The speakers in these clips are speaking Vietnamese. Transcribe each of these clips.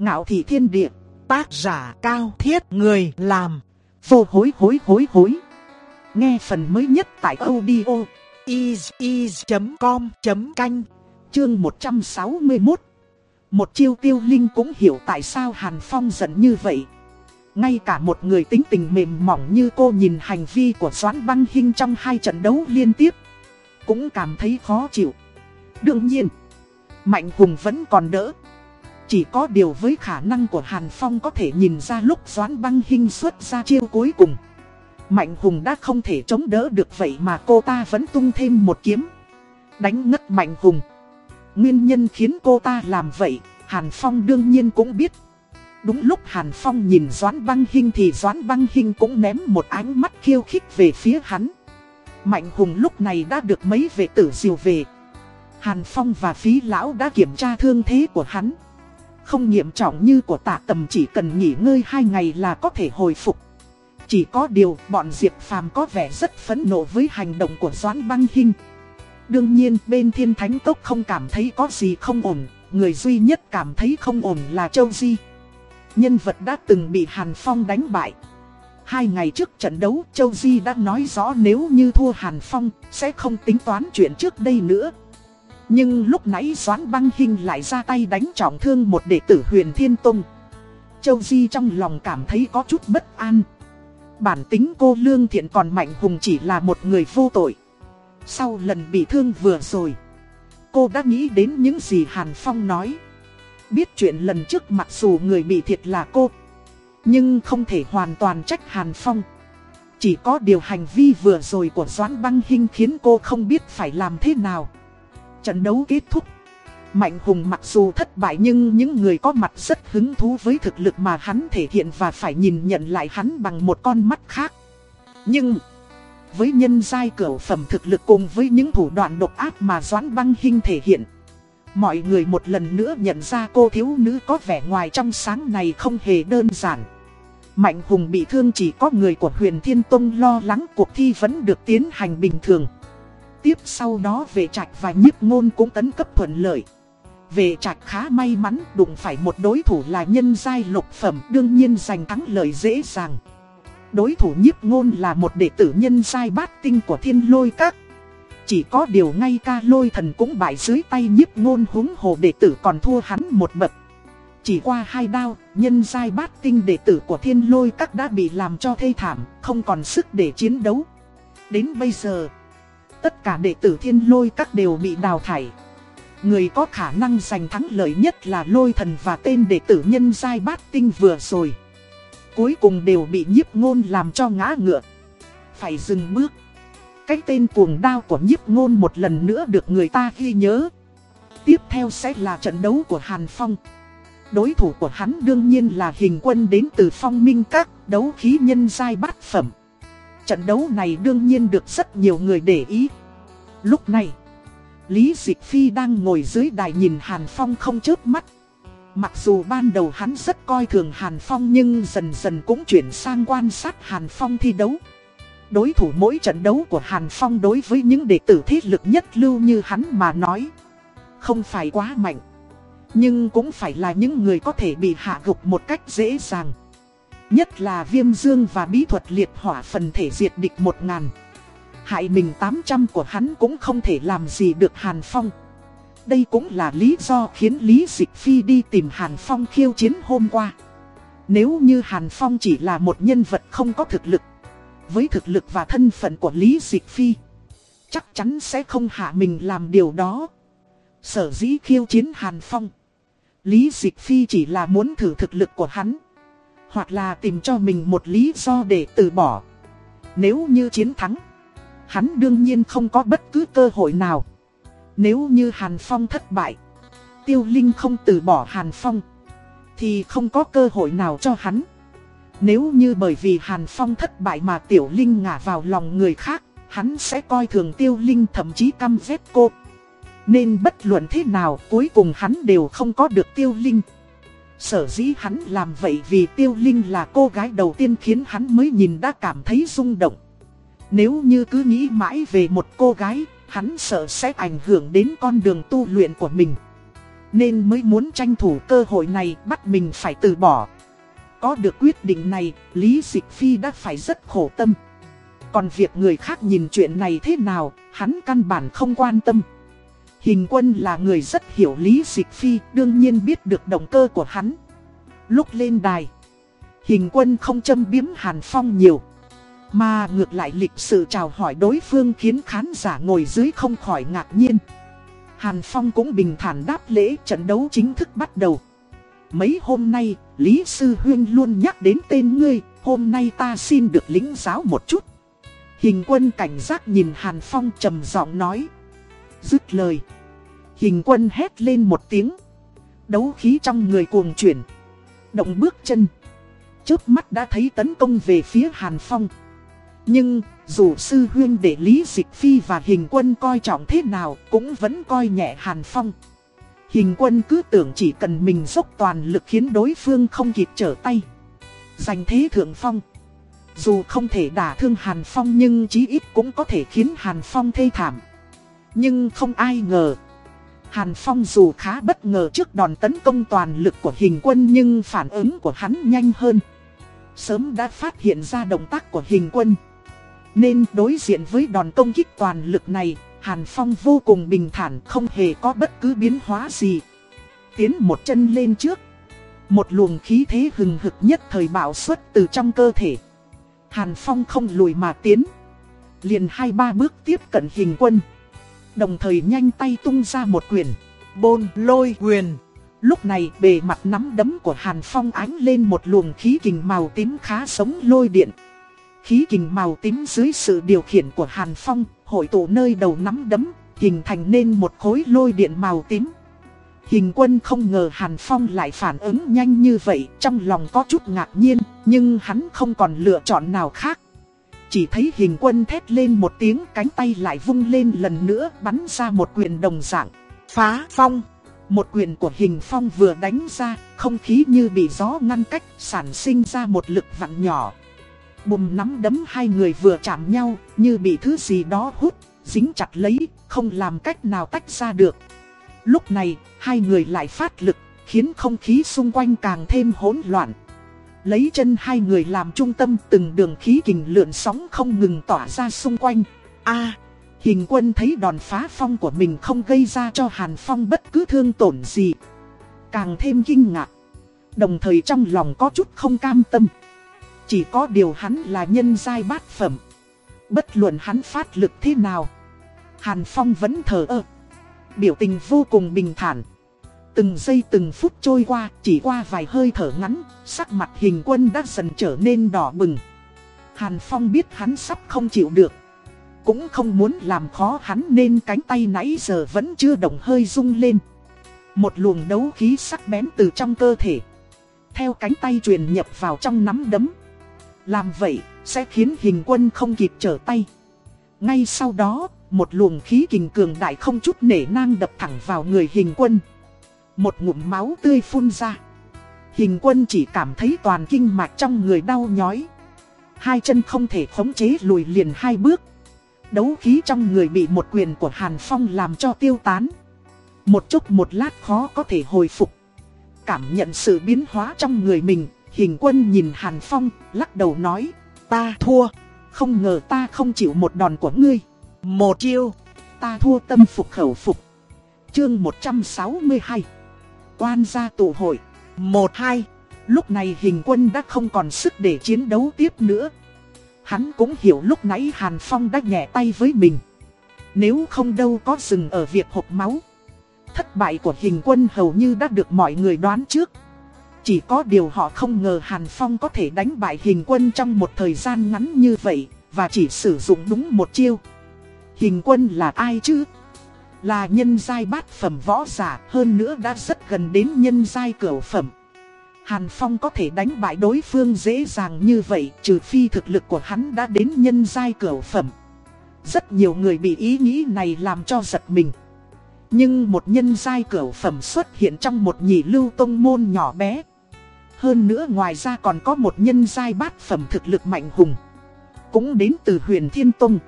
Ngạo thị thiên địa, tác giả cao thiết người làm, vô hối hối hối hối. Nghe phần mới nhất tại audio is.com.canh, chương 161. Một chiêu tiêu linh cũng hiểu tại sao Hàn Phong giận như vậy. Ngay cả một người tính tình mềm mỏng như cô nhìn hành vi của Doãn Băng Hinh trong hai trận đấu liên tiếp. Cũng cảm thấy khó chịu. Đương nhiên, Mạnh Hùng vẫn còn đỡ. Chỉ có điều với khả năng của Hàn Phong có thể nhìn ra lúc Doãn Băng Hinh xuất ra chiêu cuối cùng. Mạnh Hùng đã không thể chống đỡ được vậy mà cô ta vẫn tung thêm một kiếm. Đánh ngất Mạnh Hùng. Nguyên nhân khiến cô ta làm vậy, Hàn Phong đương nhiên cũng biết. Đúng lúc Hàn Phong nhìn Doãn Băng Hinh thì Doãn Băng Hinh cũng ném một ánh mắt khiêu khích về phía hắn. Mạnh Hùng lúc này đã được mấy vệ tử diều về. Hàn Phong và Phí Lão đã kiểm tra thương thế của hắn. Không nghiêm trọng như của tạ tầm chỉ cần nghỉ ngơi hai ngày là có thể hồi phục. Chỉ có điều bọn Diệp Phàm có vẻ rất phẫn nộ với hành động của Doãn Băng Hinh. Đương nhiên bên thiên thánh tốc không cảm thấy có gì không ổn, người duy nhất cảm thấy không ổn là Châu Di. Nhân vật đã từng bị Hàn Phong đánh bại. Hai ngày trước trận đấu Châu Di đã nói rõ nếu như thua Hàn Phong sẽ không tính toán chuyện trước đây nữa. Nhưng lúc nãy Doãn Băng Hinh lại ra tay đánh trọng thương một đệ tử huyền Thiên Tông. Châu Di trong lòng cảm thấy có chút bất an. Bản tính cô Lương Thiện còn Mạnh Hùng chỉ là một người vô tội. Sau lần bị thương vừa rồi, cô đã nghĩ đến những gì Hàn Phong nói. Biết chuyện lần trước mặc dù người bị thiệt là cô, nhưng không thể hoàn toàn trách Hàn Phong. Chỉ có điều hành vi vừa rồi của Doãn Băng Hinh khiến cô không biết phải làm thế nào. Trận đấu kết thúc. Mạnh Hùng mặc dù thất bại nhưng những người có mặt rất hứng thú với thực lực mà hắn thể hiện và phải nhìn nhận lại hắn bằng một con mắt khác. Nhưng, với nhân giai cửu phẩm thực lực cùng với những thủ đoạn độc ác mà Doãn Băng Hinh thể hiện, mọi người một lần nữa nhận ra cô thiếu nữ có vẻ ngoài trong sáng này không hề đơn giản. Mạnh Hùng bị thương chỉ có người của huyền Thiên Tông lo lắng cuộc thi vẫn được tiến hành bình thường. Tiếp sau đó về trạch và nhiếp ngôn cũng tấn cấp thuận lợi. Về trạch khá may mắn đụng phải một đối thủ là nhân giai lục phẩm đương nhiên giành thắng lợi dễ dàng. Đối thủ nhiếp ngôn là một đệ tử nhân giai bát tinh của thiên lôi các. Chỉ có điều ngay ca lôi thần cũng bại dưới tay nhiếp ngôn húng hồ đệ tử còn thua hắn một bậc. Chỉ qua hai đao, nhân giai bát tinh đệ tử của thiên lôi các đã bị làm cho thê thảm, không còn sức để chiến đấu. Đến bây giờ, tất cả đệ tử thiên lôi các đều bị đào thải. Người có khả năng giành thắng lợi nhất là lôi thần và tên đệ tử nhân giai bát tinh vừa rồi. Cuối cùng đều bị nhiếp ngôn làm cho ngã ngựa. Phải dừng bước. Cái tên cuồng đao của nhiếp ngôn một lần nữa được người ta ghi nhớ. Tiếp theo sẽ là trận đấu của Hàn Phong. Đối thủ của hắn đương nhiên là hình quân đến từ phong minh các đấu khí nhân giai bát phẩm. Trận đấu này đương nhiên được rất nhiều người để ý. Lúc này, Lý Dịch Phi đang ngồi dưới đài nhìn Hàn Phong không chớp mắt. Mặc dù ban đầu hắn rất coi thường Hàn Phong nhưng dần dần cũng chuyển sang quan sát Hàn Phong thi đấu. Đối thủ mỗi trận đấu của Hàn Phong đối với những đệ tử thế lực nhất lưu như hắn mà nói. Không phải quá mạnh. Nhưng cũng phải là những người có thể bị hạ gục một cách dễ dàng. Nhất là viêm dương và bí thuật liệt hỏa phần thể diệt địch một ngàn. Hại mình 800 của hắn cũng không thể làm gì được Hàn Phong. Đây cũng là lý do khiến Lý Dịch Phi đi tìm Hàn Phong khiêu chiến hôm qua. Nếu như Hàn Phong chỉ là một nhân vật không có thực lực, với thực lực và thân phận của Lý Dịch Phi, chắc chắn sẽ không hạ mình làm điều đó. Sở dĩ khiêu chiến Hàn Phong, Lý Dịch Phi chỉ là muốn thử thực lực của hắn, hoặc là tìm cho mình một lý do để từ bỏ. Nếu như chiến thắng, hắn đương nhiên không có bất cứ cơ hội nào. Nếu như Hàn Phong thất bại, Tiêu Linh không từ bỏ Hàn Phong, thì không có cơ hội nào cho hắn. Nếu như bởi vì Hàn Phong thất bại mà Tiểu Linh ngả vào lòng người khác, hắn sẽ coi thường Tiêu Linh thậm chí căm ghét cô. Nên bất luận thế nào cuối cùng hắn đều không có được Tiêu Linh. Sở dĩ hắn làm vậy vì Tiêu Linh là cô gái đầu tiên khiến hắn mới nhìn đã cảm thấy rung động. Nếu như cứ nghĩ mãi về một cô gái, hắn sợ sẽ ảnh hưởng đến con đường tu luyện của mình. Nên mới muốn tranh thủ cơ hội này bắt mình phải từ bỏ Có được quyết định này, Lý Dịch Phi đã phải rất khổ tâm Còn việc người khác nhìn chuyện này thế nào, hắn căn bản không quan tâm Hình quân là người rất hiểu Lý Dịch Phi, đương nhiên biết được động cơ của hắn. Lúc lên đài Hình quân không châm biếm Hàn Phong nhiều Mà ngược lại lịch sự chào hỏi đối phương khiến khán giả ngồi dưới không khỏi ngạc nhiên. Hàn Phong cũng bình thản đáp lễ trận đấu chính thức bắt đầu. Mấy hôm nay, Lý Sư Huyên luôn nhắc đến tên ngươi Hôm nay ta xin được lĩnh giáo một chút. Hình quân cảnh giác nhìn Hàn Phong trầm giọng nói. Dứt lời. Hình quân hét lên một tiếng. Đấu khí trong người cuồng chuyển. Động bước chân. Trước mắt đã thấy tấn công về phía Hàn Phong. Nhưng, dù sư huyên để Lý Dịch Phi và hình quân coi trọng thế nào Cũng vẫn coi nhẹ Hàn Phong. Hình quân cứ tưởng chỉ cần mình dốc toàn lực khiến đối phương không kịp trở tay. Giành thế thượng phong. Dù không thể đả thương Hàn Phong nhưng chí ít cũng có thể khiến Hàn Phong thê thảm. Nhưng không ai ngờ Hàn Phong dù khá bất ngờ trước đòn tấn công toàn lực của hình quân nhưng phản ứng của hắn nhanh hơn. Sớm đã phát hiện ra động tác của hình quân. Nên đối diện với đòn công kích toàn lực này, Hàn Phong vô cùng bình thản không hề có bất cứ biến hóa gì. Tiến một chân lên trước. Một luồng khí thế hừng hực nhất thời bạo xuất từ trong cơ thể. Hàn Phong không lùi mà tiến. Liền hai ba bước tiếp cận hình quân. Đồng thời nhanh tay tung ra một quyền. Bôn lôi quyền. Lúc này bề mặt nắm đấm của Hàn Phong ánh lên một luồng khí kình màu tím khá sống lôi điện. Khí kình màu tím dưới sự điều khiển của Hàn Phong, hội tụ nơi đầu nắm đấm, hình thành nên một khối lôi điện màu tím. Hình quân không ngờ Hàn Phong lại phản ứng nhanh như vậy, trong lòng có chút ngạc nhiên, nhưng hắn không còn lựa chọn nào khác. Chỉ thấy hình quân thét lên một tiếng cánh tay lại vung lên lần nữa bắn ra một quyền đồng dạng. Phá phong. Một quyền của hình phong vừa đánh ra, không khí như bị gió ngăn cách, sản sinh ra một lực vặn nhỏ. Bùm nắm đấm hai người vừa chạm nhau, như bị thứ gì đó hút, dính chặt lấy, không làm cách nào tách ra được. Lúc này, hai người lại phát lực, khiến không khí xung quanh càng thêm hỗn loạn. Lấy chân hai người làm trung tâm, từng đường khí kình lượn sóng không ngừng tỏa ra xung quanh. a, hình quân thấy đòn phá phong của mình không gây ra cho Hàn Phong bất cứ thương tổn gì. Càng thêm kinh ngạc. Đồng thời trong lòng có chút không cam tâm. Chỉ có điều hắn là nhân giai bát phẩm. Bất luận hắn phát lực thế nào. Hàn Phong vẫn thờ ơ. Biểu tình vô cùng bình thản. Từng giây từng phút trôi qua, chỉ qua vài hơi thở ngắn, sắc mặt hình quân đã dần trở nên đỏ bừng. Hàn Phong biết hắn sắp không chịu được. Cũng không muốn làm khó hắn nên cánh tay nãy giờ vẫn chưa động hơi rung lên. Một luồng đấu khí sắc bén từ trong cơ thể. Theo cánh tay truyền nhập vào trong nắm đấm. Làm vậy, sẽ khiến hình quân không kịp trở tay. Ngay sau đó, một luồng khí kình cường đại không chút nể nang đập thẳng vào người hình quân. Một ngụm máu tươi phun ra. Hình quân chỉ cảm thấy toàn kinh mạch trong người đau nhói. Hai chân không thể khống chế lùi liền hai bước. Đấu khí trong người bị một quyền của Hàn Phong làm cho tiêu tán. Một chút một lát khó có thể hồi phục. Cảm nhận sự biến hóa trong người mình, hình quân nhìn Hàn Phong, lắc đầu nói, ta thua. Không ngờ ta không chịu một đòn của ngươi. Một chiêu, ta thua tâm phục khẩu phục. Chương 162 quan gia tụ hội. Một hai, lúc này hình quân đã không còn sức để chiến đấu tiếp nữa. Hắn cũng hiểu lúc nãy Hàn Phong đã nhẹ tay với mình. Nếu không đâu có dừng ở việc hộp máu. Thất bại của hình quân hầu như đã được mọi người đoán trước. Chỉ có điều họ không ngờ Hàn Phong có thể đánh bại hình quân trong một thời gian ngắn như vậy, và chỉ sử dụng đúng một chiêu. Hình quân là ai chứ? Là nhân giai bát phẩm võ giả, hơn nữa đã rất gần đến nhân giai cửu phẩm. Hàn Phong có thể đánh bại đối phương dễ dàng như vậy, trừ phi thực lực của hắn đã đến nhân giai cửu phẩm. Rất nhiều người bị ý nghĩ này làm cho giật mình. Nhưng một nhân giai cửu phẩm xuất hiện trong một nhị lưu tông môn nhỏ bé. Hơn nữa ngoài ra còn có một nhân giai bát phẩm thực lực mạnh hùng. Cũng đến từ huyền Thiên Tông.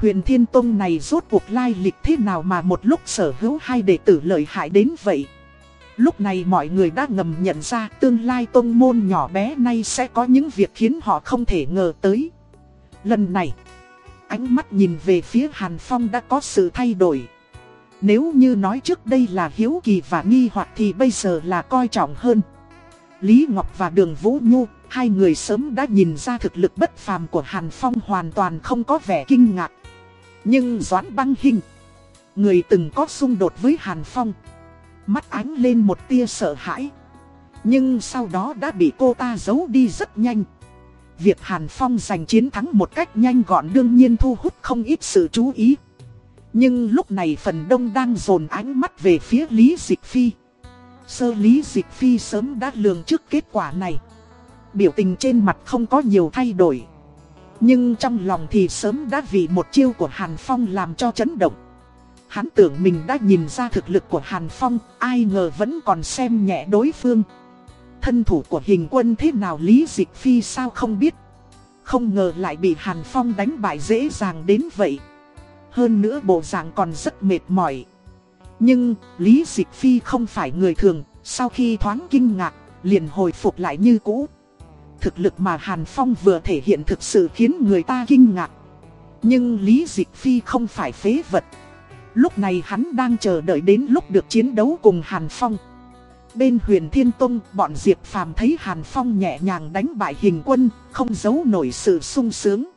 Huyền Thiên Tông này rốt cuộc lai lịch thế nào mà một lúc sở hữu hai đệ tử lợi hại đến vậy, Lúc này mọi người đã ngầm nhận ra tương lai tôn môn nhỏ bé nay sẽ có những việc khiến họ không thể ngờ tới. Lần này, ánh mắt nhìn về phía Hàn Phong đã có sự thay đổi. Nếu như nói trước đây là hiếu kỳ và nghi hoặc thì bây giờ là coi trọng hơn. Lý Ngọc và Đường Vũ Nhu, hai người sớm đã nhìn ra thực lực bất phàm của Hàn Phong hoàn toàn không có vẻ kinh ngạc. Nhưng Doãn Băng Hình, người từng có xung đột với Hàn Phong, mắt ánh lên một tia sợ hãi. Nhưng sau đó đã bị cô ta giấu đi rất nhanh. Việc Hàn Phong giành chiến thắng một cách nhanh gọn đương nhiên thu hút không ít sự chú ý. Nhưng lúc này phần đông đang dồn ánh mắt về phía Lý Dịch Phi. Sơ Lý Dịch Phi sớm đã lường trước kết quả này. Biểu tình trên mặt không có nhiều thay đổi. Nhưng trong lòng thì sớm đã vì một chiêu của Hàn Phong làm cho chấn động. Hắn tưởng mình đã nhìn ra thực lực của Hàn Phong, ai ngờ vẫn còn xem nhẹ đối phương. Thân thủ của hình quân thế nào Lý Dịch Phi sao không biết. Không ngờ lại bị Hàn Phong đánh bại dễ dàng đến vậy. Hơn nữa bộ dạng còn rất mệt mỏi. Nhưng, Lý Dịch Phi không phải người thường, sau khi thoáng kinh ngạc, liền hồi phục lại như cũ. Thực lực mà Hàn Phong vừa thể hiện thực sự khiến người ta kinh ngạc. Nhưng Lý Dịch Phi không phải phế vật. Lúc này hắn đang chờ đợi đến lúc được chiến đấu cùng Hàn Phong. Bên huyền Thiên Tông, bọn Diệp Phàm thấy Hàn Phong nhẹ nhàng đánh bại hình quân, không giấu nổi sự sung sướng.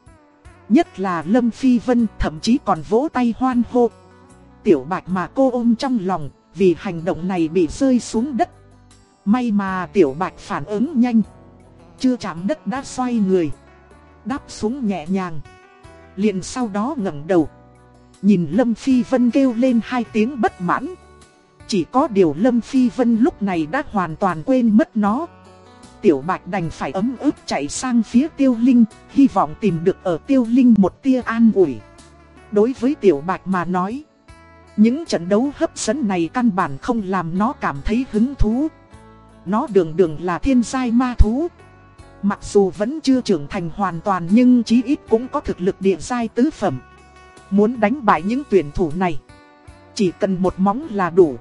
Nhất là Lâm Phi Vân thậm chí còn vỗ tay hoan hô. Tiểu bạch mà cô ôm trong lòng, vì hành động này bị rơi xuống đất. May mà tiểu bạch phản ứng nhanh. Chưa chạm đất đã xoay người. Đáp xuống nhẹ nhàng. liền sau đó ngẩng đầu. Nhìn Lâm Phi Vân kêu lên hai tiếng bất mãn. Chỉ có điều Lâm Phi Vân lúc này đã hoàn toàn quên mất nó. Tiểu Bạch đành phải ấm ức chạy sang phía Tiêu Linh, hy vọng tìm được ở Tiêu Linh một tia an ủi. Đối với Tiểu Bạch mà nói, những trận đấu hấp dẫn này căn bản không làm nó cảm thấy hứng thú. Nó đường đường là thiên giai ma thú. Mặc dù vẫn chưa trưởng thành hoàn toàn nhưng chí ít cũng có thực lực địa giai tứ phẩm. Muốn đánh bại những tuyển thủ này, chỉ cần một móng là đủ.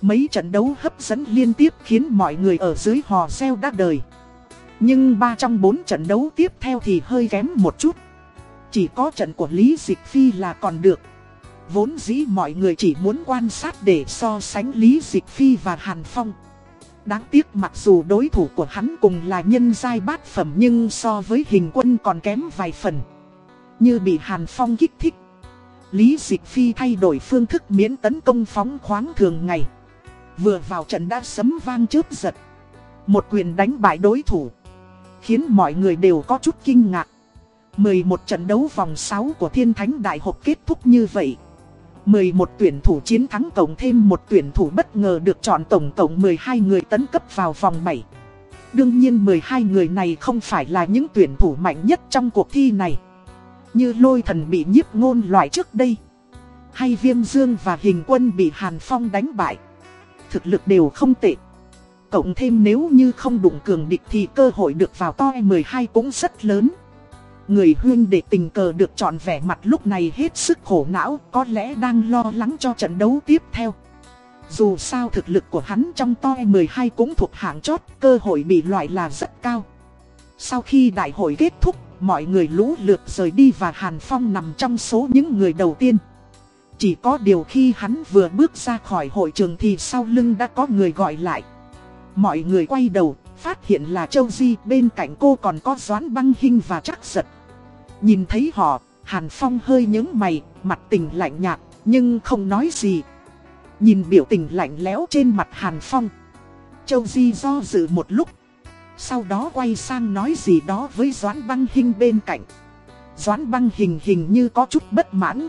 Mấy trận đấu hấp dẫn liên tiếp khiến mọi người ở dưới hò reo đã đời. Nhưng ba trong bốn trận đấu tiếp theo thì hơi kém một chút. Chỉ có trận của Lý Dịch Phi là còn được. Vốn dĩ mọi người chỉ muốn quan sát để so sánh Lý Dịch Phi và Hàn Phong. Đáng tiếc mặc dù đối thủ của hắn cùng là nhân giai bát phẩm nhưng so với hình quân còn kém vài phần. Như bị Hàn Phong kích thích. Lý Dịch Phi thay đổi phương thức miễn tấn công phóng khoáng thường ngày. Vừa vào trận đã sấm vang chớp giật. Một quyền đánh bại đối thủ. Khiến mọi người đều có chút kinh ngạc. 11 trận đấu vòng 6 của Thiên Thánh Đại Hộp kết thúc như vậy. 11 tuyển thủ chiến thắng cộng thêm một tuyển thủ bất ngờ được chọn tổng tổng 12 người tấn cấp vào vòng 7. Đương nhiên 12 người này không phải là những tuyển thủ mạnh nhất trong cuộc thi này. Như lôi thần bị nhiếp ngôn loại trước đây. Hay viêm dương và hình quân bị Hàn Phong đánh bại. Thực lực đều không tệ. Cộng thêm nếu như không đụng cường địch thì cơ hội được vào toi 12 cũng rất lớn. Người huyên để tình cờ được chọn vẻ mặt lúc này hết sức khổ não có lẽ đang lo lắng cho trận đấu tiếp theo. Dù sao thực lực của hắn trong toi 12 cũng thuộc hạng chót, cơ hội bị loại là rất cao. Sau khi đại hội kết thúc, mọi người lũ lượt rời đi và Hàn Phong nằm trong số những người đầu tiên. Chỉ có điều khi hắn vừa bước ra khỏi hội trường thì sau lưng đã có người gọi lại. Mọi người quay đầu, phát hiện là Châu Di bên cạnh cô còn có Doãn Băng Hinh và Trác giật. Nhìn thấy họ, Hàn Phong hơi nhướng mày, mặt tình lạnh nhạt, nhưng không nói gì. Nhìn biểu tình lạnh lẽo trên mặt Hàn Phong. Châu Di do dự một lúc. Sau đó quay sang nói gì đó với Doãn Băng Hinh bên cạnh. Doãn Băng Hình hình như có chút bất mãn.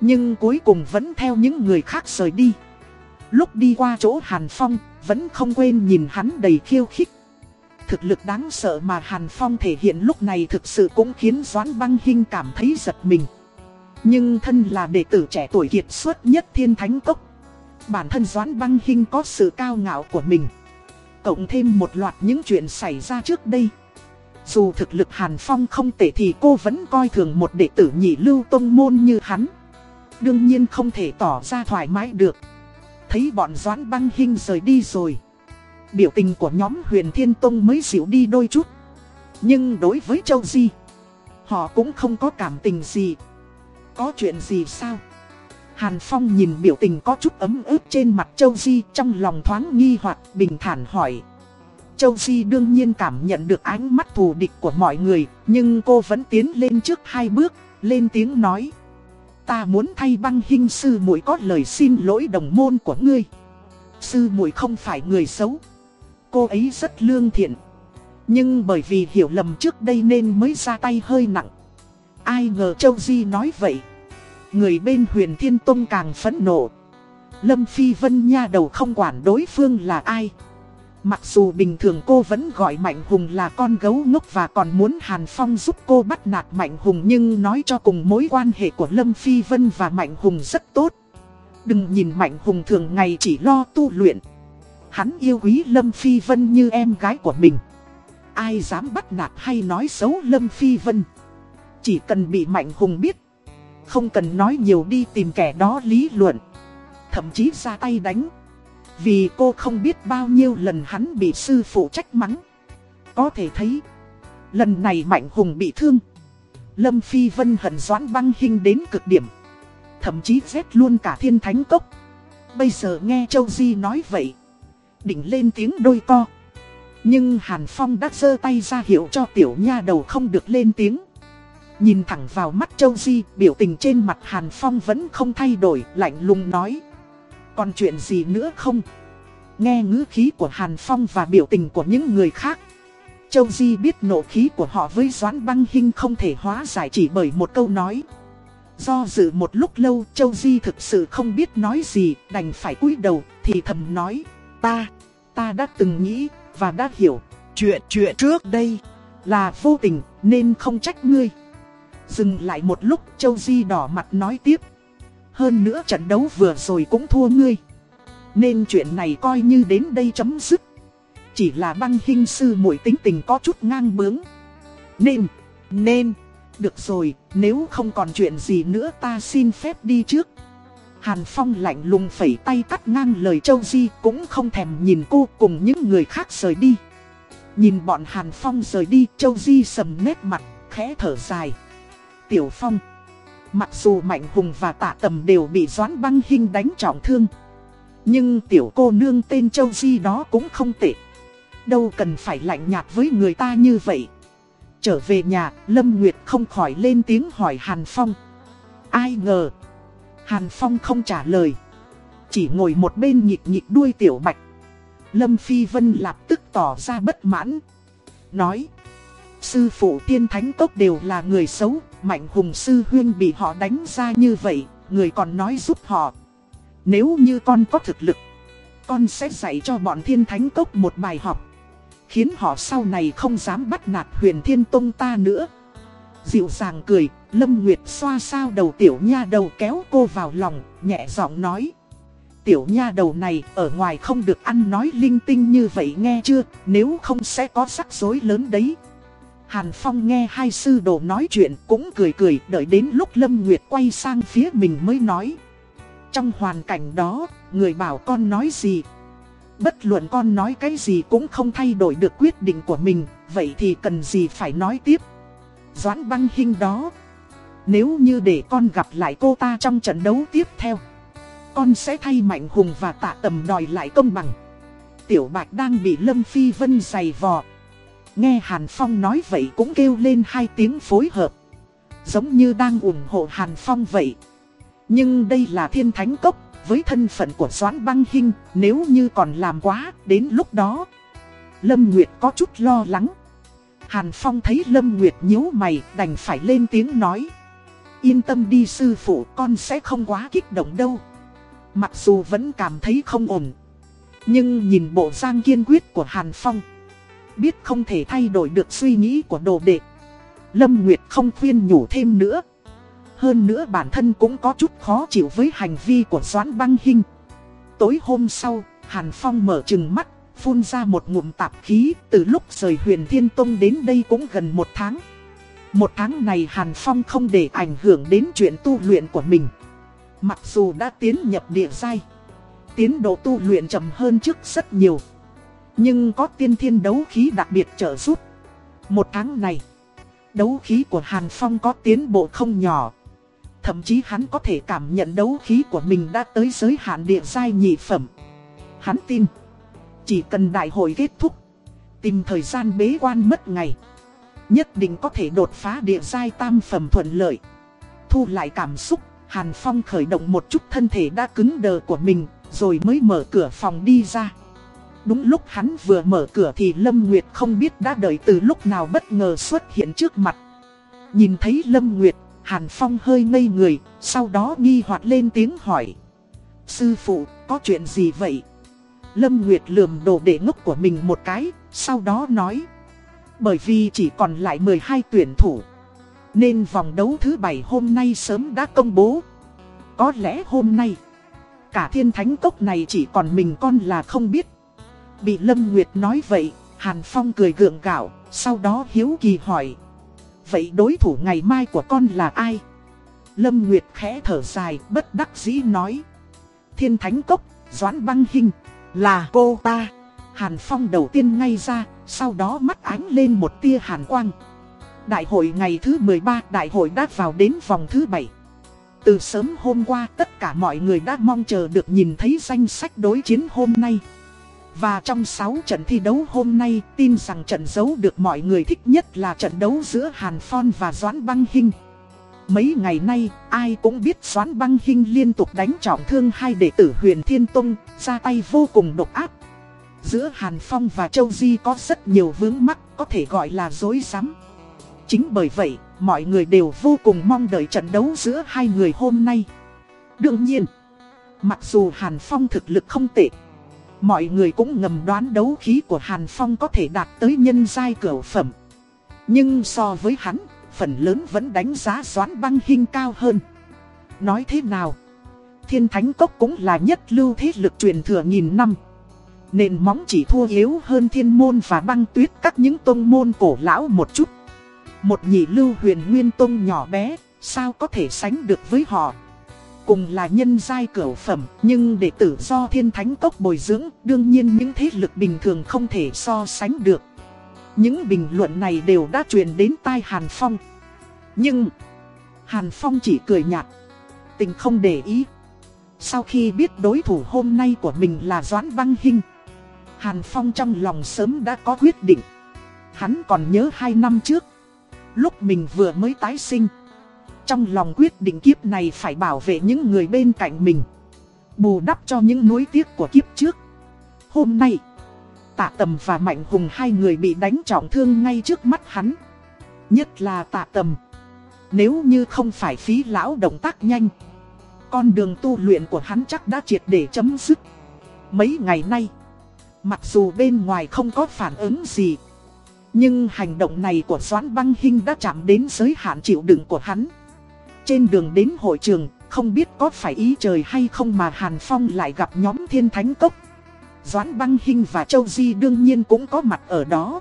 Nhưng cuối cùng vẫn theo những người khác rời đi. Lúc đi qua chỗ Hàn Phong, vẫn không quên nhìn hắn đầy khiêu khích. Thực lực đáng sợ mà Hàn Phong thể hiện lúc này thực sự cũng khiến Doãn Băng Hinh cảm thấy giật mình. Nhưng thân là đệ tử trẻ tuổi kiệt xuất nhất thiên thánh cốc. Bản thân Doãn Băng Hinh có sự cao ngạo của mình. Cộng thêm một loạt những chuyện xảy ra trước đây. Dù thực lực Hàn Phong không tệ thì cô vẫn coi thường một đệ tử nhị lưu tông môn như hắn. Đương nhiên không thể tỏ ra thoải mái được thấy bọn Doãn Băng Hinh rời đi rồi. Biểu tình của nhóm huyền Thiên Tông mới dịu đi đôi chút. Nhưng đối với Châu Di, họ cũng không có cảm tình gì. Có chuyện gì sao? Hàn Phong nhìn biểu tình có chút ấm ức trên mặt Châu Di trong lòng thoáng nghi hoặc bình thản hỏi. Châu Di đương nhiên cảm nhận được ánh mắt thù địch của mọi người, nhưng cô vẫn tiến lên trước hai bước, lên tiếng nói. Ta muốn thay băng hình sư muội có lời xin lỗi đồng môn của ngươi. Sư muội không phải người xấu. Cô ấy rất lương thiện. Nhưng bởi vì hiểu lầm trước đây nên mới ra tay hơi nặng. Ai ngờ Châu Di nói vậy. Người bên huyền Thiên Tông càng phẫn nộ. Lâm Phi Vân nha đầu không quản đối phương là ai. Mặc dù bình thường cô vẫn gọi Mạnh Hùng là con gấu ngốc và còn muốn Hàn Phong giúp cô bắt nạt Mạnh Hùng nhưng nói cho cùng mối quan hệ của Lâm Phi Vân và Mạnh Hùng rất tốt. Đừng nhìn Mạnh Hùng thường ngày chỉ lo tu luyện. Hắn yêu quý Lâm Phi Vân như em gái của mình. Ai dám bắt nạt hay nói xấu Lâm Phi Vân. Chỉ cần bị Mạnh Hùng biết. Không cần nói nhiều đi tìm kẻ đó lý luận. Thậm chí ra tay đánh. Vì cô không biết bao nhiêu lần hắn bị sư phụ trách mắng. Có thể thấy, lần này Mạnh Hùng bị thương. Lâm Phi Vân hận doãn băng hình đến cực điểm. Thậm chí rét luôn cả thiên thánh cốc. Bây giờ nghe Châu Di nói vậy. Định lên tiếng đôi co. Nhưng Hàn Phong đã giơ tay ra hiệu cho tiểu nha đầu không được lên tiếng. Nhìn thẳng vào mắt Châu Di, biểu tình trên mặt Hàn Phong vẫn không thay đổi, lạnh lùng nói. Còn chuyện gì nữa không? Nghe ngữ khí của Hàn Phong và biểu tình của những người khác. Châu Di biết nộ khí của họ với Doãn Băng Hinh không thể hóa giải chỉ bởi một câu nói. Do dự một lúc lâu Châu Di thực sự không biết nói gì đành phải cúi đầu thì thầm nói Ta, ta đã từng nghĩ và đã hiểu chuyện chuyện trước đây là vô tình nên không trách ngươi. Dừng lại một lúc Châu Di đỏ mặt nói tiếp hơn nữa trận đấu vừa rồi cũng thua ngươi. Nên chuyện này coi như đến đây chấm dứt. Chỉ là băng hình sư mũi tính tình có chút ngang bướng. Nên, nên, được rồi, nếu không còn chuyện gì nữa ta xin phép đi trước. Hàn Phong lạnh lùng phẩy tay cắt ngang lời Châu Di cũng không thèm nhìn cô cùng những người khác rời đi. Nhìn bọn Hàn Phong rời đi, Châu Di sầm nét mặt, khẽ thở dài. Tiểu Phong. Mặc dù Mạnh Hùng và Tạ Tầm đều bị Doãn Băng Hinh đánh trọng thương Nhưng tiểu cô nương tên Châu Di đó cũng không tệ. Đâu cần phải lạnh nhạt với người ta như vậy. Trở về nhà, Lâm Nguyệt không khỏi lên tiếng hỏi Hàn Phong. Ai ngờ? Hàn Phong không trả lời. Chỉ ngồi một bên nhịp nhịp đuôi tiểu bạch. Lâm Phi Vân lập tức tỏ ra bất mãn. Nói Sư phụ tiên thánh tốc đều là người xấu Mạnh hùng sư huyên bị họ đánh ra như vậy, người còn nói giúp họ. Nếu như con có thực lực, con sẽ dạy cho bọn thiên thánh cốc một bài học. Khiến họ sau này không dám bắt nạt huyền thiên tông ta nữa. Dịu dàng cười, Lâm Nguyệt xoa sao đầu tiểu nha đầu kéo cô vào lòng, nhẹ giọng nói. Tiểu nha đầu này ở ngoài không được ăn nói linh tinh như vậy nghe chưa, nếu không sẽ có rắc rối lớn đấy. Hàn Phong nghe hai sư đồ nói chuyện cũng cười cười đợi đến lúc Lâm Nguyệt quay sang phía mình mới nói. Trong hoàn cảnh đó, người bảo con nói gì? Bất luận con nói cái gì cũng không thay đổi được quyết định của mình, vậy thì cần gì phải nói tiếp? Doãn băng hình đó. Nếu như để con gặp lại cô ta trong trận đấu tiếp theo, con sẽ thay Mạnh Hùng và tạ tầm đòi lại công bằng. Tiểu Bạch đang bị Lâm Phi Vân giày vò Nghe Hàn Phong nói vậy cũng kêu lên hai tiếng phối hợp. Giống như đang ủng hộ Hàn Phong vậy. Nhưng đây là thiên thánh cốc, với thân phận của Doãn Băng Hinh, nếu như còn làm quá, đến lúc đó. Lâm Nguyệt có chút lo lắng. Hàn Phong thấy Lâm Nguyệt nhíu mày, đành phải lên tiếng nói. Yên tâm đi sư phụ, con sẽ không quá kích động đâu. Mặc dù vẫn cảm thấy không ổn. Nhưng nhìn bộ giang kiên quyết của Hàn Phong Biết không thể thay đổi được suy nghĩ của đồ đệ. Lâm Nguyệt không khuyên nhủ thêm nữa. Hơn nữa bản thân cũng có chút khó chịu với hành vi của Doãn Băng Hinh. Tối hôm sau, Hàn Phong mở chừng mắt Phun ra một ngụm tạp khí Từ lúc rời huyền Thiên Tông đến đây cũng gần một tháng. Một tháng này Hàn Phong không để ảnh hưởng đến chuyện tu luyện của mình. Mặc dù đã tiến nhập địa giai tiến độ tu luyện chậm hơn trước rất nhiều. Nhưng có tiên thiên đấu khí đặc biệt trợ giúp. Một tháng này, đấu khí của Hàn Phong có tiến bộ không nhỏ. Thậm chí hắn có thể cảm nhận đấu khí của mình đã tới giới hạn địa giai nhị phẩm. Hắn tin, chỉ cần đại hội kết thúc, tìm thời gian bế quan mất ngày, nhất định có thể đột phá địa giai tam phẩm thuận lợi. Thu lại cảm xúc, Hàn Phong khởi động một chút thân thể đã cứng đờ của mình, rồi mới mở cửa phòng đi ra. Đúng lúc hắn vừa mở cửa thì Lâm Nguyệt không biết đã đợi từ lúc nào bất ngờ xuất hiện trước mặt. Nhìn thấy Lâm Nguyệt, Hàn Phong hơi ngây người, sau đó nghi hoặc lên tiếng hỏi. Sư phụ, có chuyện gì vậy? Lâm Nguyệt lườm đồ đệ ngốc của mình một cái, sau đó nói. Bởi vì chỉ còn lại 12 tuyển thủ. Nên vòng đấu thứ 7 hôm nay sớm đã công bố. Có lẽ hôm nay, cả thiên thánh cốc này chỉ còn mình con là không biết. Bị Lâm Nguyệt nói vậy, Hàn Phong cười gượng gạo, sau đó hiếu kỳ hỏi. Vậy đối thủ ngày mai của con là ai? Lâm Nguyệt khẽ thở dài, bất đắc dĩ nói. Thiên Thánh Cốc, Doãn Băng Hinh, là cô ta. Hàn Phong đầu tiên ngay ra, sau đó mắt ánh lên một tia hàn quang. Đại hội ngày thứ 13, đại hội đã vào đến vòng thứ 7. Từ sớm hôm qua, tất cả mọi người đã mong chờ được nhìn thấy danh sách đối chiến hôm nay. Và trong 6 trận thi đấu hôm nay, tin rằng trận đấu được mọi người thích nhất là trận đấu giữa Hàn Phong và Doãn Băng Hinh. Mấy ngày nay, ai cũng biết Doãn Băng Hinh liên tục đánh trọng thương hai đệ tử huyền Thiên Tông, ra tay vô cùng độc ác. Giữa Hàn Phong và Châu Di có rất nhiều vướng mắc, có thể gọi là dối rắm Chính bởi vậy, mọi người đều vô cùng mong đợi trận đấu giữa hai người hôm nay. Đương nhiên, mặc dù Hàn Phong thực lực không tệ, Mọi người cũng ngầm đoán đấu khí của Hàn Phong có thể đạt tới nhân giai cửu phẩm. Nhưng so với hắn, phần lớn vẫn đánh giá Doãn Băng Hinh cao hơn. Nói thế nào? Thiên Thánh Cốc cũng là nhất lưu thế lực truyền thừa nghìn năm. Nền móng chỉ thua yếu hơn thiên môn và băng tuyết các những tôn môn cổ lão một chút. Một nhị lưu huyền nguyên tôn nhỏ bé, sao có thể sánh được với họ? Cùng là nhân giai cửu phẩm, nhưng để tử do thiên thánh cốc bồi dưỡng, đương nhiên những thế lực bình thường không thể so sánh được. Những bình luận này đều đã truyền đến tai Hàn Phong. Nhưng, Hàn Phong chỉ cười nhạt, tình không để ý. Sau khi biết đối thủ hôm nay của mình là Doãn Văng Hinh, Hàn Phong trong lòng sớm đã có quyết định. Hắn còn nhớ hai năm trước, lúc mình vừa mới tái sinh. Trong lòng quyết định kiếp này phải bảo vệ những người bên cạnh mình. Bù đắp cho những nuối tiếc của kiếp trước. Hôm nay, Tạ Tầm và Mạnh Hùng hai người bị đánh trọng thương ngay trước mắt hắn. Nhất là Tạ Tầm. Nếu như không phải phí lão động tác nhanh, Con đường tu luyện của hắn chắc đã triệt để chấm dứt. Mấy ngày nay, Mặc dù bên ngoài không có phản ứng gì, Nhưng hành động này của Doãn Băng Hinh đã chạm đến giới hạn chịu đựng của hắn trên đường đến hội trường, không biết có phải ý trời hay không mà Hàn Phong lại gặp nhóm thiên thánh cốc. Doãn băng Hinh và Châu Di đương nhiên cũng có mặt ở đó.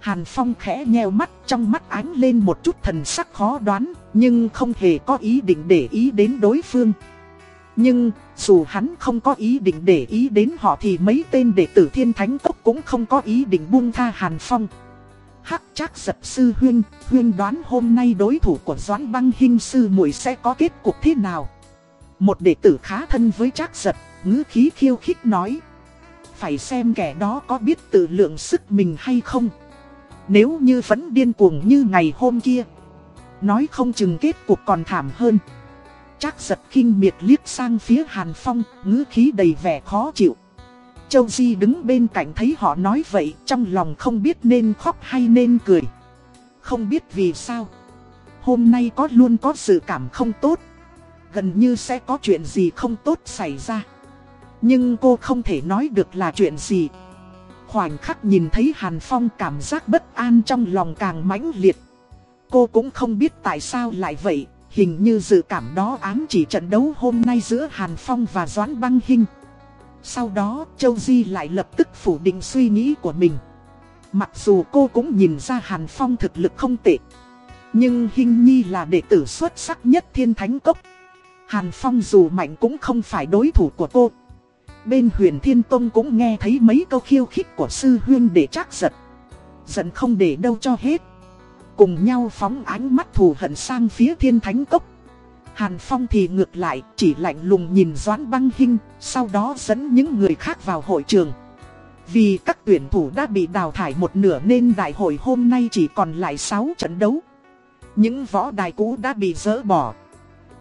Hàn Phong khẽ nheo mắt trong mắt ánh lên một chút thần sắc khó đoán, nhưng không hề có ý định để ý đến đối phương. Nhưng, dù hắn không có ý định để ý đến họ thì mấy tên đệ tử thiên thánh cốc cũng không có ý định buông tha Hàn Phong. Hắc chắc giật sư huyên, huyên đoán hôm nay đối thủ của Doãn băng hình sư muội sẽ có kết cục thế nào. Một đệ tử khá thân với chắc giật, ngữ khí khiêu khích nói. Phải xem kẻ đó có biết tự lượng sức mình hay không. Nếu như vẫn điên cuồng như ngày hôm kia. Nói không chừng kết cục còn thảm hơn. Chắc giật khinh miệt liếc sang phía Hàn Phong, ngữ khí đầy vẻ khó chịu. Châu Di đứng bên cạnh thấy họ nói vậy, trong lòng không biết nên khóc hay nên cười. Không biết vì sao. Hôm nay có luôn có sự cảm không tốt. Gần như sẽ có chuyện gì không tốt xảy ra. Nhưng cô không thể nói được là chuyện gì. Khoảnh khắc nhìn thấy Hàn Phong cảm giác bất an trong lòng càng mãnh liệt. Cô cũng không biết tại sao lại vậy. Hình như dự cảm đó ám chỉ trận đấu hôm nay giữa Hàn Phong và Doãn Băng Hinh. Sau đó, Châu Di lại lập tức phủ định suy nghĩ của mình Mặc dù cô cũng nhìn ra Hàn Phong thực lực không tệ, Nhưng Hinh Nhi là đệ tử xuất sắc nhất thiên thánh cốc Hàn Phong dù mạnh cũng không phải đối thủ của cô Bên huyền Thiên Tông cũng nghe thấy mấy câu khiêu khích của sư huyên để chắc giật. Giận không để đâu cho hết. Cùng nhau phóng ánh mắt thù hận sang phía thiên thánh cốc. Hàn Phong thì ngược lại, chỉ lạnh lùng nhìn Doãn Băng Hinh, sau đó dẫn những người khác vào hội trường. Vì các tuyển thủ đã bị đào thải một nửa nên đại hội hôm nay chỉ còn lại 6 trận đấu. Những võ đài cũ đã bị dỡ bỏ.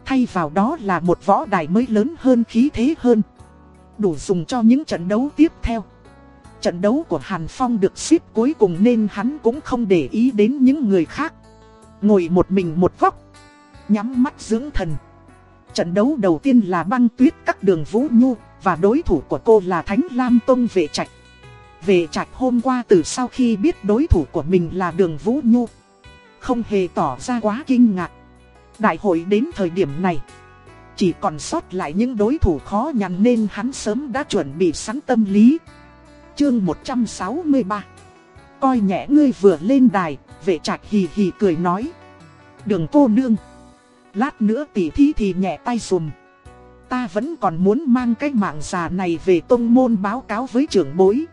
Thay vào đó là một võ đài mới lớn hơn khí thế hơn. Đủ dùng cho những trận đấu tiếp theo. Trận đấu của Hàn Phong được xếp cuối cùng nên hắn cũng không để ý đến những người khác. Ngồi một mình một góc. Nhắm mắt dưỡng thần. Trận đấu đầu tiên là băng tuyết các đường Vũ Nhu và đối thủ của cô là Thánh Lam Tông Vệ Trạch. Vệ Trạch hôm qua từ sau khi biết đối thủ của mình là đường Vũ Nhu. Không hề tỏ ra quá kinh ngạc. Đại hội đến thời điểm này. Chỉ còn sót lại những đối thủ khó nhằn nên hắn sớm đã chuẩn bị sẵn tâm lý. Chương 163 Coi nhẹ ngươi vừa lên đài, vệ trạch hì hì cười nói. Đường cô nương. Lát nữa tỉ thí thì nhẹ tay dùm. Ta vẫn còn muốn mang cái mạng già này về tông môn báo cáo với trưởng bối.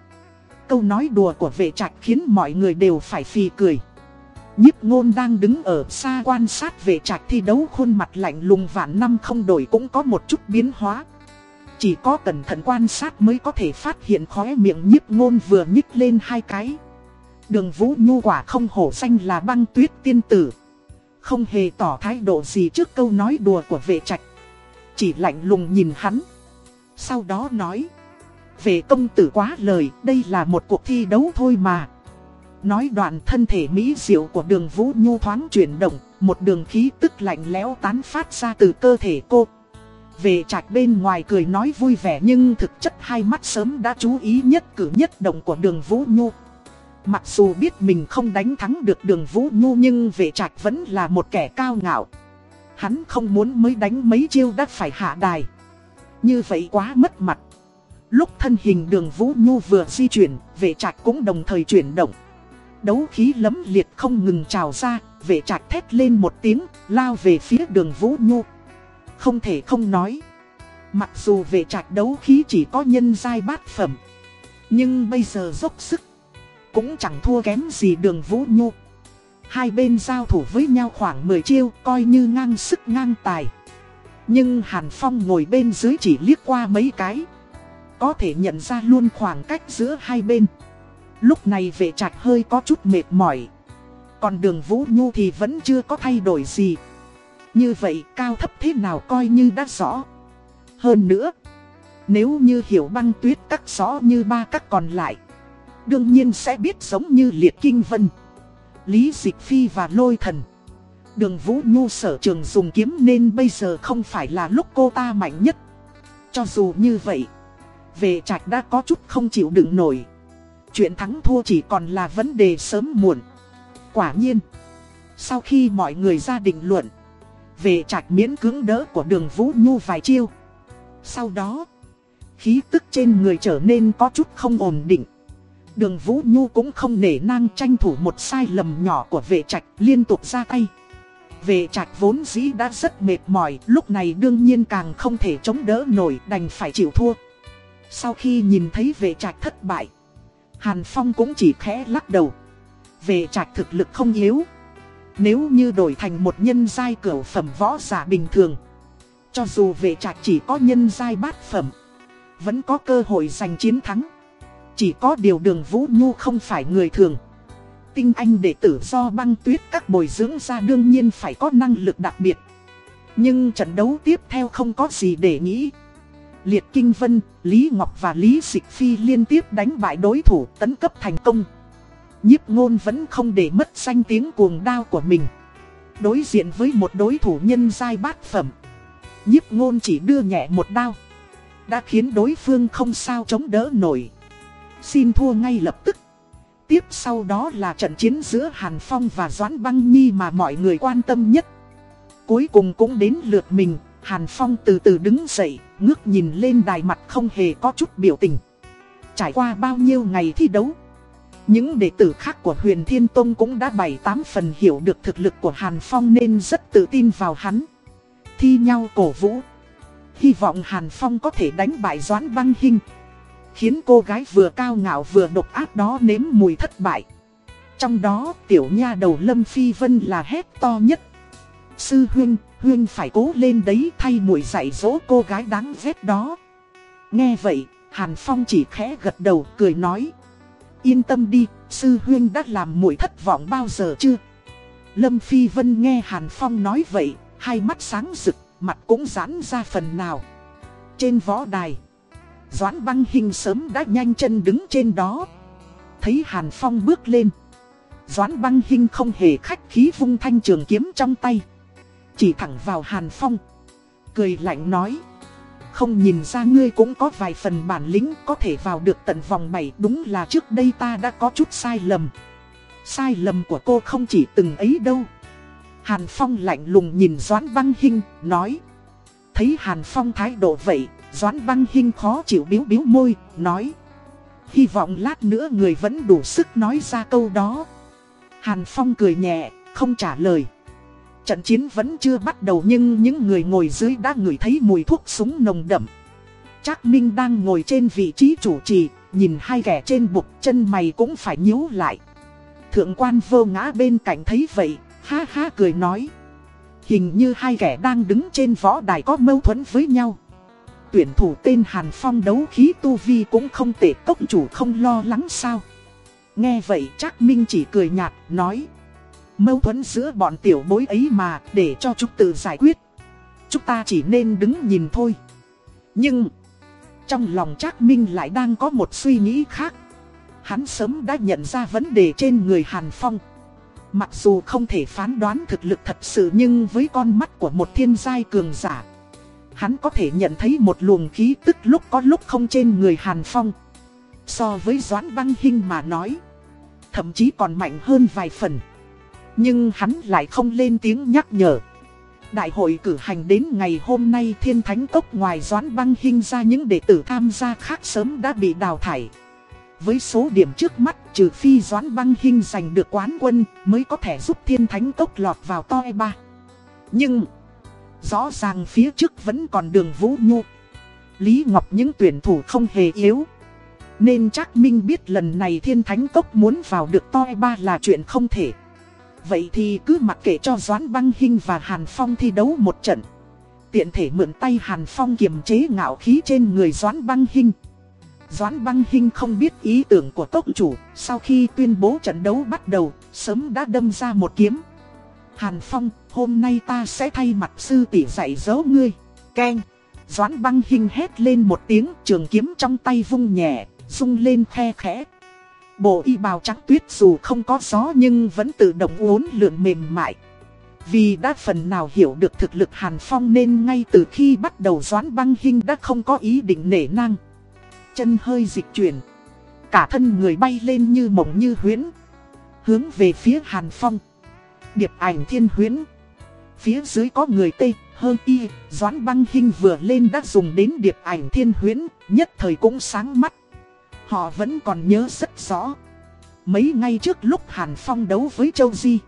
Câu nói đùa của vệ trạch khiến mọi người đều phải phì cười. Nhiếp ngôn đang đứng ở xa quan sát vệ trạch thi đấu khuôn mặt lạnh lùng vạn năm không đổi cũng có một chút biến hóa. Chỉ có cẩn thận quan sát mới có thể phát hiện khóe miệng nhiếp ngôn vừa nhích lên hai cái. Đường vũ nhu quả không hổ danh là băng tuyết tiên tử. Không hề tỏ thái độ gì trước câu nói đùa của vệ trạch. Chỉ lạnh lùng nhìn hắn. Sau đó nói. Về công tử quá lời, đây là một cuộc thi đấu thôi mà. Nói đoạn thân thể mỹ diệu của đường vũ nhu thoáng chuyển động, một đường khí tức lạnh lẽo tán phát ra từ cơ thể cô. Về trạch bên ngoài cười nói vui vẻ nhưng thực chất hai mắt sớm đã chú ý nhất cử nhất động của đường Vũ Nhu. Mặc dù biết mình không đánh thắng được đường Vũ Nhu nhưng vệ trạch vẫn là một kẻ cao ngạo. Hắn không muốn mới đánh mấy chiêu đã phải hạ đài. Như vậy quá mất mặt. Lúc thân hình đường Vũ Nhu vừa di chuyển, vệ trạch cũng đồng thời chuyển động. Đấu khí lấm liệt không ngừng trào ra, vệ trạch thét lên một tiếng, lao về phía đường Vũ Nhu. Không thể không nói. Mặc dù vệ trạch đấu khí chỉ có nhân giai bát phẩm. Nhưng bây giờ dốc sức. Cũng chẳng thua kém gì đường Vũ Nhu. Hai bên giao thủ với nhau khoảng 10 chiêu coi như ngang sức ngang tài. Nhưng Hàn Phong ngồi bên dưới chỉ liếc qua mấy cái. Có thể nhận ra luôn khoảng cách giữa hai bên. Lúc này vệ trạch hơi có chút mệt mỏi. Còn đường Vũ Nhu thì vẫn chưa có thay đổi gì. Như vậy cao thấp thế nào coi như đã rõ. Hơn nữa, nếu như hiểu băng tuyết các rõ như ba các còn lại, đương nhiên sẽ biết giống như liệt kinh vân, lý dịch phi và lôi thần. Đường Vũ Nhu sở trường dùng kiếm nên bây giờ không phải là lúc cô ta mạnh nhất. Cho dù như vậy, về trạch đã có chút không chịu đựng nổi. Chuyện thắng thua chỉ còn là vấn đề sớm muộn. Quả nhiên, sau khi mọi người ra định luận, về trạch miễn cưỡng đỡ của đường Vũ Nhu vài chiêu. Sau đó, khí tức trên người trở nên có chút không ổn định. Đường Vũ Nhu cũng không nể nang tranh thủ một sai lầm nhỏ của vệ trạch liên tục ra tay. Vệ trạch vốn dĩ đã rất mệt mỏi, lúc này đương nhiên càng không thể chống đỡ nổi đành phải chịu thua. Sau khi nhìn thấy vệ trạch thất bại, Hàn Phong cũng chỉ khẽ lắc đầu. Vệ trạch thực lực không yếu. Nếu như đổi thành một nhân giai cửa phẩm võ giả bình thường Cho dù vệ trạch chỉ có nhân giai bát phẩm Vẫn có cơ hội giành chiến thắng chỉ có điều đường Vũ Nhu không phải người thường Tinh anh đệ tử do băng tuyết các bồi dưỡng ra đương nhiên phải có năng lực đặc biệt Nhưng trận đấu tiếp theo không có gì để nghĩ Liệt Kinh Vân, Lý Ngọc và Lý Dịch Phi liên tiếp đánh bại đối thủ tấn cấp thành công nhiếp ngôn vẫn không để mất danh tiếng cuồng đao của mình. Đối diện với một đối thủ nhân giai bát phẩm. nhiếp ngôn chỉ đưa nhẹ một đao. Đã khiến đối phương không sao chống đỡ nổi. Xin thua ngay lập tức. Tiếp sau đó là trận chiến giữa Hàn Phong và Doãn Băng Nhi mà mọi người quan tâm nhất. Cuối cùng cũng đến lượt mình, Hàn Phong từ từ đứng dậy, ngước nhìn lên đài mặt không hề có chút biểu tình. Trải qua bao nhiêu ngày thi đấu, những đệ tử khác của huyền Thiên Tông cũng đã bày tám phần hiểu được thực lực của Hàn Phong nên rất tự tin vào hắn. Thi nhau cổ vũ. Hy vọng Hàn Phong có thể đánh bại Doãn Băng Hinh Khiến cô gái vừa cao ngạo vừa độc ác đó nếm mùi thất bại Trong đó tiểu nha đầu Lâm Phi Vân là hét to nhất Sư huyên huyên phải cố lên đấy thay mùi dạy dỗ cô gái đáng ghét đó Nghe vậy, Hàn Phong chỉ khẽ gật đầu cười nói Yên tâm đi, Sư huyên đã làm mùi thất vọng bao giờ chưa? Lâm Phi Vân nghe Hàn Phong nói vậy, hai mắt sáng rực, mặt cũng giãn ra phần nào. Trên võ đài, Doãn băng hình sớm đã nhanh chân đứng trên đó. Thấy Hàn Phong bước lên. Doãn băng hình không hề khách khí vung thanh trường kiếm trong tay. Chỉ thẳng vào Hàn Phong. Cười lạnh nói. Không nhìn ra ngươi cũng có vài phần bản lĩnh có thể vào được tận vòng 7 đúng là trước đây ta đã có chút sai lầm. Sai lầm của cô không chỉ từng ấy đâu. Hàn Phong lạnh lùng nhìn Doãn Băng Hinh, nói. Thấy Hàn Phong thái độ vậy, Doãn băng Hinh khó chịu biếu biếu môi, nói. Hy vọng lát nữa người vẫn đủ sức nói ra câu đó. Hàn Phong cười nhẹ, không trả lời. Trận chiến vẫn chưa bắt đầu nhưng những người ngồi dưới đã ngửi thấy mùi thuốc súng nồng đậm. Trác Minh đang ngồi trên vị trí chủ trì, nhìn hai kẻ trên bục chân mày cũng phải nhíu lại. Thượng quan vô ngã bên cạnh thấy vậy, ha ha cười nói. Hình như hai kẻ đang đứng trên võ đài có mâu thuẫn với nhau. Tuyển thủ tên Hàn Phong đấu khí tu vi cũng không tệ cốc chủ không lo lắng sao. Nghe vậy Trác Minh chỉ cười nhạt, nói. Mâu thuẫn giữa bọn tiểu bối ấy mà để cho chúng tự giải quyết Chúng ta chỉ nên đứng nhìn thôi Nhưng Trong lòng Trác Minh lại đang có một suy nghĩ khác Hắn sớm đã nhận ra vấn đề trên người Hàn Phong Mặc dù không thể phán đoán thực lực thật sự nhưng với con mắt của một thiên giai cường giả Hắn có thể nhận thấy một luồng khí tức lúc có lúc không trên người Hàn Phong So với Doãn Băng Hinh mà nói Thậm chí còn mạnh hơn vài phần nhưng hắn lại không lên tiếng nhắc nhở. Đại hội cử hành đến ngày hôm nay thiên thánh cốc ngoài Doãn băng Hinh ra những đệ tử tham gia khác sớm đã bị đào thải. Với số điểm trước mắt trừ phi Doãn băng Hinh giành được quán quân mới có thể giúp thiên thánh cốc lọt vào toi ba. Nhưng, rõ ràng phía trước vẫn còn đường vũ nhu. Lý Ngọc những tuyển thủ không hề yếu. Nên chắc Minh biết lần này thiên thánh cốc muốn vào được toi ba là chuyện không thể. Vậy thì cứ mặc kệ cho Doãn Băng Hinh và Hàn Phong thi đấu một trận. Tiện thể mượn tay Hàn Phong kiềm chế ngạo khí trên người Doãn Băng Hinh. Doãn Băng Hinh không biết ý tưởng của tốc chủ, sau khi tuyên bố trận đấu bắt đầu, sớm đã đâm ra một kiếm. Hàn Phong, hôm nay ta sẽ thay mặt sư tỷ dạy dỗ ngươi. Keng, Doãn Băng Hinh hét lên một tiếng, trường kiếm trong tay vung nhẹ, rung lên khe khẽ, Bộ y bào trắng tuyết dù không có gió nhưng vẫn tự động uốn lượn mềm mại. Vì đã phần nào hiểu được thực lực Hàn Phong nên ngay từ khi bắt đầu Doãn băng hình đã không có ý định nể năng. Chân hơi dịch chuyển. Cả thân người bay lên như mộng như huyễn. Hướng về phía Hàn Phong. Điệp ảnh thiên huyễn. Phía dưới có người tê, hơn y, Doãn băng hình vừa lên đã dùng đến điệp ảnh thiên huyễn, nhất thời cũng sáng mắt. Họ vẫn còn nhớ rất rõ. Mấy ngày trước lúc Hàn Phong đấu với Châu Di.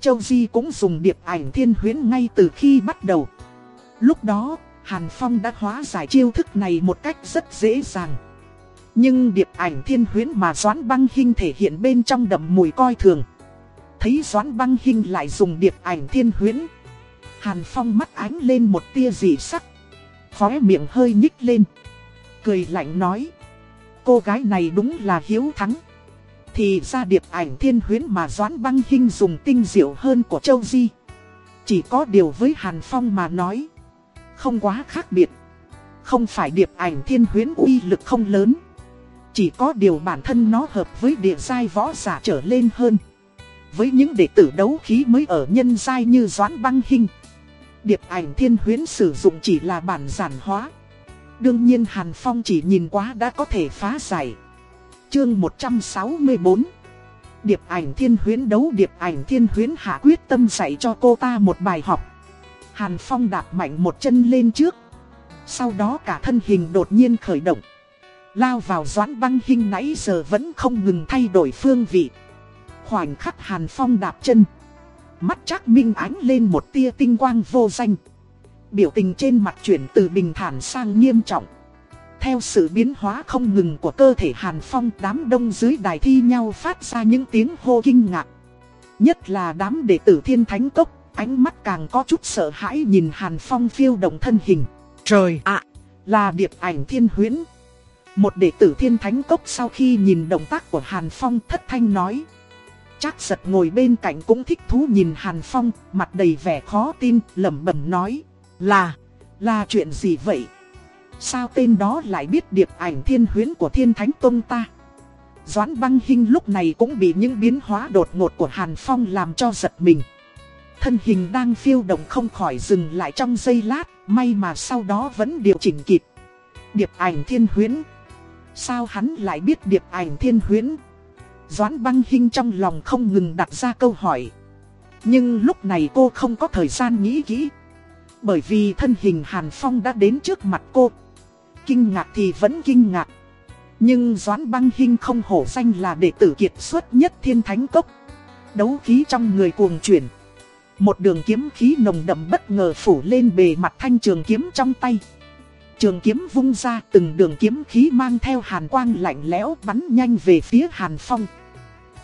Châu Di cũng dùng điệp ảnh thiên huyến ngay từ khi bắt đầu. Lúc đó, Hàn Phong đã hóa giải chiêu thức này một cách rất dễ dàng. Nhưng điệp ảnh thiên huyến mà Doãn Băng Hinh thể hiện bên trong đậm mùi coi thường. Thấy Doãn Băng Hinh lại dùng điệp ảnh thiên huyến. Hàn Phong mắt ánh lên một tia dị sắc. Khóe miệng hơi nhích lên. Cười lạnh nói cô gái này đúng là hiếu thắng. Thì ra điệp ảnh thiên huyến mà Doãn Băng Hinh dùng tinh diệu hơn của Châu Di. Chỉ có điều với Hàn Phong mà nói. Không quá khác biệt. Không phải điệp ảnh thiên huyến uy lực không lớn. Chỉ có điều bản thân nó hợp với địa giai võ giả trở lên hơn. Với những đệ tử đấu khí mới ở nhân giai như Doãn Băng Hinh. Điệp ảnh thiên huyến sử dụng chỉ là bản giản hóa. Đương nhiên Hàn Phong chỉ nhìn quá đã có thể phá giải. Chương 164 Điệp ảnh thiên huyến đấu điệp ảnh thiên huyến hạ quyết tâm dạy cho cô ta một bài học. Hàn Phong đạp mạnh một chân lên trước. Sau đó cả thân hình đột nhiên khởi động. Lao vào doãn băng hình nãy giờ vẫn không ngừng thay đổi phương vị. Khoảnh khắc Hàn Phong đạp chân. Mắt chắc minh ánh lên một tia tinh quang vô danh. Biểu tình trên mặt chuyển từ bình thản sang nghiêm trọng. Theo sự biến hóa không ngừng của cơ thể Hàn Phong đám đông dưới đài thi nhau phát ra những tiếng hô kinh ngạc. Nhất là đám đệ tử thiên thánh cốc, ánh mắt càng có chút sợ hãi nhìn Hàn Phong phiêu động thân hình. Trời ạ, là điệp ảnh thiên huyễn. Một đệ tử thiên thánh cốc sau khi nhìn động tác của Hàn Phong thất thanh nói. Chắc giật ngồi bên cạnh cũng thích thú nhìn Hàn Phong, mặt đầy vẻ khó tin, lẩm bẩm nói. Là, là chuyện gì vậy? Sao tên đó lại biết điệp ảnh thiên huyến của thiên thánh tông ta? Doãn băng hình lúc này cũng bị những biến hóa đột ngột của Hàn Phong làm cho giật mình. Thân hình đang phiêu động không khỏi dừng lại trong giây lát, may mà sau đó vẫn điều chỉnh kịp. Điệp ảnh thiên huyến. Sao hắn lại biết điệp ảnh thiên huyến? Doãn băng hinh trong lòng không ngừng đặt ra câu hỏi. Nhưng lúc này cô không có thời gian nghĩ kỹ. Bởi vì thân hình Hàn Phong đã đến trước mặt cô. Kinh ngạc thì vẫn kinh ngạc. Nhưng Doãn băng hinh không hổ danh là đệ tử kiệt xuất nhất thiên thánh cốc. Đấu khí trong người cuồng chuyển. Một đường kiếm khí nồng đậm bất ngờ phủ lên bề mặt thanh trường kiếm trong tay. Trường kiếm vung ra từng đường kiếm khí mang theo hàn quang lạnh lẽo bắn nhanh về phía hàn phong.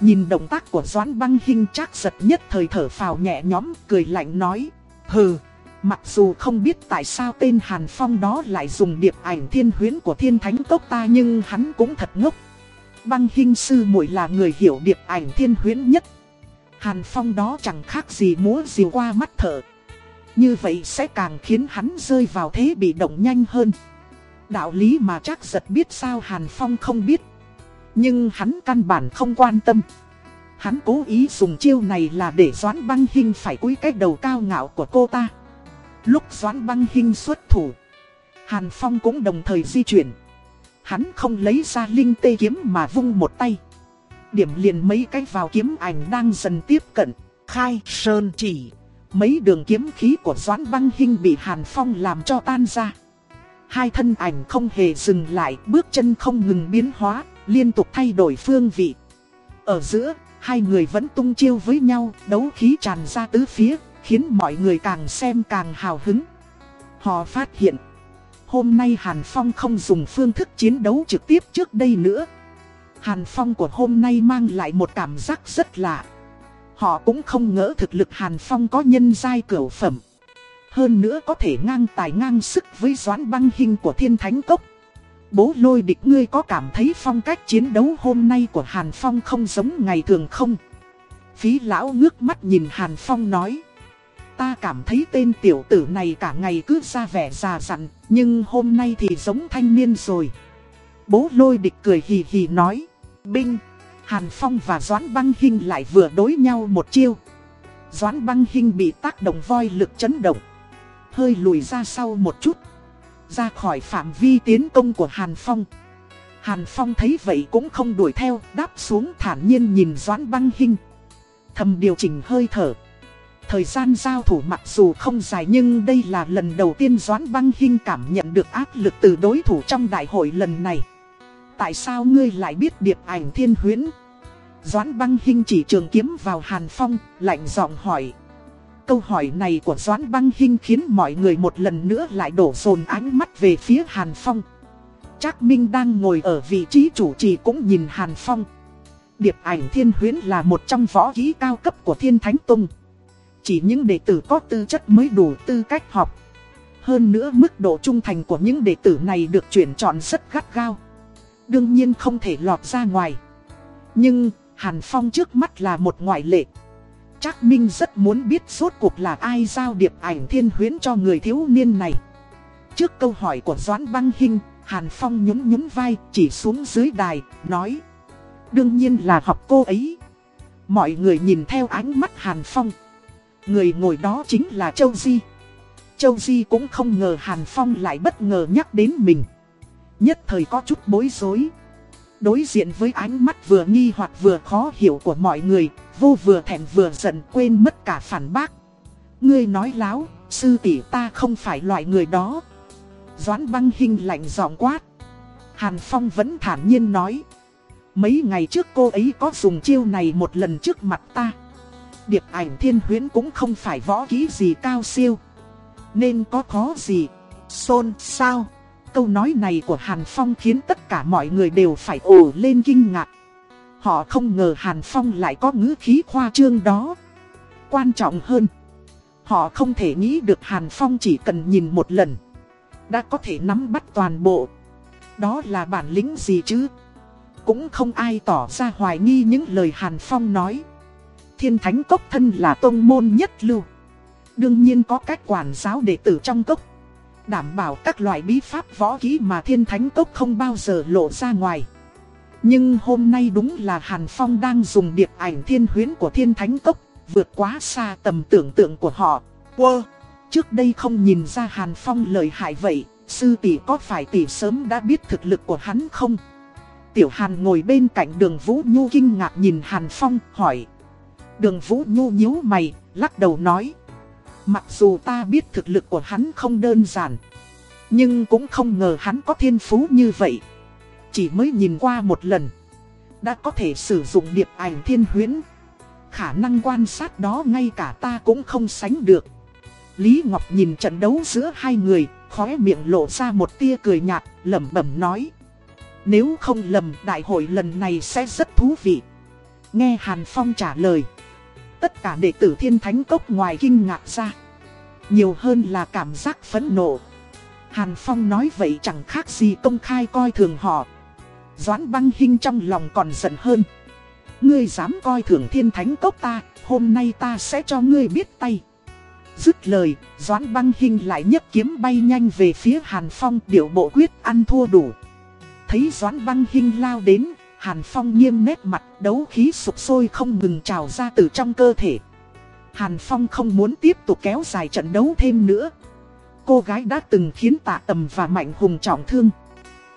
Nhìn động tác của Doãn băng hình chắc giật nhất thời thở phào nhẹ nhõm cười lạnh nói. Hừ, mặc dù không biết tại sao tên Hàn Phong đó lại dùng điệp ảnh thiên huyến của thiên thánh tốc ta nhưng hắn cũng thật ngốc. Băng hình sư muội là người hiểu điệp ảnh thiên huyến nhất. Hàn Phong đó chẳng khác gì múa diều qua mắt thở. Như vậy sẽ càng khiến hắn rơi vào thế bị động nhanh hơn. Đạo lý mà chắc giật biết sao Hàn Phong không biết. Nhưng hắn căn bản không quan tâm. Hắn cố ý dùng chiêu này là để Doãn băng Hinh phải cúi cái đầu cao ngạo của cô ta. Lúc Doãn băng Hinh xuất thủ, Hàn Phong cũng đồng thời di chuyển. Hắn không lấy ra linh tê kiếm mà vung một tay. Điểm liền mấy cái vào kiếm ảnh đang dần tiếp cận. Khai, sơn chỉ. Mấy đường kiếm khí của Doãn băng Hinh bị Hàn Phong làm cho tan ra. Hai thân ảnh không hề dừng lại, bước chân không ngừng biến hóa, liên tục thay đổi phương vị. Ở giữa, hai người vẫn tung chiêu với nhau, đấu khí tràn ra tứ phía, khiến mọi người càng xem càng hào hứng. Họ phát hiện, hôm nay Hàn Phong không dùng phương thức chiến đấu trực tiếp trước đây nữa. Hàn Phong của hôm nay mang lại một cảm giác rất lạ. Họ cũng không ngỡ thực lực Hàn Phong có nhân giai cửu phẩm. Hơn nữa có thể ngang tài ngang sức với doãn băng hình của thiên thánh cốc. Bố lôi địch ngươi có cảm thấy phong cách chiến đấu hôm nay của Hàn Phong không giống ngày thường không? Phí lão ngước mắt nhìn Hàn Phong nói. Ta cảm thấy tên tiểu tử này cả ngày cứ ra vẻ già dặn, nhưng hôm nay thì giống thanh niên rồi. Bố lôi địch cười hì hì nói. Binh, Hàn Phong và Doãn Băng Hinh lại vừa đối nhau một chiêu. Doãn Băng Hinh bị tác động voi lực chấn động. Hơi lùi ra sau một chút ra khỏi phạm vi tiến công của Hàn Phong. Hàn Phong thấy vậy cũng không đuổi theo, đáp xuống thản nhiên nhìn Doãn Băng Hinh. Thầm điều chỉnh hơi thở. Thời gian giao thủ mặc dù không dài nhưng đây là lần đầu tiên Doãn Băng Hinh cảm nhận được áp lực từ đối thủ trong đại hội lần này. Tại sao ngươi lại biết điệp ảnh thiên huyến? Doãn Băng Hinh chỉ trường kiếm vào Hàn Phong, lạnh giọng hỏi. Câu hỏi này của Doãn Băng Hinh khiến mọi người một lần nữa lại đổ dồn ánh mắt về phía Hàn Phong. Trác Minh đang ngồi ở vị trí chủ trì cũng nhìn Hàn Phong. Điệp ảnh thiên huyến là một trong võ kỹ cao cấp của thiên thánh tông. Chỉ những đệ tử có tư chất mới đủ tư cách học. Hơn nữa mức độ trung thành của những đệ tử này được chuyển chọn rất gắt gao. Đương nhiên không thể lọt ra ngoài. Nhưng Hàn Phong trước mắt là một ngoại lệ. Trác Minh rất muốn biết suốt cuộc là ai giao điệp ảnh thiên huyến cho người thiếu niên này. Trước câu hỏi của Doãn Băng Hinh, Hàn Phong nhún nhún vai, chỉ xuống dưới đài, nói. Đương nhiên là học cô ấy. Mọi người nhìn theo ánh mắt Hàn Phong. Người ngồi đó chính là Châu Di. Châu Di cũng không ngờ Hàn Phong lại bất ngờ nhắc đến mình. Nhất thời có chút bối rối. Đối diện với ánh mắt vừa nghi hoặc vừa khó hiểu của mọi người, vô vừa thẹn vừa giận quên mất cả phản bác. Ngươi nói láo, sư tỷ ta không phải loại người đó. Doãn băng hình lạnh giọng quát. Hàn Phong vẫn thản nhiên nói. Mấy ngày trước cô ấy có dùng chiêu này một lần trước mặt ta. Điệp ảnh thiên huyến cũng không phải võ kỹ gì cao siêu. Nên có khó gì Xôn sao Câu nói này của Hàn Phong khiến tất cả mọi người đều phải ồ lên kinh ngạc. Họ không ngờ Hàn Phong lại có ngữ khí khoa trương đó. Quan trọng hơn, Họ không thể nghĩ được Hàn Phong chỉ cần nhìn một lần, Đã có thể nắm bắt toàn bộ. Đó là bản lĩnh gì chứ? Cũng không ai tỏ ra hoài nghi những lời Hàn Phong nói. Thiên Thánh Cốc thân là tôn môn nhất lưu. Đương nhiên có cách quản giáo đệ tử trong cốc. Đảm bảo các loại bí pháp võ kỹ mà Thiên Thánh Cốc không bao giờ lộ ra ngoài. Nhưng hôm nay đúng là Hàn Phong đang dùng điệp ảnh thiên huyến của Thiên Thánh Cốc Vượt quá xa tầm tưởng tượng của họ. Wow, trước đây không nhìn ra Hàn Phong lợi hại vậy Sư tỷ có phải tỷ sớm đã biết thực lực của hắn không? Tiểu Hàn ngồi bên cạnh đường Vũ Nhu kinh ngạc nhìn Hàn Phong hỏi. Đường Vũ Nhu nhíu mày, lắc đầu nói Mặc dù ta biết thực lực của hắn không đơn giản Nhưng cũng không ngờ hắn có thiên phú như vậy. Chỉ mới nhìn qua một lần Đã có thể sử dụng điệp ảnh thiên huyễn, Khả năng quan sát đó ngay cả ta cũng không sánh được. Lý Ngọc nhìn trận đấu giữa hai người Khóe miệng lộ ra một tia cười nhạt lẩm bẩm nói. Nếu không lầm đại hội lần này sẽ rất thú vị. Nghe Hàn Phong trả lời. Tất cả đệ tử thiên thánh cốc ngoài kinh ngạc ra. Nhiều hơn là cảm giác phẫn nộ. Hàn Phong nói vậy chẳng khác gì công khai coi thường họ. Doãn băng hinh trong lòng còn giận hơn. Ngươi dám coi thường thiên thánh cốc ta Hôm nay ta sẽ cho ngươi biết tay. Dứt lời, Doãn băng hinh lại nhấc kiếm bay nhanh về phía Hàn Phong điệu bộ quyết ăn thua đủ. Thấy Doãn băng hinh lao đến Hàn Phong nghiêm nét mặt, đấu khí sụp sôi không ngừng trào ra từ trong cơ thể. Hàn Phong không muốn tiếp tục kéo dài trận đấu thêm nữa. Cô gái đã từng khiến tạ tầm và mạnh hùng trọng thương.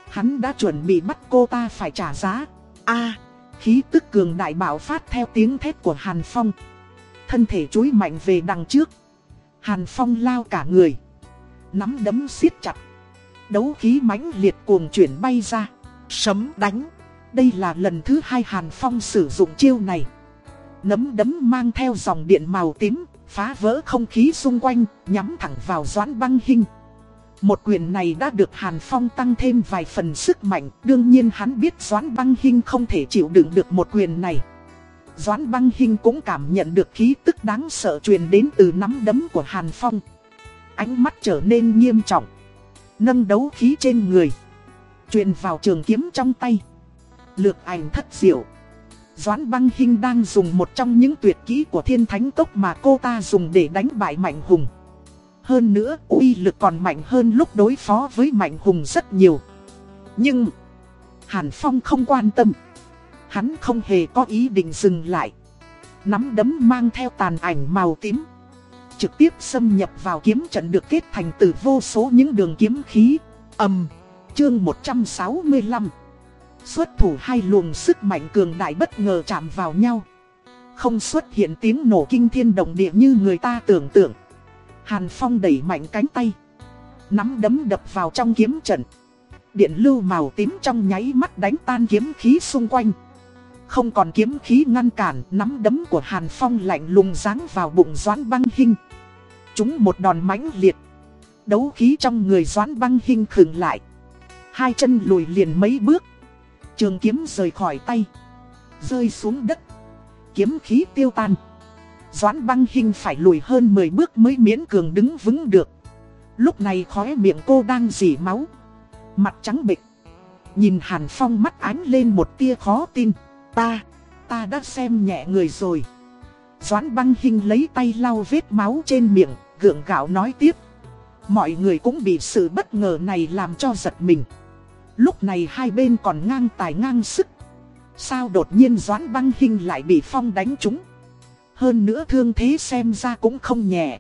Hắn đã chuẩn bị bắt cô ta phải trả giá. a, khí tức cường đại bạo phát theo tiếng thét của Hàn Phong. Thân thể chúi mạnh về đằng trước. Hàn Phong lao cả người. Nắm đấm siết chặt. Đấu khí mãnh liệt cuồng chuyển bay ra. Sấm đánh. Đây là lần thứ hai Hàn Phong sử dụng chiêu này. Nấm đấm mang theo dòng điện màu tím, phá vỡ không khí xung quanh, nhắm thẳng vào Doãn băng Hinh Một quyền này đã được Hàn Phong tăng thêm vài phần sức mạnh, đương nhiên hắn biết Doãn băng Hinh không thể chịu đựng được một quyền này. Doãn băng Hinh cũng cảm nhận được khí tức đáng sợ truyền đến từ nắm đấm của Hàn Phong. Ánh mắt trở nên nghiêm trọng, nâng đấu khí trên người, truyền vào trường kiếm trong tay. Lược ảnh thất diệu. Doãn băng hình đang dùng một trong những tuyệt kỹ của thiên thánh cốc mà cô ta dùng để đánh bại Mạnh Hùng. Hơn nữa, uy lực còn mạnh hơn lúc đối phó với Mạnh Hùng rất nhiều. Nhưng, Hàn Phong không quan tâm. Hắn không hề có ý định dừng lại. Nắm đấm mang theo tàn ảnh màu tím. Trực tiếp xâm nhập vào kiếm trận được kết thành từ vô số những đường kiếm khí. Âm, chương 165 Xuất thủ hai luồng sức mạnh cường đại bất ngờ chạm vào nhau. Không xuất hiện tiếng nổ kinh thiên động địa như người ta tưởng tượng. Hàn Phong đẩy mạnh cánh tay. Nắm đấm đập vào trong kiếm trận. Điện lưu màu tím trong nháy mắt đánh tan kiếm khí xung quanh. Không còn kiếm khí ngăn cản, nắm đấm của Hàn Phong lạnh lùng giáng vào bụng Doãn băng hinh. Chúng một đòn mãnh liệt. Đấu khí trong người Doãn băng hinh khừng lại. Hai chân lùi liền mấy bước. Trường kiếm rời khỏi tay. Rơi xuống đất. Kiếm khí tiêu tan. Doãn băng hình phải lùi hơn 10 bước mới miễn cường đứng vững được. Lúc này khóe miệng cô đang dỉ máu. Mặt trắng bệch. Nhìn Hàn Phong mắt ánh lên một tia khó tin. Ta, ta đã xem nhẹ người rồi. Doãn băng hình lấy tay lau vết máu trên miệng, gượng gạo nói tiếp. Mọi người cũng bị sự bất ngờ này làm cho giật mình. Lúc này hai bên còn ngang tài ngang sức. Sao đột nhiên Doãn băng Hinh lại bị Phong đánh trúng. Hơn nữa thương thế xem ra cũng không nhẹ.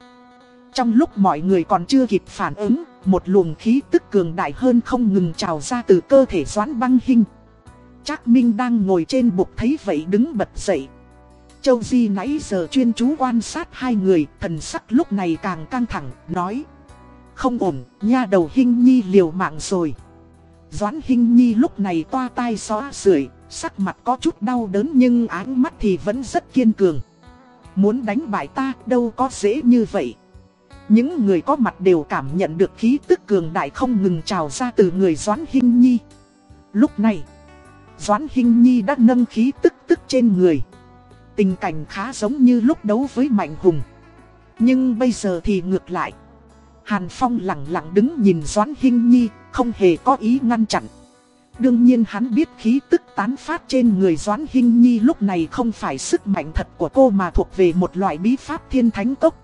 Trong lúc mọi người còn chưa kịp phản ứng, một luồng khí tức cường đại hơn không ngừng trào ra từ cơ thể Doãn băng Hinh. Trác Minh đang ngồi trên bục thấy vậy đứng bật dậy. Châu Di nãy giờ chuyên chú quan sát hai người, thần sắc lúc này càng căng thẳng, nói. Không ổn, nha đầu Hinh nhi liều mạng rồi. Doãn Hinh Nhi lúc này toa tai xóa sưởi, sắc mặt có chút đau đớn nhưng ánh mắt thì vẫn rất kiên cường. Muốn đánh bại ta đâu có dễ như vậy. Những người có mặt đều cảm nhận được khí tức cường đại không ngừng trào ra từ người Doãn Hinh Nhi. Lúc này, Doãn Hinh Nhi đã nâng khí tức tức trên người. Tình cảnh khá giống như lúc đấu với Mạnh Hùng. Nhưng bây giờ thì ngược lại. Hàn Phong lặng lặng đứng nhìn Doãn Hinh Nhi, không hề có ý ngăn chặn. Đương nhiên hắn biết khí tức tán phát trên người Doãn Hinh Nhi lúc này không phải sức mạnh thật của cô mà thuộc về một loại bí pháp thiên thánh tốc,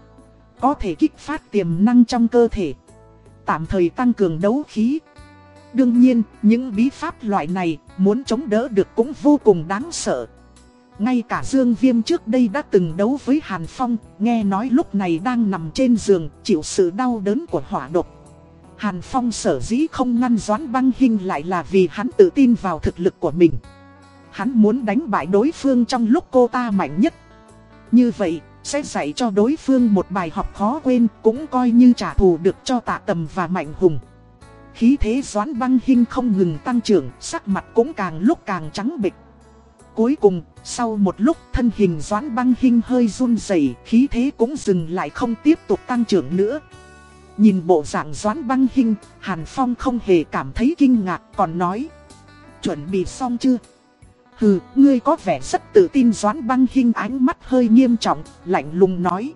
Có thể kích phát tiềm năng trong cơ thể. Tạm thời tăng cường đấu khí. Đương nhiên, những bí pháp loại này muốn chống đỡ được cũng vô cùng đáng sợ. Ngay cả Dương Viêm trước đây đã từng đấu với Hàn Phong, nghe nói lúc này đang nằm trên giường, chịu sự đau đớn của hỏa độc. Hàn Phong sở dĩ không ngăn Doãn băng Hinh lại là vì hắn tự tin vào thực lực của mình. Hắn muốn đánh bại đối phương trong lúc cô ta mạnh nhất. Như vậy, sẽ dạy cho đối phương một bài học khó quên, cũng coi như trả thù được cho tạ tầm và mạnh hùng. Khí thế Doãn băng Hinh không ngừng tăng trưởng, sắc mặt cũng càng lúc càng trắng bệch. Cuối cùng, sau một lúc thân hình Doãn băng Hinh hơi run rẩy, khí thế cũng dừng lại không tiếp tục tăng trưởng nữa. Nhìn bộ dạng doãn băng hình, Hàn Phong không hề cảm thấy kinh ngạc còn nói. Chuẩn bị xong chưa? Hừ, ngươi có vẻ rất tự tin doãn băng hình ánh mắt hơi nghiêm trọng, lạnh lùng nói.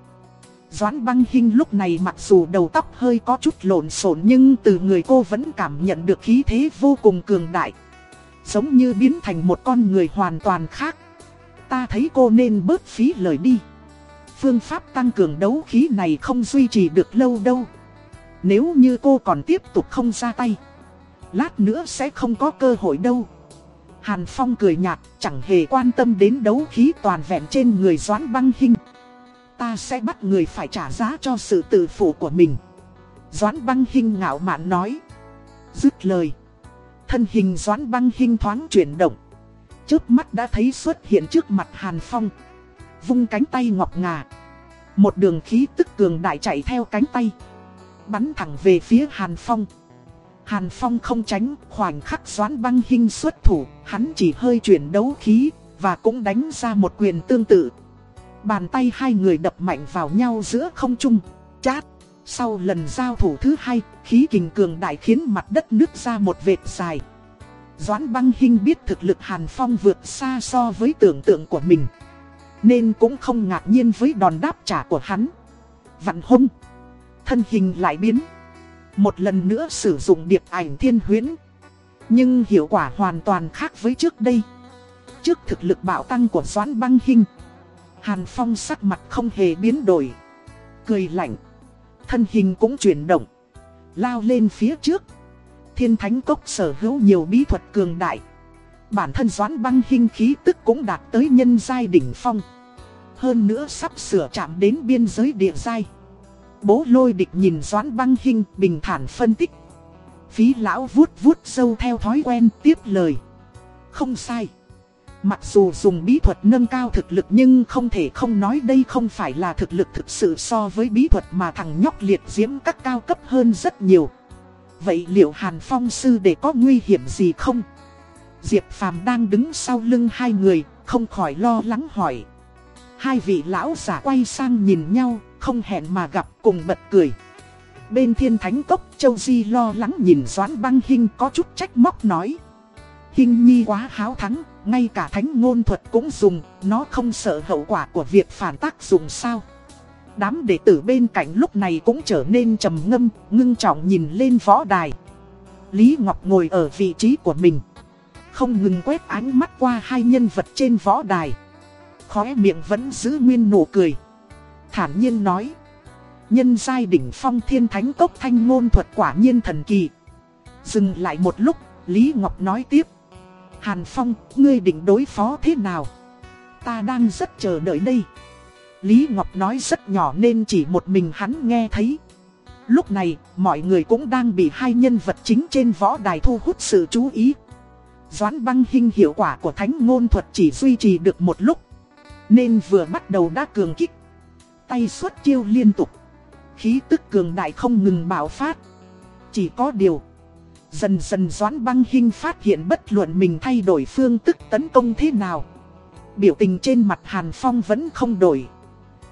Doãn băng hình lúc này mặc dù đầu tóc hơi có chút lộn xộn nhưng từ người cô vẫn cảm nhận được khí thế vô cùng cường đại. Giống như biến thành một con người hoàn toàn khác. Ta thấy cô nên bớt phí lời đi. Phương pháp tăng cường đấu khí này không duy trì được lâu đâu. Nếu như cô còn tiếp tục không ra tay, Lát nữa sẽ không có cơ hội đâu. Hàn Phong cười nhạt, chẳng hề quan tâm đến đấu khí toàn vẹn trên người Doãn băng Hinh. Ta sẽ bắt người phải trả giá cho sự tự phụ của mình. Doãn băng Hinh ngạo mạn nói. Dứt lời, Thân hình Doãn băng Hinh thoáng chuyển động. Trước mắt đã thấy xuất hiện trước mặt Hàn Phong. Vung cánh tay ngọc ngà. Một đường khí tức cường đại chạy theo cánh tay. Bắn thẳng về phía Hàn Phong. Hàn Phong không tránh, khoảnh khắc doãn băng Hinh xuất thủ, Hắn chỉ hơi chuyển đấu khí, Và cũng đánh ra một quyền tương tự. Bàn tay hai người đập mạnh vào nhau giữa không trung. Chát! Sau lần giao thủ thứ hai, Khí kình cường đại khiến mặt đất nứt ra một vệt dài. Doãn băng Hinh biết thực lực Hàn Phong vượt xa so với tưởng tượng của mình, Nên cũng không ngạc nhiên với đòn đáp trả của hắn. Vặn hung thân hình lại biến. Một lần nữa sử dụng điệp ảnh thiên huyễn. Nhưng hiệu quả hoàn toàn khác với trước đây. Trước thực lực bạo tăng của Doãn băng hình. Hàn Phong sắc mặt không hề biến đổi. Cười lạnh. Thân hình cũng chuyển động. Lao lên phía trước. Thiên Thánh Cốc sở hữu nhiều bí thuật cường đại. Bản thân Doãn băng hình khí tức cũng đạt tới nhân giai đỉnh phong. Hơn nữa sắp sửa chạm đến biên giới địa giai. Bố lôi địch nhìn Doãn băng hình bình thản phân tích. Phí lão vuốt vuốt sâu theo thói quen tiếp lời. Không sai. Mặc dù dùng bí thuật nâng cao thực lực nhưng không thể không nói đây không phải là thực lực thực sự so với bí thuật mà thằng nhóc liệt diễm các cao cấp hơn rất nhiều. Vậy liệu Hàn Phong sư để có nguy hiểm gì không? Diệp Phàm đang đứng sau lưng hai người, không khỏi lo lắng hỏi. Hai vị lão giả quay sang nhìn nhau, không hẹn mà gặp cùng bật cười. Bên thiên thánh cốc Châu Di lo lắng nhìn Doãn băng Hinh có chút trách móc nói. Hinh nhi quá háo thắng, ngay cả thánh ngôn thuật cũng dùng, nó không sợ hậu quả của việc phản tác dụng sao. Đám đệ tử bên cạnh lúc này cũng trở nên trầm ngâm, ngưng trọng nhìn lên võ đài. Lý Ngọc ngồi ở vị trí của mình. Không ngừng quét ánh mắt qua hai nhân vật trên võ đài. Khóe miệng vẫn giữ nguyên nụ cười thản nhiên nói. Nhân giai đỉnh phong thiên thánh cốc thanh ngôn thuật quả nhiên thần kỳ. Dừng lại một lúc, Lý Ngọc nói tiếp. Hàn Phong, ngươi định đối phó thế nào? Ta đang rất chờ đợi đây. Lý Ngọc nói rất nhỏ nên chỉ một mình hắn nghe thấy. Lúc này, mọi người cũng đang bị hai nhân vật chính trên võ đài thu hút sự chú ý. Doãn băng hình hiệu quả của thánh ngôn thuật chỉ duy trì được một lúc. Nên vừa bắt đầu đã cường kích tay xuất chiêu liên tục. Khí tức cường đại không ngừng bạo phát. Chỉ có điều. Dần dần Doãn băng hình phát hiện bất luận mình thay đổi phương tức tấn công thế nào. Biểu tình trên mặt Hàn Phong vẫn không đổi.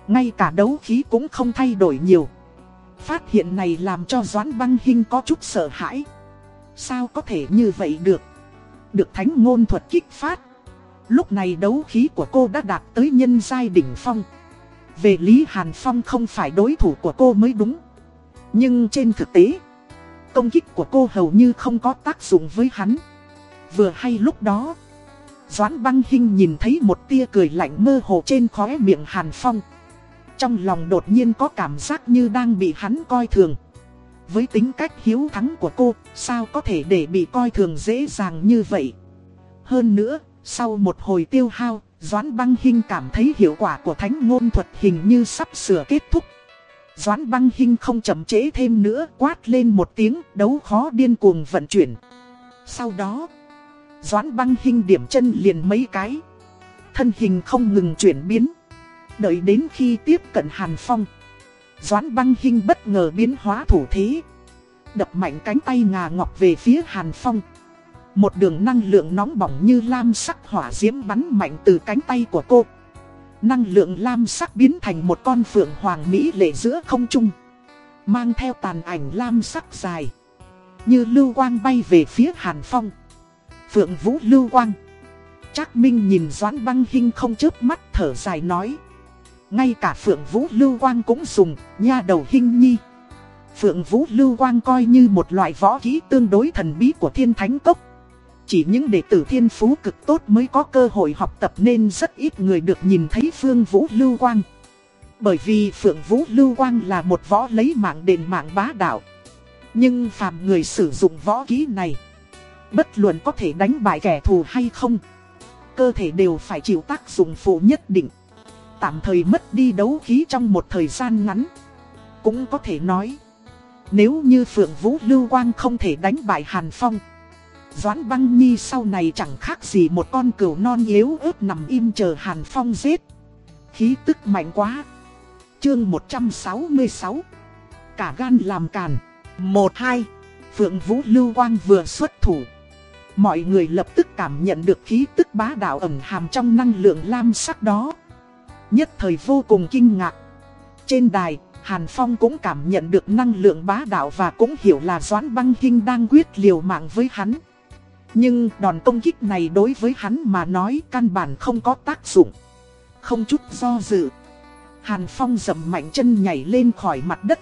Ngay cả đấu khí cũng không thay đổi nhiều. Phát hiện này làm cho Doãn Băng Hinh có chút sợ hãi. Sao có thể như vậy được? Được thánh ngôn thuật kích phát. Lúc này đấu khí của cô đã đạt tới nhân giai đỉnh phong. Về Lý Hàn Phong không phải đối thủ của cô mới đúng. Nhưng trên thực tế, công kích của cô hầu như không có tác dụng với hắn. Vừa hay lúc đó, Doãn băng Hinh nhìn thấy một tia cười lạnh mơ hồ trên khóe miệng Hàn Phong. Trong lòng đột nhiên có cảm giác như đang bị hắn coi thường. Với tính cách hiếu thắng của cô, sao có thể để bị coi thường dễ dàng như vậy? Hơn nữa, sau một hồi tiêu hao, Doãn băng Hinh cảm thấy hiệu quả của thánh ngôn thuật hình như sắp sửa kết thúc. Doãn băng Hinh không chậm trễ thêm nữa, quát lên một tiếng, đấu khó điên cuồng vận chuyển. Sau đó, Doãn băng Hinh điểm chân liền mấy cái. Thân hình không ngừng chuyển biến. Đợi đến khi tiếp cận Hàn Phong. Doãn băng Hinh bất ngờ biến hóa thủ thế. Đập mạnh cánh tay ngà ngọc về phía Hàn Phong. Một đường năng lượng nóng bỏng như lam sắc hỏa diễm bắn mạnh từ cánh tay của cô. Năng lượng lam sắc biến thành một con phượng hoàng mỹ lệ giữa không trung. Mang theo tàn ảnh lam sắc dài. Như lưu quang bay về phía Hàn Phong. Phượng Vũ lưu quang. Trác Minh nhìn Doãn Băng Hinh không chớp mắt thở dài nói. Ngay cả Phượng Vũ lưu quang cũng dùng, nha đầu Hinh Nhi. Phượng Vũ lưu quang coi như một loại võ kỹ tương đối thần bí của thiên thánh cốc. Chỉ những đệ tử thiên phú cực tốt mới có cơ hội học tập nên rất ít người được nhìn thấy Phương Vũ lưu quang. Bởi vì Phượng Vũ lưu quang là một võ lấy mạng đền mạng bá đạo. Nhưng phàm người sử dụng võ kỹ này, Bất luận có thể đánh bại kẻ thù hay không, Cơ thể đều phải chịu tác dụng phụ nhất định Tạm thời mất đi đấu khí trong một thời gian ngắn Cũng có thể nói, Nếu như Phượng Vũ Lưu Quang không thể đánh bại Hàn Phong Doãn băng nhi sau này chẳng khác gì một con cừu non yếu ớt nằm im chờ Hàn Phong giết Khí tức mạnh quá Chương 166 Cả gan làm càn 1-2 Phượng Vũ Lưu Quang vừa xuất thủ Mọi người lập tức cảm nhận được khí tức bá đạo ẩn hàm trong năng lượng lam sắc đó. Nhất thời vô cùng kinh ngạc. Trên đài, Hàn Phong cũng cảm nhận được năng lượng bá đạo và cũng hiểu là Doãn Băng Hinh đang quyết liều mạng với hắn. Nhưng đòn công kích này đối với hắn mà nói căn bản không có tác dụng. Không chút do dự. Hàn Phong dầm mạnh chân nhảy lên khỏi mặt đất.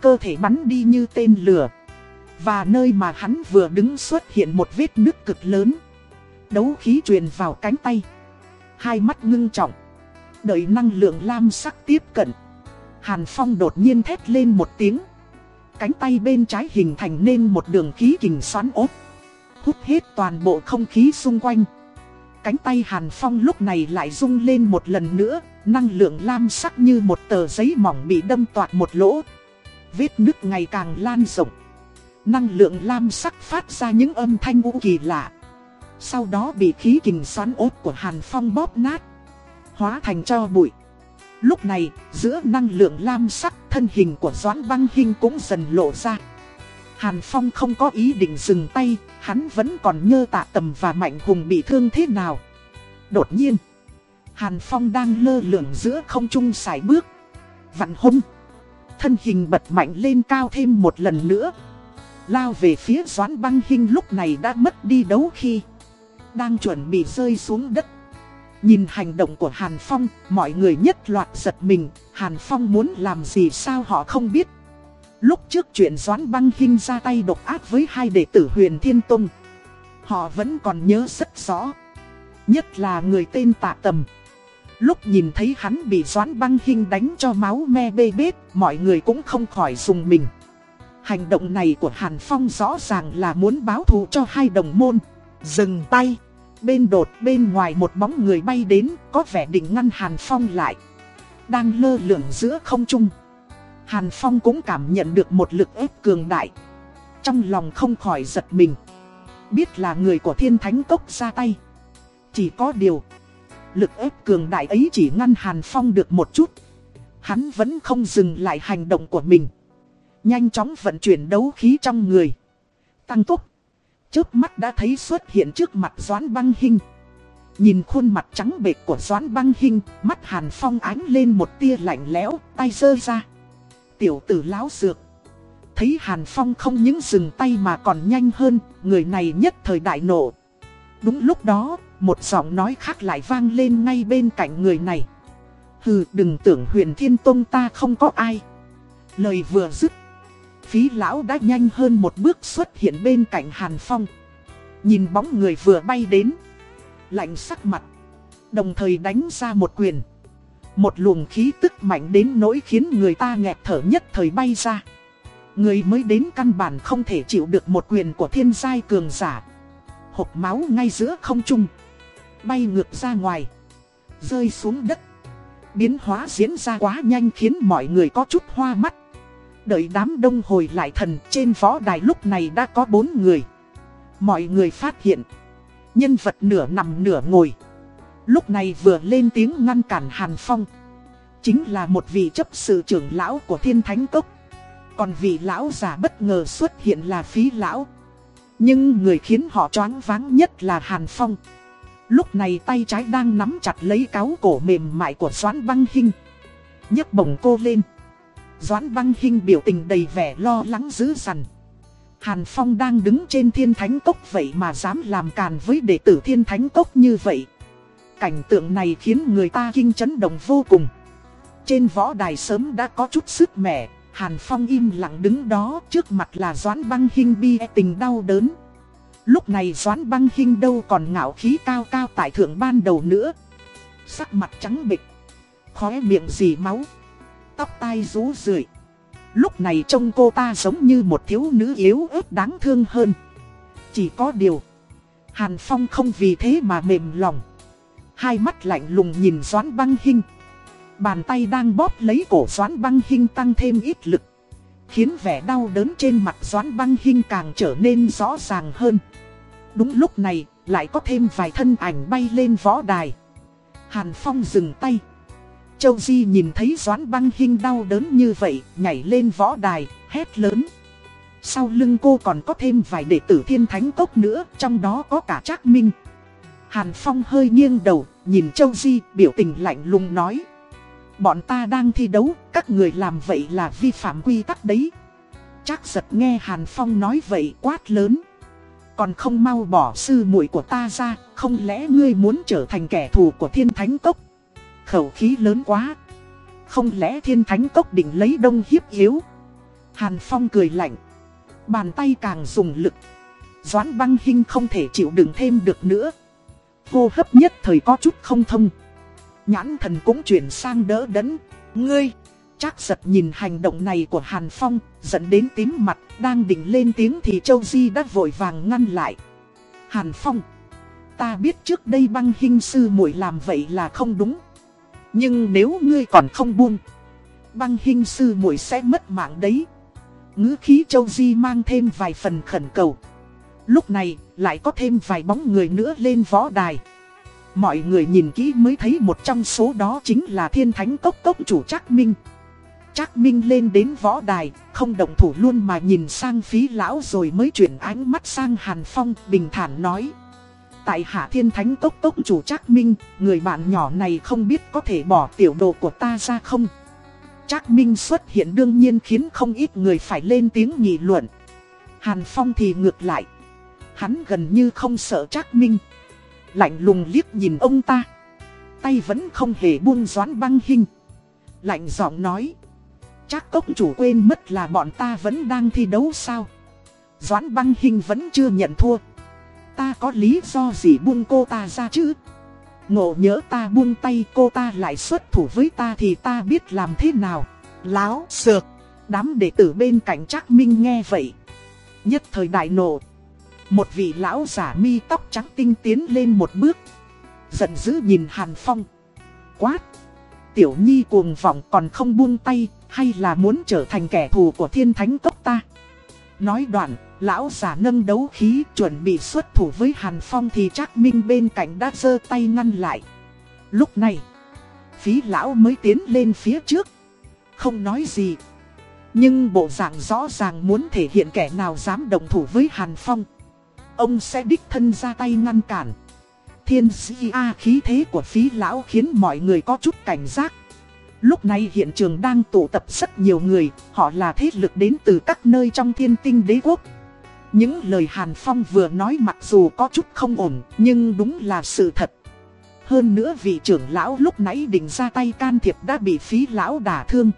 Cơ thể bắn đi như tên lửa. Và nơi mà hắn vừa đứng xuất hiện một vết nứt cực lớn. Đấu khí truyền vào cánh tay. Hai mắt ngưng trọng. Đợi năng lượng lam sắc tiếp cận. Hàn Phong đột nhiên thét lên một tiếng. Cánh tay bên trái hình thành nên một đường khí kình xoắn ốp. Hút hết toàn bộ không khí xung quanh. Cánh tay Hàn Phong lúc này lại rung lên một lần nữa, năng lượng lam sắc như một tờ giấy mỏng bị đâm toạt một lỗ. Vết nứt ngày càng lan rộng. Năng lượng lam sắc phát ra những âm thanh u kỳ lạ. Sau đó bị khí kình xoắn ốt của Hàn Phong bóp nát. Hóa thành cho bụi. Lúc này, giữa năng lượng lam sắc, thân hình của Doãn Băng Hinh cũng dần lộ ra. Hàn Phong không có ý định dừng tay, hắn vẫn còn nhơ tạ tầm và mạnh hùng bị thương thế nào. Đột nhiên, Hàn Phong đang lơ lửng giữa không trung sải bước. Vặn hông, thân hình bật mạnh lên cao thêm một lần nữa. Lao về phía Doãn băng hình lúc này đã mất đi đấu khi Đang chuẩn bị rơi xuống đất Nhìn hành động của Hàn Phong Mọi người nhất loạt giật mình Hàn Phong muốn làm gì sao họ không biết Lúc trước chuyện Doãn băng Hinh ra tay độc ác với hai đệ tử huyền Thiên Tông Họ vẫn còn nhớ rất rõ Nhất là người tên tạ tầm Lúc nhìn thấy hắn bị Doãn băng Hinh đánh cho máu me bê bết Mọi người cũng không khỏi dùng mình Hành động này của Hàn Phong rõ ràng là muốn báo thù cho hai đồng môn. Dừng tay. Bên đột bên ngoài một bóng người bay đến, có vẻ định ngăn Hàn Phong lại. Đang lơ lửng giữa không trung. Hàn Phong cũng cảm nhận được một lực ép cường đại. Trong lòng không khỏi giật mình. Biết là người của thiên thánh cốc ra tay. Chỉ có điều. Lực ép cường đại ấy chỉ ngăn Hàn Phong được một chút. Hắn vẫn không dừng lại hành động của mình. Nhanh chóng vận chuyển đấu khí trong người. Tăng tốc. Trước mắt đã thấy xuất hiện trước mặt Doãn băng Hinh, Nhìn khuôn mặt trắng bệch của Doãn băng Hinh, mắt Hàn Phong ánh lên một tia lạnh lẽo, tay giơ ra. Tiểu tử láo dược. Thấy Hàn Phong không những dừng tay mà còn nhanh hơn, người này nhất thời đại nộ. Đúng lúc đó, một giọng nói khác lại vang lên ngay bên cạnh người này. Hừ, đừng tưởng huyền thiên tông ta không có ai. Lời vừa dứt. Phí lão đã nhanh hơn một bước xuất hiện bên cạnh Hàn Phong. Nhìn bóng người vừa bay đến. Lạnh sắc mặt. Đồng thời đánh ra một quyền. Một luồng khí tức mạnh đến nỗi khiến người ta nghẹt thở nhất thời bay ra. Người mới đến căn bản không thể chịu được một quyền của thiên giai cường giả. Hộp máu ngay giữa không trung. Bay ngược ra ngoài. Rơi xuống đất. Biến hóa diễn ra quá nhanh khiến mọi người có chút hoa mắt. Đợi đám đông hồi lại thần trên võ đài lúc này đã có bốn người. Mọi người phát hiện. Nhân vật nửa nằm nửa ngồi. Lúc này vừa lên tiếng ngăn cản Hàn Phong. Chính là một vị chấp sự trưởng lão của thiên thánh cốc. Còn vị lão giả bất ngờ xuất hiện là phí lão. Nhưng người khiến họ choáng váng nhất là Hàn Phong. Lúc này tay trái đang nắm chặt lấy cáo cổ mềm mại của Doãn Băng Hinh. nhấc bổng cô lên. Doãn Băng Hinh biểu tình đầy vẻ lo lắng dữ dằn. Hàn Phong đang đứng trên thiên thánh cốc vậy mà dám làm càn với đệ tử thiên thánh cốc như vậy. Cảnh tượng này khiến người ta kinh chấn động vô cùng. Trên võ đài sớm đã có chút sức mẻ, Hàn Phong im lặng đứng đó trước mặt là Doãn Băng Hinh bi tình đau đớn. Lúc này Doãn Băng Hinh đâu còn ngạo khí cao cao tại thượng ban đầu nữa. Sắc mặt trắng bịch, khóe miệng dì máu, tóc tai rú rượi. Lúc này trông cô ta giống như một thiếu nữ yếu ớt đáng thương hơn. Chỉ có điều, Hàn Phong không vì thế mà mềm lòng. Hai mắt lạnh lùng nhìn Doãn Băng Hinh. Bàn tay đang bóp lấy cổ Doãn Băng Hinh tăng thêm ít lực. Khiến vẻ đau đớn trên mặt Doãn Băng Hinh càng trở nên rõ ràng hơn. Đúng lúc này, lại có thêm vài thân ảnh bay lên võ đài. Hàn Phong dừng tay. Châu Di nhìn thấy Doãn Băng Hinh đau đớn như vậy, nhảy lên võ đài, hét lớn. Sau lưng cô còn có thêm vài đệ tử thiên thánh cốc nữa, trong đó có cả Trác Minh. Hàn Phong hơi nghiêng đầu, nhìn Châu Di, biểu tình lạnh lùng nói. Bọn ta đang thi đấu, các người làm vậy là vi phạm quy tắc đấy. Chắc giật nghe Hàn Phong nói vậy quát lớn. Còn không mau bỏ sư muội của ta ra, không lẽ ngươi muốn trở thành kẻ thù của thiên thánh cốc? Khẩu khí lớn quá. Không lẽ thiên thánh cốc định lấy đông hiếp yếu? Hàn Phong cười lạnh. Bàn tay càng dùng lực. Doãn băng hình không thể chịu đựng thêm được nữa. Hô hấp nhất thời có chút không thông. Nhãn thần cũng chuyển sang đỡ đẫn. Ngươi, chắc giật nhìn hành động này của Hàn Phong, dẫn đến tím mặt, đang định lên tiếng thì Châu Di đã vội vàng ngăn lại. Hàn Phong, ta biết trước đây băng hình sư muội làm vậy là không đúng. Nhưng nếu ngươi còn không buông, băng hình sư muội sẽ mất mạng đấy. ngữ khí Châu Di mang thêm vài phần khẩn cầu. Lúc này, lại có thêm vài bóng người nữa lên võ đài. Mọi người nhìn kỹ mới thấy một trong số đó chính là thiên thánh cốc cốc chủ Trác Minh. Trác Minh lên đến võ đài, không động thủ luôn mà nhìn sang phí lão rồi mới chuyển ánh mắt sang Hàn Phong, bình thản nói. Tại hạ thiên thánh cốc cốc chủ Trác Minh, người bạn nhỏ này không biết có thể bỏ tiểu đồ của ta ra không? Trác Minh xuất hiện đương nhiên khiến không ít người phải lên tiếng nghị luận. Hàn Phong thì ngược lại. Hắn gần như không sợ Trác Minh. Lạnh lùng liếc nhìn ông ta. Tay vẫn không hề buông doán băng hình. Lạnh giọng nói. Chắc cốc chủ quên mất là bọn ta vẫn đang thi đấu sao. Doãn băng hình vẫn chưa nhận thua. Ta có lý do gì buông cô ta ra chứ? Ngộ nhớ ta buông tay cô ta lại xuất thủ với ta thì ta biết làm thế nào. Láo, sược. Đám đệ tử bên cạnh chắc minh nghe vậy. Nhất thời đại nộ. Một vị lão giả mi tóc trắng tinh tiến lên một bước. Giận dữ nhìn Hàn Phong. Quát. Tiểu nhi cuồng vọng còn không buông tay, hay là muốn trở thành kẻ thù của thiên thánh cốc ta. Nói đoạn, lão giả nâng đấu khí chuẩn bị xuất thủ với Hàn Phong thì Trác Minh bên cạnh đã giơ tay ngăn lại. Lúc này, phí lão mới tiến lên phía trước. Không nói gì. Nhưng bộ dạng rõ ràng muốn thể hiện kẻ nào dám đồng thủ với Hàn Phong ông sẽ đích thân ra tay ngăn cản. Thiên sĩ A khí thế của phí lão khiến mọi người có chút cảnh giác. Lúc này hiện trường đang tụ tập rất nhiều người, họ là thế lực đến từ các nơi trong thiên tinh đế quốc. Những lời Hàn Phong vừa nói mặc dù có chút không ổn, nhưng đúng là sự thật. Hơn nữa vị trưởng lão lúc nãy định ra tay can thiệp đã bị phí lão đả thương.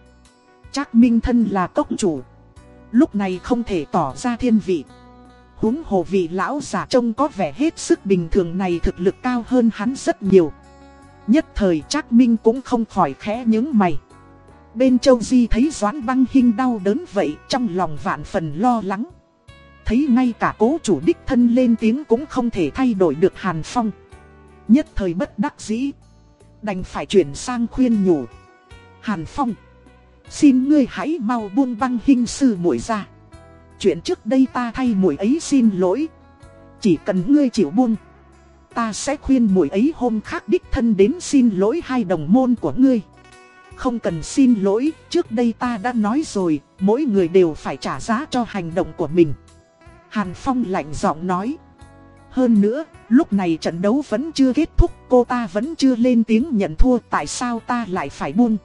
Chắc Minh Thân là cốc chủ. Lúc này không thể tỏ ra thiên vị huống hồ vị lão giả trông có vẻ hết sức bình thường này thực lực cao hơn hắn rất nhiều. Nhất thời Trác Minh cũng không khỏi khẽ những mày. Bên Châu Di thấy Doãn băng Hinh đau đớn vậy, trong lòng vạn phần lo lắng. Thấy ngay cả cố chủ đích thân lên tiếng cũng không thể thay đổi được Hàn Phong. Nhất thời bất đắc dĩ. Đành phải chuyển sang khuyên nhủ. Hàn Phong. Xin ngươi hãy mau buông băng hình sư muội ra. Chuyện trước đây ta thay muội ấy xin lỗi. Chỉ cần ngươi chịu buông. Ta sẽ khuyên muội ấy hôm khác đích thân đến xin lỗi hai đồng môn của ngươi. Không cần xin lỗi, trước đây ta đã nói rồi, mỗi người đều phải trả giá cho hành động của mình. Hàn Phong lạnh giọng nói. Hơn nữa, lúc này trận đấu vẫn chưa kết thúc, cô ta vẫn chưa lên tiếng nhận thua, tại sao ta lại phải buông?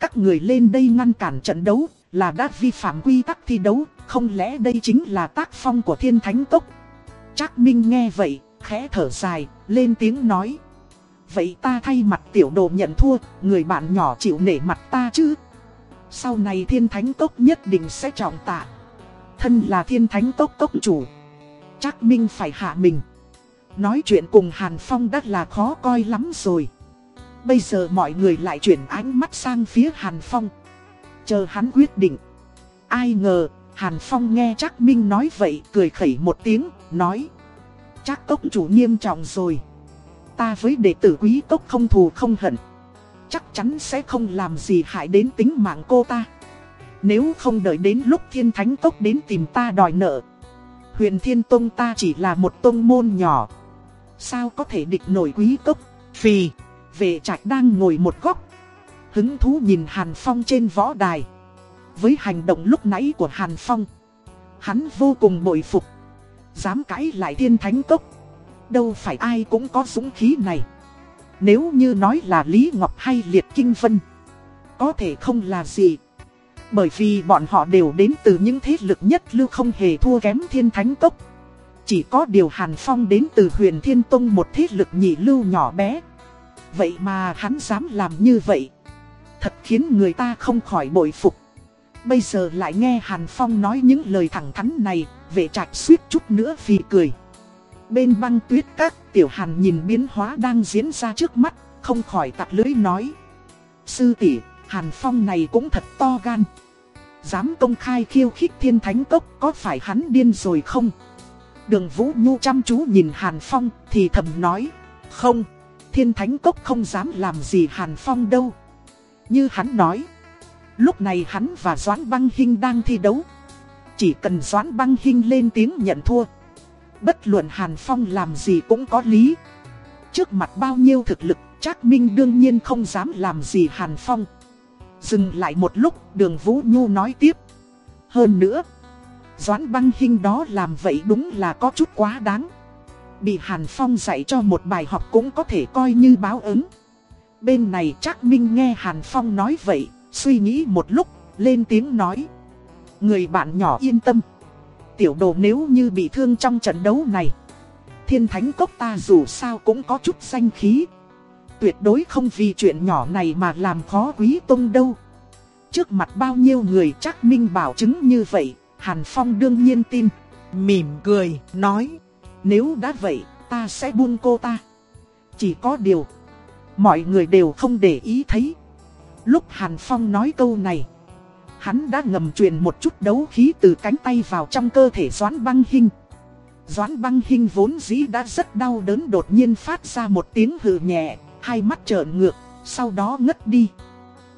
Các người lên đây ngăn cản trận đấu, là đã vi phạm quy tắc thi đấu, không lẽ đây chính là tác phong của thiên thánh tốc? Trác Minh nghe vậy, khẽ thở dài, lên tiếng nói. Vậy ta thay mặt tiểu đồ nhận thua, người bạn nhỏ chịu nể mặt ta chứ? Sau này thiên thánh cốc nhất định sẽ trọng tạ. Thân là thiên thánh cốc cốc chủ. Trác Minh phải hạ mình. Nói chuyện cùng Hàn Phong đã là khó coi lắm rồi. Bây giờ mọi người lại chuyển ánh mắt sang phía Hàn Phong. Chờ hắn quyết định. Ai ngờ, Hàn Phong nghe Trác Minh nói vậy, cười khẩy một tiếng, nói. Chắc cốc chủ nghiêm trọng rồi. Ta với đệ tử quý cốc không thù không hận. Chắc chắn sẽ không làm gì hại đến tính mạng cô ta. Nếu không đợi đến lúc thiên thánh cốc đến tìm ta đòi nợ. Huyền thiên tông ta chỉ là một tông môn nhỏ. Sao có thể địch nổi quý cốc? Phì, vệ trạch đang ngồi một góc. Hứng thú nhìn Hàn Phong trên võ đài. Với hành động lúc nãy của Hàn Phong. Hắn vô cùng bội phục. Dám cãi lại thiên thánh cốc Đâu phải ai cũng có dũng khí này Nếu như nói là Lý Ngọc hay Liệt Kinh Vân, Có thể không là gì Bởi vì bọn họ đều đến từ những thế lực nhất lưu không hề thua kém thiên thánh cốc Chỉ có điều Hàn Phong đến từ huyền thiên tông một thế lực nhị lưu nhỏ bé Vậy mà hắn dám làm như vậy Thật khiến người ta không khỏi bội phục. Bây giờ lại nghe Hàn Phong nói những lời thẳng thắn này, Vệ trạch suýt chút nữa vì cười. Bên băng tuyết các tiểu hàn nhìn biến hóa đang diễn ra trước mắt, Không khỏi tặc lưỡi nói. Sư tỷ, Hàn Phong này cũng thật to gan. Dám công khai khiêu khích thiên thánh cốc Có phải hắn điên rồi không? Đường Vũ Nhu chăm chú nhìn Hàn Phong Thì thầm nói. Không, Thiên thánh cốc không dám làm gì Hàn Phong đâu. Như hắn nói Lúc này hắn và Doãn Băng Hinh đang thi đấu chỉ cần Doãn Băng Hinh lên tiếng nhận thua. Bất luận Hàn Phong làm gì cũng có lý. Trước mặt bao nhiêu thực lực, Trác Minh đương nhiên không dám làm gì Hàn Phong. Dừng lại một lúc, đường Vũ Nhu nói tiếp. Hơn nữa, Doãn Băng Hinh đó làm vậy đúng là có chút quá đáng. Bị Hàn Phong dạy cho một bài học cũng có thể coi như báo ứng. Bên này Trác Minh nghe Hàn Phong nói vậy, suy nghĩ một lúc, lên tiếng nói. Người bạn nhỏ yên tâm. Tiểu đồ nếu như bị thương trong trận đấu này Thiên thánh cốc ta dù sao cũng có chút danh khí. Tuyệt đối không vì chuyện nhỏ này mà làm khó quý tông đâu. Trước mặt bao nhiêu người chắc minh bảo chứng như vậy Hàn Phong đương nhiên tin Mỉm cười, nói. Nếu đã vậy, ta sẽ buông cô ta. Chỉ có điều Mọi người đều không để ý thấy Lúc Hàn Phong nói câu này Hắn đã ngầm truyền một chút đấu khí từ cánh tay vào trong cơ thể Doãn băng Hinh. Doãn băng Hinh vốn dĩ đã rất đau đớn đột nhiên phát ra một tiếng hừ nhẹ, hai mắt trợn ngược, sau đó ngất đi.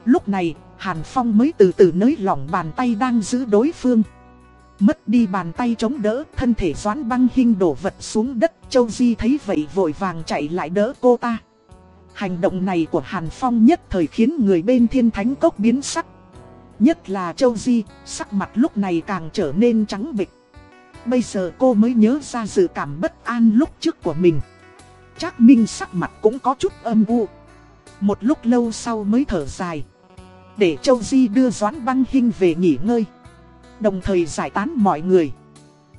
Lúc này, Hàn Phong mới từ từ nới lỏng bàn tay đang giữ đối phương. Mất đi bàn tay chống đỡ, thân thể Doãn băng Hinh đổ vật xuống đất, Châu Di thấy vậy vội vàng chạy lại đỡ cô ta. Hành động này của Hàn Phong nhất thời khiến người bên thiên thánh cốc biến sắc. Nhất là Châu Di, sắc mặt lúc này càng trở nên trắng bịch. Bây giờ cô mới nhớ ra sự cảm bất an lúc trước của mình. Trác Minh sắc mặt cũng có chút âm u. Một lúc lâu sau mới thở dài. Để Châu Di đưa Doãn Băng Hinh về nghỉ ngơi Đồng thời giải tán mọi người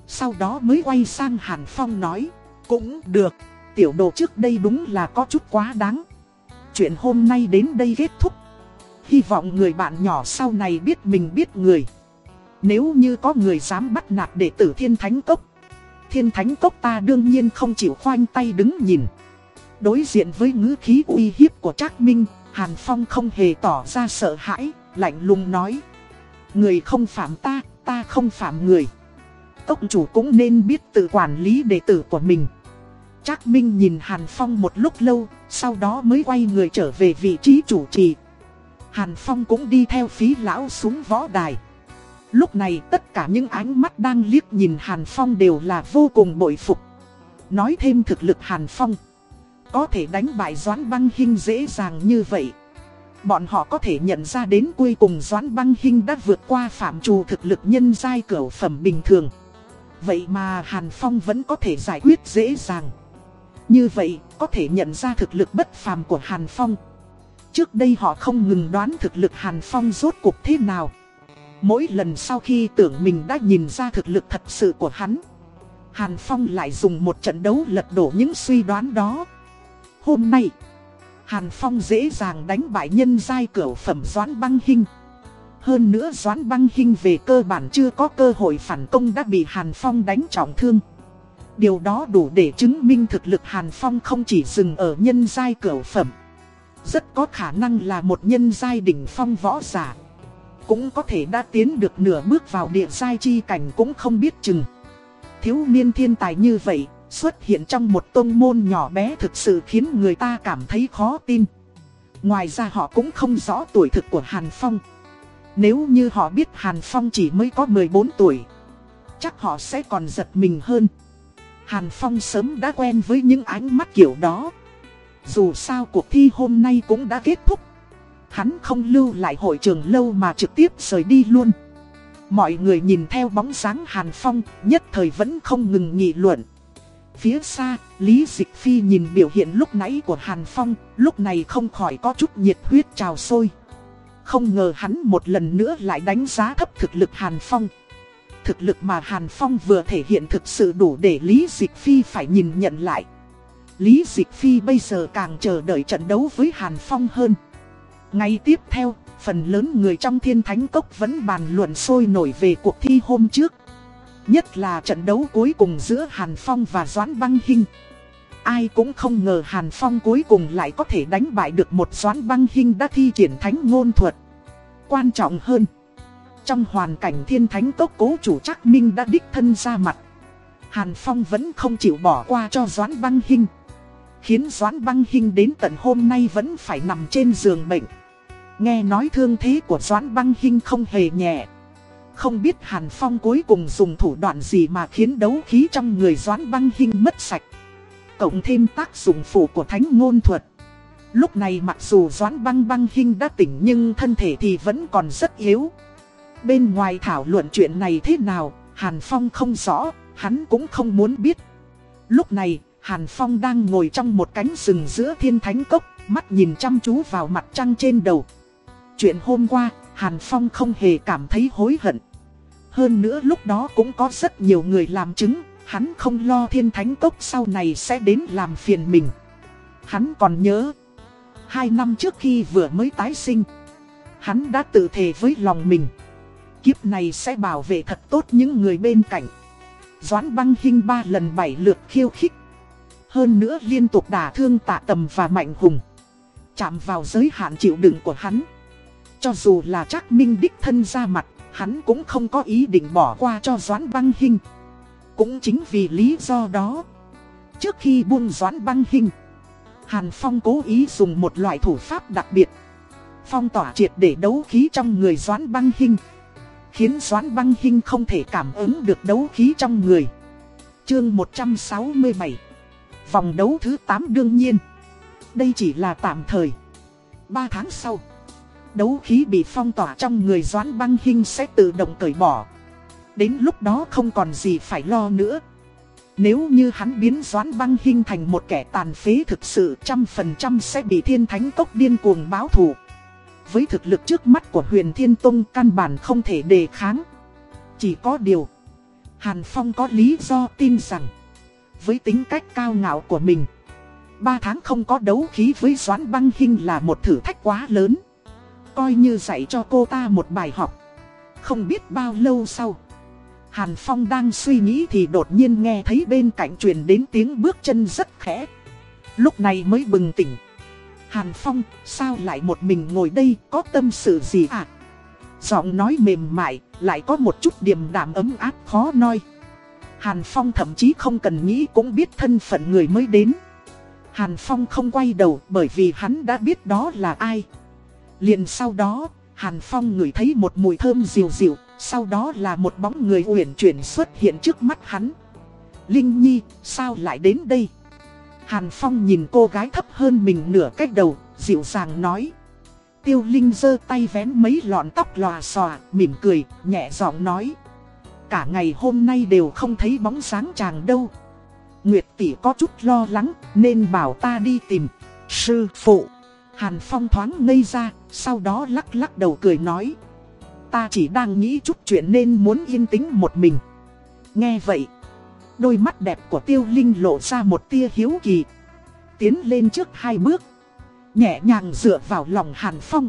Sau đó mới quay sang Hàn Phong nói Cũng được Tiểu đồ trước đây đúng là có chút quá đáng Chuyện hôm nay đến đây kết thúc. Hy vọng người bạn nhỏ sau này biết mình biết người. Nếu như có người dám bắt nạt đệ tử thiên thánh cốc Thiên thánh cốc ta đương nhiên không chịu khoanh tay đứng nhìn. Đối diện với ngữ khí uy hiếp của Trác Minh Hàn Phong không hề tỏ ra sợ hãi Lạnh lùng nói. Người không phạm ta, ta không phạm người. Cốc chủ cũng nên biết tự quản lý đệ tử của mình. Trác Minh nhìn Hàn Phong một lúc lâu, Sau đó mới quay người trở về vị trí chủ trì. Hàn Phong cũng đi theo phí lão xuống võ đài. Lúc này tất cả những ánh mắt đang liếc nhìn Hàn Phong đều là vô cùng bội phục. Nói thêm thực lực Hàn Phong, Có thể đánh bại Doãn Băng Hinh dễ dàng như vậy. Bọn họ có thể nhận ra đến cuối cùng Doãn Băng Hinh đã vượt qua phạm trù thực lực nhân giai cửa phẩm bình thường. Vậy mà Hàn Phong vẫn có thể giải quyết dễ dàng. Như vậy, có thể nhận ra thực lực bất phàm của Hàn Phong. Trước đây họ không ngừng đoán thực lực Hàn Phong rốt cuộc thế nào. Mỗi lần sau khi tưởng mình đã nhìn ra thực lực thật sự của hắn, Hàn Phong lại dùng một trận đấu lật đổ những suy đoán đó. Hôm nay, Hàn Phong dễ dàng đánh bại nhân giai cửa phẩm Doãn Băng Hinh. Hơn nữa Doãn Băng Hinh về cơ bản chưa có cơ hội phản công đã bị Hàn Phong đánh trọng thương. Điều đó đủ để chứng minh thực lực Hàn Phong không chỉ dừng ở nhân giai cửu phẩm Rất có khả năng là một nhân giai đỉnh phong võ giả cũng có thể đã tiến được nửa bước vào địa giai chi cảnh cũng không biết chừng. Thiếu niên thiên tài như vậy, xuất hiện trong một tôn môn nhỏ bé thực sự khiến người ta cảm thấy khó tin. Ngoài ra họ cũng không rõ tuổi thực của Hàn Phong. Nếu như họ biết Hàn Phong chỉ mới có 14 tuổi, chắc họ sẽ còn giật mình hơn. Hàn Phong sớm đã quen với những ánh mắt kiểu đó. Dù sao cuộc thi hôm nay cũng đã kết thúc. Hắn không lưu lại hội trường lâu mà trực tiếp rời đi luôn Mọi người nhìn theo bóng dáng Hàn Phong Nhất thời vẫn không ngừng nghị luận Phía xa, Lý Dịch Phi nhìn biểu hiện lúc nãy của Hàn Phong Lúc này không khỏi có chút nhiệt huyết trào sôi Không ngờ hắn một lần nữa lại đánh giá thấp thực lực Hàn Phong Thực lực mà Hàn Phong vừa thể hiện thực sự đủ để Lý Dịch Phi phải nhìn nhận lại Lý Dịch Phi bây giờ càng chờ đợi trận đấu với Hàn Phong hơn ngay tiếp theo, phần lớn người trong thiên thánh cốc vẫn bàn luận sôi nổi về cuộc thi hôm trước. Nhất là trận đấu cuối cùng giữa Hàn Phong và Doãn Băng Hinh. Ai cũng không ngờ Hàn Phong cuối cùng lại có thể đánh bại được một Doãn Băng Hinh đã thi triển thánh ngôn thuật. Quan trọng hơn, trong hoàn cảnh thiên thánh tốc cố chủ chắc minh đã đích thân ra mặt. Hàn Phong vẫn không chịu bỏ qua cho Doãn Băng Hinh. Khiến Doãn Băng Hinh đến tận hôm nay vẫn phải nằm trên giường bệnh. Nghe nói thương thế của Doãn Băng Hinh không hề nhẹ. Không biết Hàn Phong cuối cùng dùng thủ đoạn gì mà khiến đấu khí trong người Doãn Băng Hinh mất sạch. Cộng thêm tác dụng phụ của thánh ngôn thuật. Lúc này mặc dù Doãn Băng Băng Hinh đã tỉnh nhưng thân thể thì vẫn còn rất yếu. Bên ngoài thảo luận chuyện này thế nào, Hàn Phong không rõ, hắn cũng không muốn biết. Lúc này, Hàn Phong đang ngồi trong một cánh rừng giữa thiên thánh cốc, mắt nhìn chăm chú vào mặt trăng trên đầu. Chuyện hôm qua, Hàn Phong không hề cảm thấy hối hận. Hơn nữa lúc đó cũng có rất nhiều người làm chứng, hắn không lo thiên thánh cốc sau này sẽ đến làm phiền mình. Hắn còn nhớ, hai năm trước khi vừa mới tái sinh, hắn đã tự thề với lòng mình. Kiếp này sẽ bảo vệ thật tốt những người bên cạnh. Doãn băng hình ba lần bảy lượt khiêu khích. Hơn nữa liên tục đả thương tạ tầm và mạnh hùng. Chạm vào giới hạn chịu đựng của hắn. Cho dù là chắc minh đích thân ra mặt, hắn cũng không có ý định bỏ qua cho Doãn Băng Hinh. Cũng chính vì lý do đó, trước khi buông Doãn Băng Hinh, Hàn Phong cố ý dùng một loại thủ pháp đặc biệt. Phong tỏa triệt để đấu khí trong người Doãn Băng Hinh. Khiến Doãn Băng Hinh không thể cảm ứng được đấu khí trong người. Chương 167 Vòng đấu thứ 8 đương nhiên. Đây chỉ là tạm thời. 3 tháng sau, đấu khí bị phong tỏa trong người Doãn Băng Hinh sẽ tự động cởi bỏ. Đến lúc đó không còn gì phải lo nữa. Nếu như hắn biến Doãn Băng Hinh thành một kẻ tàn phế thực sự trăm phần trăm sẽ bị thiên thánh Tốc điên cuồng báo thù với thực lực trước mắt của huyền Thiên Tông căn bản không thể đề kháng. Chỉ có điều, Hàn Phong có lý do tin rằng, với tính cách cao ngạo của mình, ba tháng không có đấu khí với Doãn Băng Hinh là một thử thách quá lớn. Coi như dạy cho cô ta một bài học. Không biết bao lâu sau, Hàn Phong đang suy nghĩ thì đột nhiên nghe thấy bên cạnh truyền đến tiếng bước chân rất khẽ. Lúc này mới bừng tỉnh. Hàn Phong, sao lại một mình ngồi đây, có tâm sự gì à? Giọng nói mềm mại, lại có một chút điềm đạm ấm áp khó nói. Hàn Phong thậm chí không cần nghĩ cũng biết thân phận người mới đến. Hàn Phong không quay đầu bởi vì hắn đã biết đó là ai. Liền sau đó, Hàn Phong ngửi thấy một mùi thơm dịu dịu, sau đó là một bóng người uyển chuyển xuất hiện trước mắt hắn. Linh Nhi, sao lại đến đây? Hàn Phong nhìn cô gái thấp hơn mình nửa cách đầu, dịu dàng nói. Tiêu Linh giơ tay vén mấy lọn tóc lòa xòa, mỉm cười, nhẹ giọng nói. Cả ngày hôm nay đều không thấy bóng sáng chàng đâu. Nguyệt tỷ có chút lo lắng, nên bảo ta đi tìm. Sư phụ. Hàn Phong thoáng ngây ra, sau đó lắc lắc đầu cười nói. Ta chỉ đang nghĩ chút chuyện nên muốn yên tĩnh một mình. Nghe vậy, đôi mắt đẹp của Tiêu Linh lộ ra một tia hiếu kỳ. Tiến lên trước hai bước, nhẹ nhàng dựa vào lòng Hàn Phong.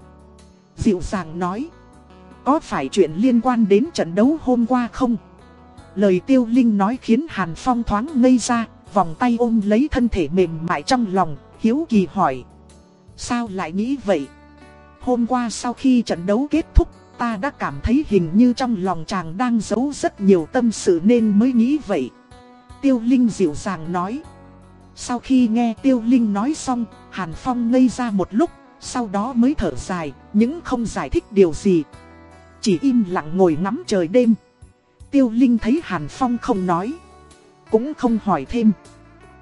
Dịu dàng nói, có phải chuyện liên quan đến trận đấu hôm qua không? Lời Tiêu Linh nói khiến Hàn Phong thoáng ngây ra, vòng tay ôm lấy thân thể mềm mại trong lòng, hiếu kỳ hỏi. Sao lại nghĩ vậy? Hôm qua sau khi trận đấu kết thúc, ta đã cảm thấy hình như trong lòng chàng đang giấu rất nhiều tâm sự nên mới nghĩ vậy. Tiêu Linh dịu dàng nói. Sau khi nghe Tiêu Linh nói xong, Hàn Phong ngây ra một lúc, sau đó mới thở dài, nhưng không giải thích điều gì. Chỉ im lặng ngồi ngắm trời đêm. Tiêu Linh thấy Hàn Phong không nói, cũng không hỏi thêm.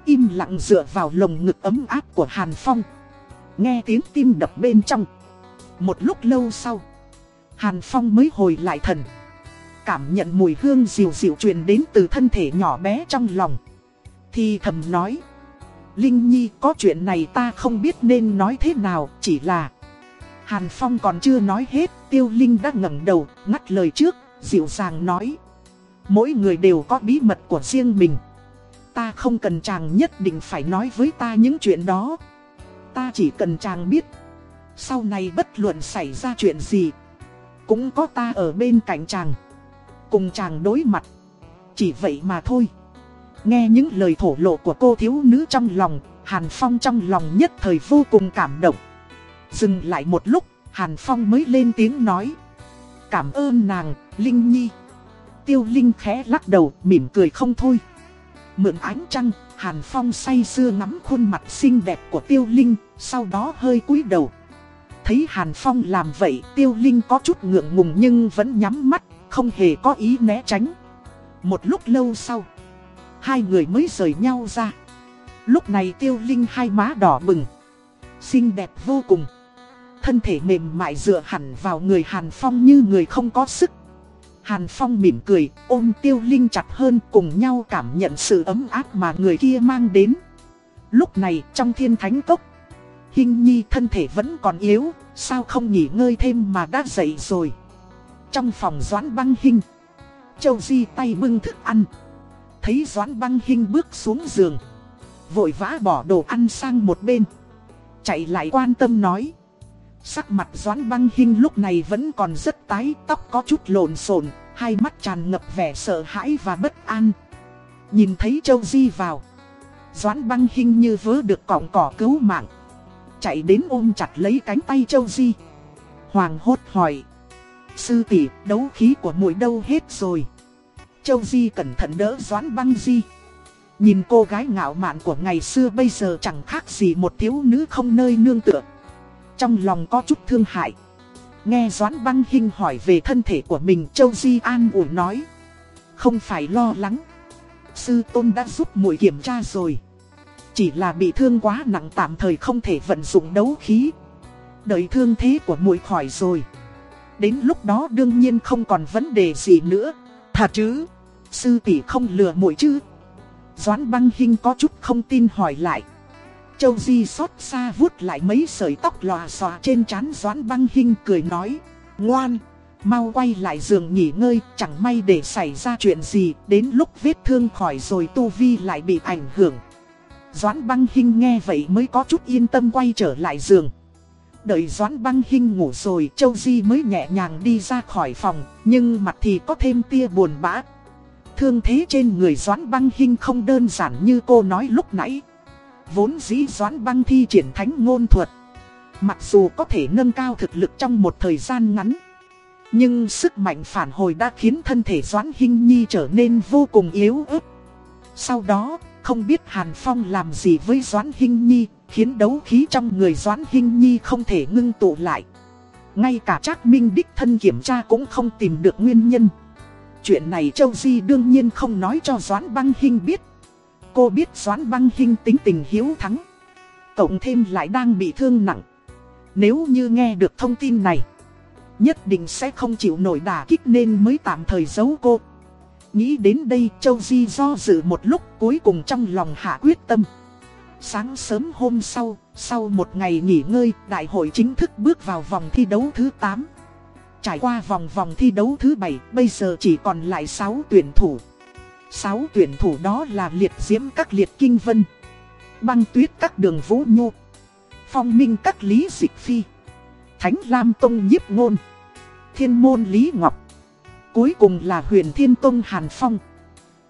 Im lặng dựa vào lồng ngực ấm áp của Hàn Phong. Nghe tiếng tim đập bên trong. Một lúc lâu sau, Hàn Phong mới hồi lại thần. Cảm nhận mùi hương dịu dịu truyền đến từ thân thể nhỏ bé trong lòng. Thì thầm nói. Linh Nhi có chuyện này ta không biết nên nói thế nào, chỉ là... Hàn Phong còn chưa nói hết, Tiêu Linh đã ngẩng đầu, ngắt lời trước, dịu dàng nói. Mỗi người đều có bí mật của riêng mình. Ta không cần chàng nhất định phải nói với ta những chuyện đó. Ta chỉ cần chàng biết. Sau này bất luận xảy ra chuyện gì. Cũng có ta ở bên cạnh chàng. Cùng chàng đối mặt. Chỉ vậy mà thôi. Nghe những lời thổ lộ của cô thiếu nữ trong lòng, Hàn Phong trong lòng nhất thời vô cùng cảm động. Dừng lại một lúc, Hàn Phong mới lên tiếng nói. Cảm ơn nàng, Linh Nhi. Tiêu Linh khẽ lắc đầu, mỉm cười không thôi. Mượn ánh trăng, Hàn Phong say sưa ngắm khuôn mặt xinh đẹp của Tiêu Linh, sau đó hơi cúi đầu. Thấy Hàn Phong làm vậy, Tiêu Linh có chút ngượng ngùng nhưng vẫn nhắm mắt, không hề có ý né tránh. Một lúc lâu sau, hai người mới rời nhau ra. Lúc này Tiêu Linh hai má đỏ bừng, xinh đẹp vô cùng. Thân thể mềm mại dựa hẳn vào người Hàn Phong như người không có sức. Hàn Phong mỉm cười, ôm Tiêu Linh chặt hơn cùng nhau cảm nhận sự ấm áp mà người kia mang đến. Lúc này trong thiên thánh cốc, Hình Nhi thân thể vẫn còn yếu, sao không nghỉ ngơi thêm mà đã dậy rồi. Trong phòng Doãn Băng Hinh, Châu Di tay bưng thức ăn. Thấy Doãn Băng Hinh bước xuống giường, vội vã bỏ đồ ăn sang một bên. Chạy lại quan tâm nói. Sắc mặt Doãn Băng Hinh lúc này vẫn còn rất tái, tóc có chút lộn xộn, hai mắt tràn ngập vẻ sợ hãi và bất an. Nhìn thấy Châu Di vào, Doãn Băng Hinh như vớ được cọng cỏ cứu mạng. Chạy đến ôm chặt lấy cánh tay Châu Di. Hoàng hốt hỏi. Sư tỷ, đấu khí của muội đâu hết rồi. Châu Di cẩn thận đỡ Doãn Băng Di. Nhìn cô gái ngạo mạn của ngày xưa bây giờ chẳng khác gì một thiếu nữ không nơi nương tựa. Trong lòng có chút thương hại Nghe Doãn Băng Hinh hỏi về thân thể của mình, Châu Di An ủi nói Không phải lo lắng Sư Tôn đã giúp muội kiểm tra rồi Chỉ là bị thương quá nặng tạm thời không thể vận dụng đấu khí Đợi thương thế của muội khỏi rồi Đến lúc đó đương nhiên không còn vấn đề gì nữa thà chứ Sư tỷ không lừa muội chứ Doãn băng Hinh có chút không tin hỏi lại Châu Di xót xa vuốt lại mấy sợi tóc lòa xòa trên trán Doãn băng hình cười nói. Ngoan, mau quay lại giường nghỉ ngơi, chẳng may để xảy ra chuyện gì, đến lúc vết thương khỏi rồi tu vi lại bị ảnh hưởng. Doãn băng hình nghe vậy mới có chút yên tâm quay trở lại giường. Đợi Doãn băng Hinh ngủ rồi, Châu Di mới nhẹ nhàng đi ra khỏi phòng, nhưng mặt thì có thêm tia buồn bã. Thương thế trên người Doãn băng Hinh không đơn giản như cô nói lúc nãy. Vốn dĩ Doãn băng thi triển thánh ngôn thuật. Mặc dù có thể nâng cao thực lực trong một thời gian ngắn. Nhưng sức mạnh phản hồi đã khiến thân thể Doãn Hinh Nhi trở nên vô cùng yếu ớt. Sau đó, không biết Hàn Phong làm gì với Doãn Hinh Nhi, khiến đấu khí trong người Doãn Hinh Nhi không thể ngưng tụ lại. Ngay cả Trác Minh đích thân kiểm tra cũng không tìm được nguyên nhân. Chuyện này Châu Di đương nhiên không nói cho Doãn Băng Hinh biết. Cô biết Doãn Băng Hinh tính tình hiếu thắng. Cộng thêm lại đang bị thương nặng. Nếu như nghe được thông tin này, nhất định sẽ không chịu nổi đả kích nên mới tạm thời giấu cô. Nghĩ đến đây Châu Di do dự một lúc cuối cùng trong lòng hạ quyết tâm. Sáng sớm hôm sau, sau một ngày nghỉ ngơi, đại hội chính thức bước vào vòng thi đấu thứ 8. Trải qua vòng vòng thi đấu thứ 7, bây giờ chỉ còn lại 6 tuyển thủ. 6 tuyển thủ đó là liệt diễm các liệt kinh vân, băng tuyết các đường vũ nhu, phong minh các lý dịch phi, thánh lam tông nhiếp ngôn, thiên môn lý ngọc. Cuối cùng là huyền thiên tông hàn phong.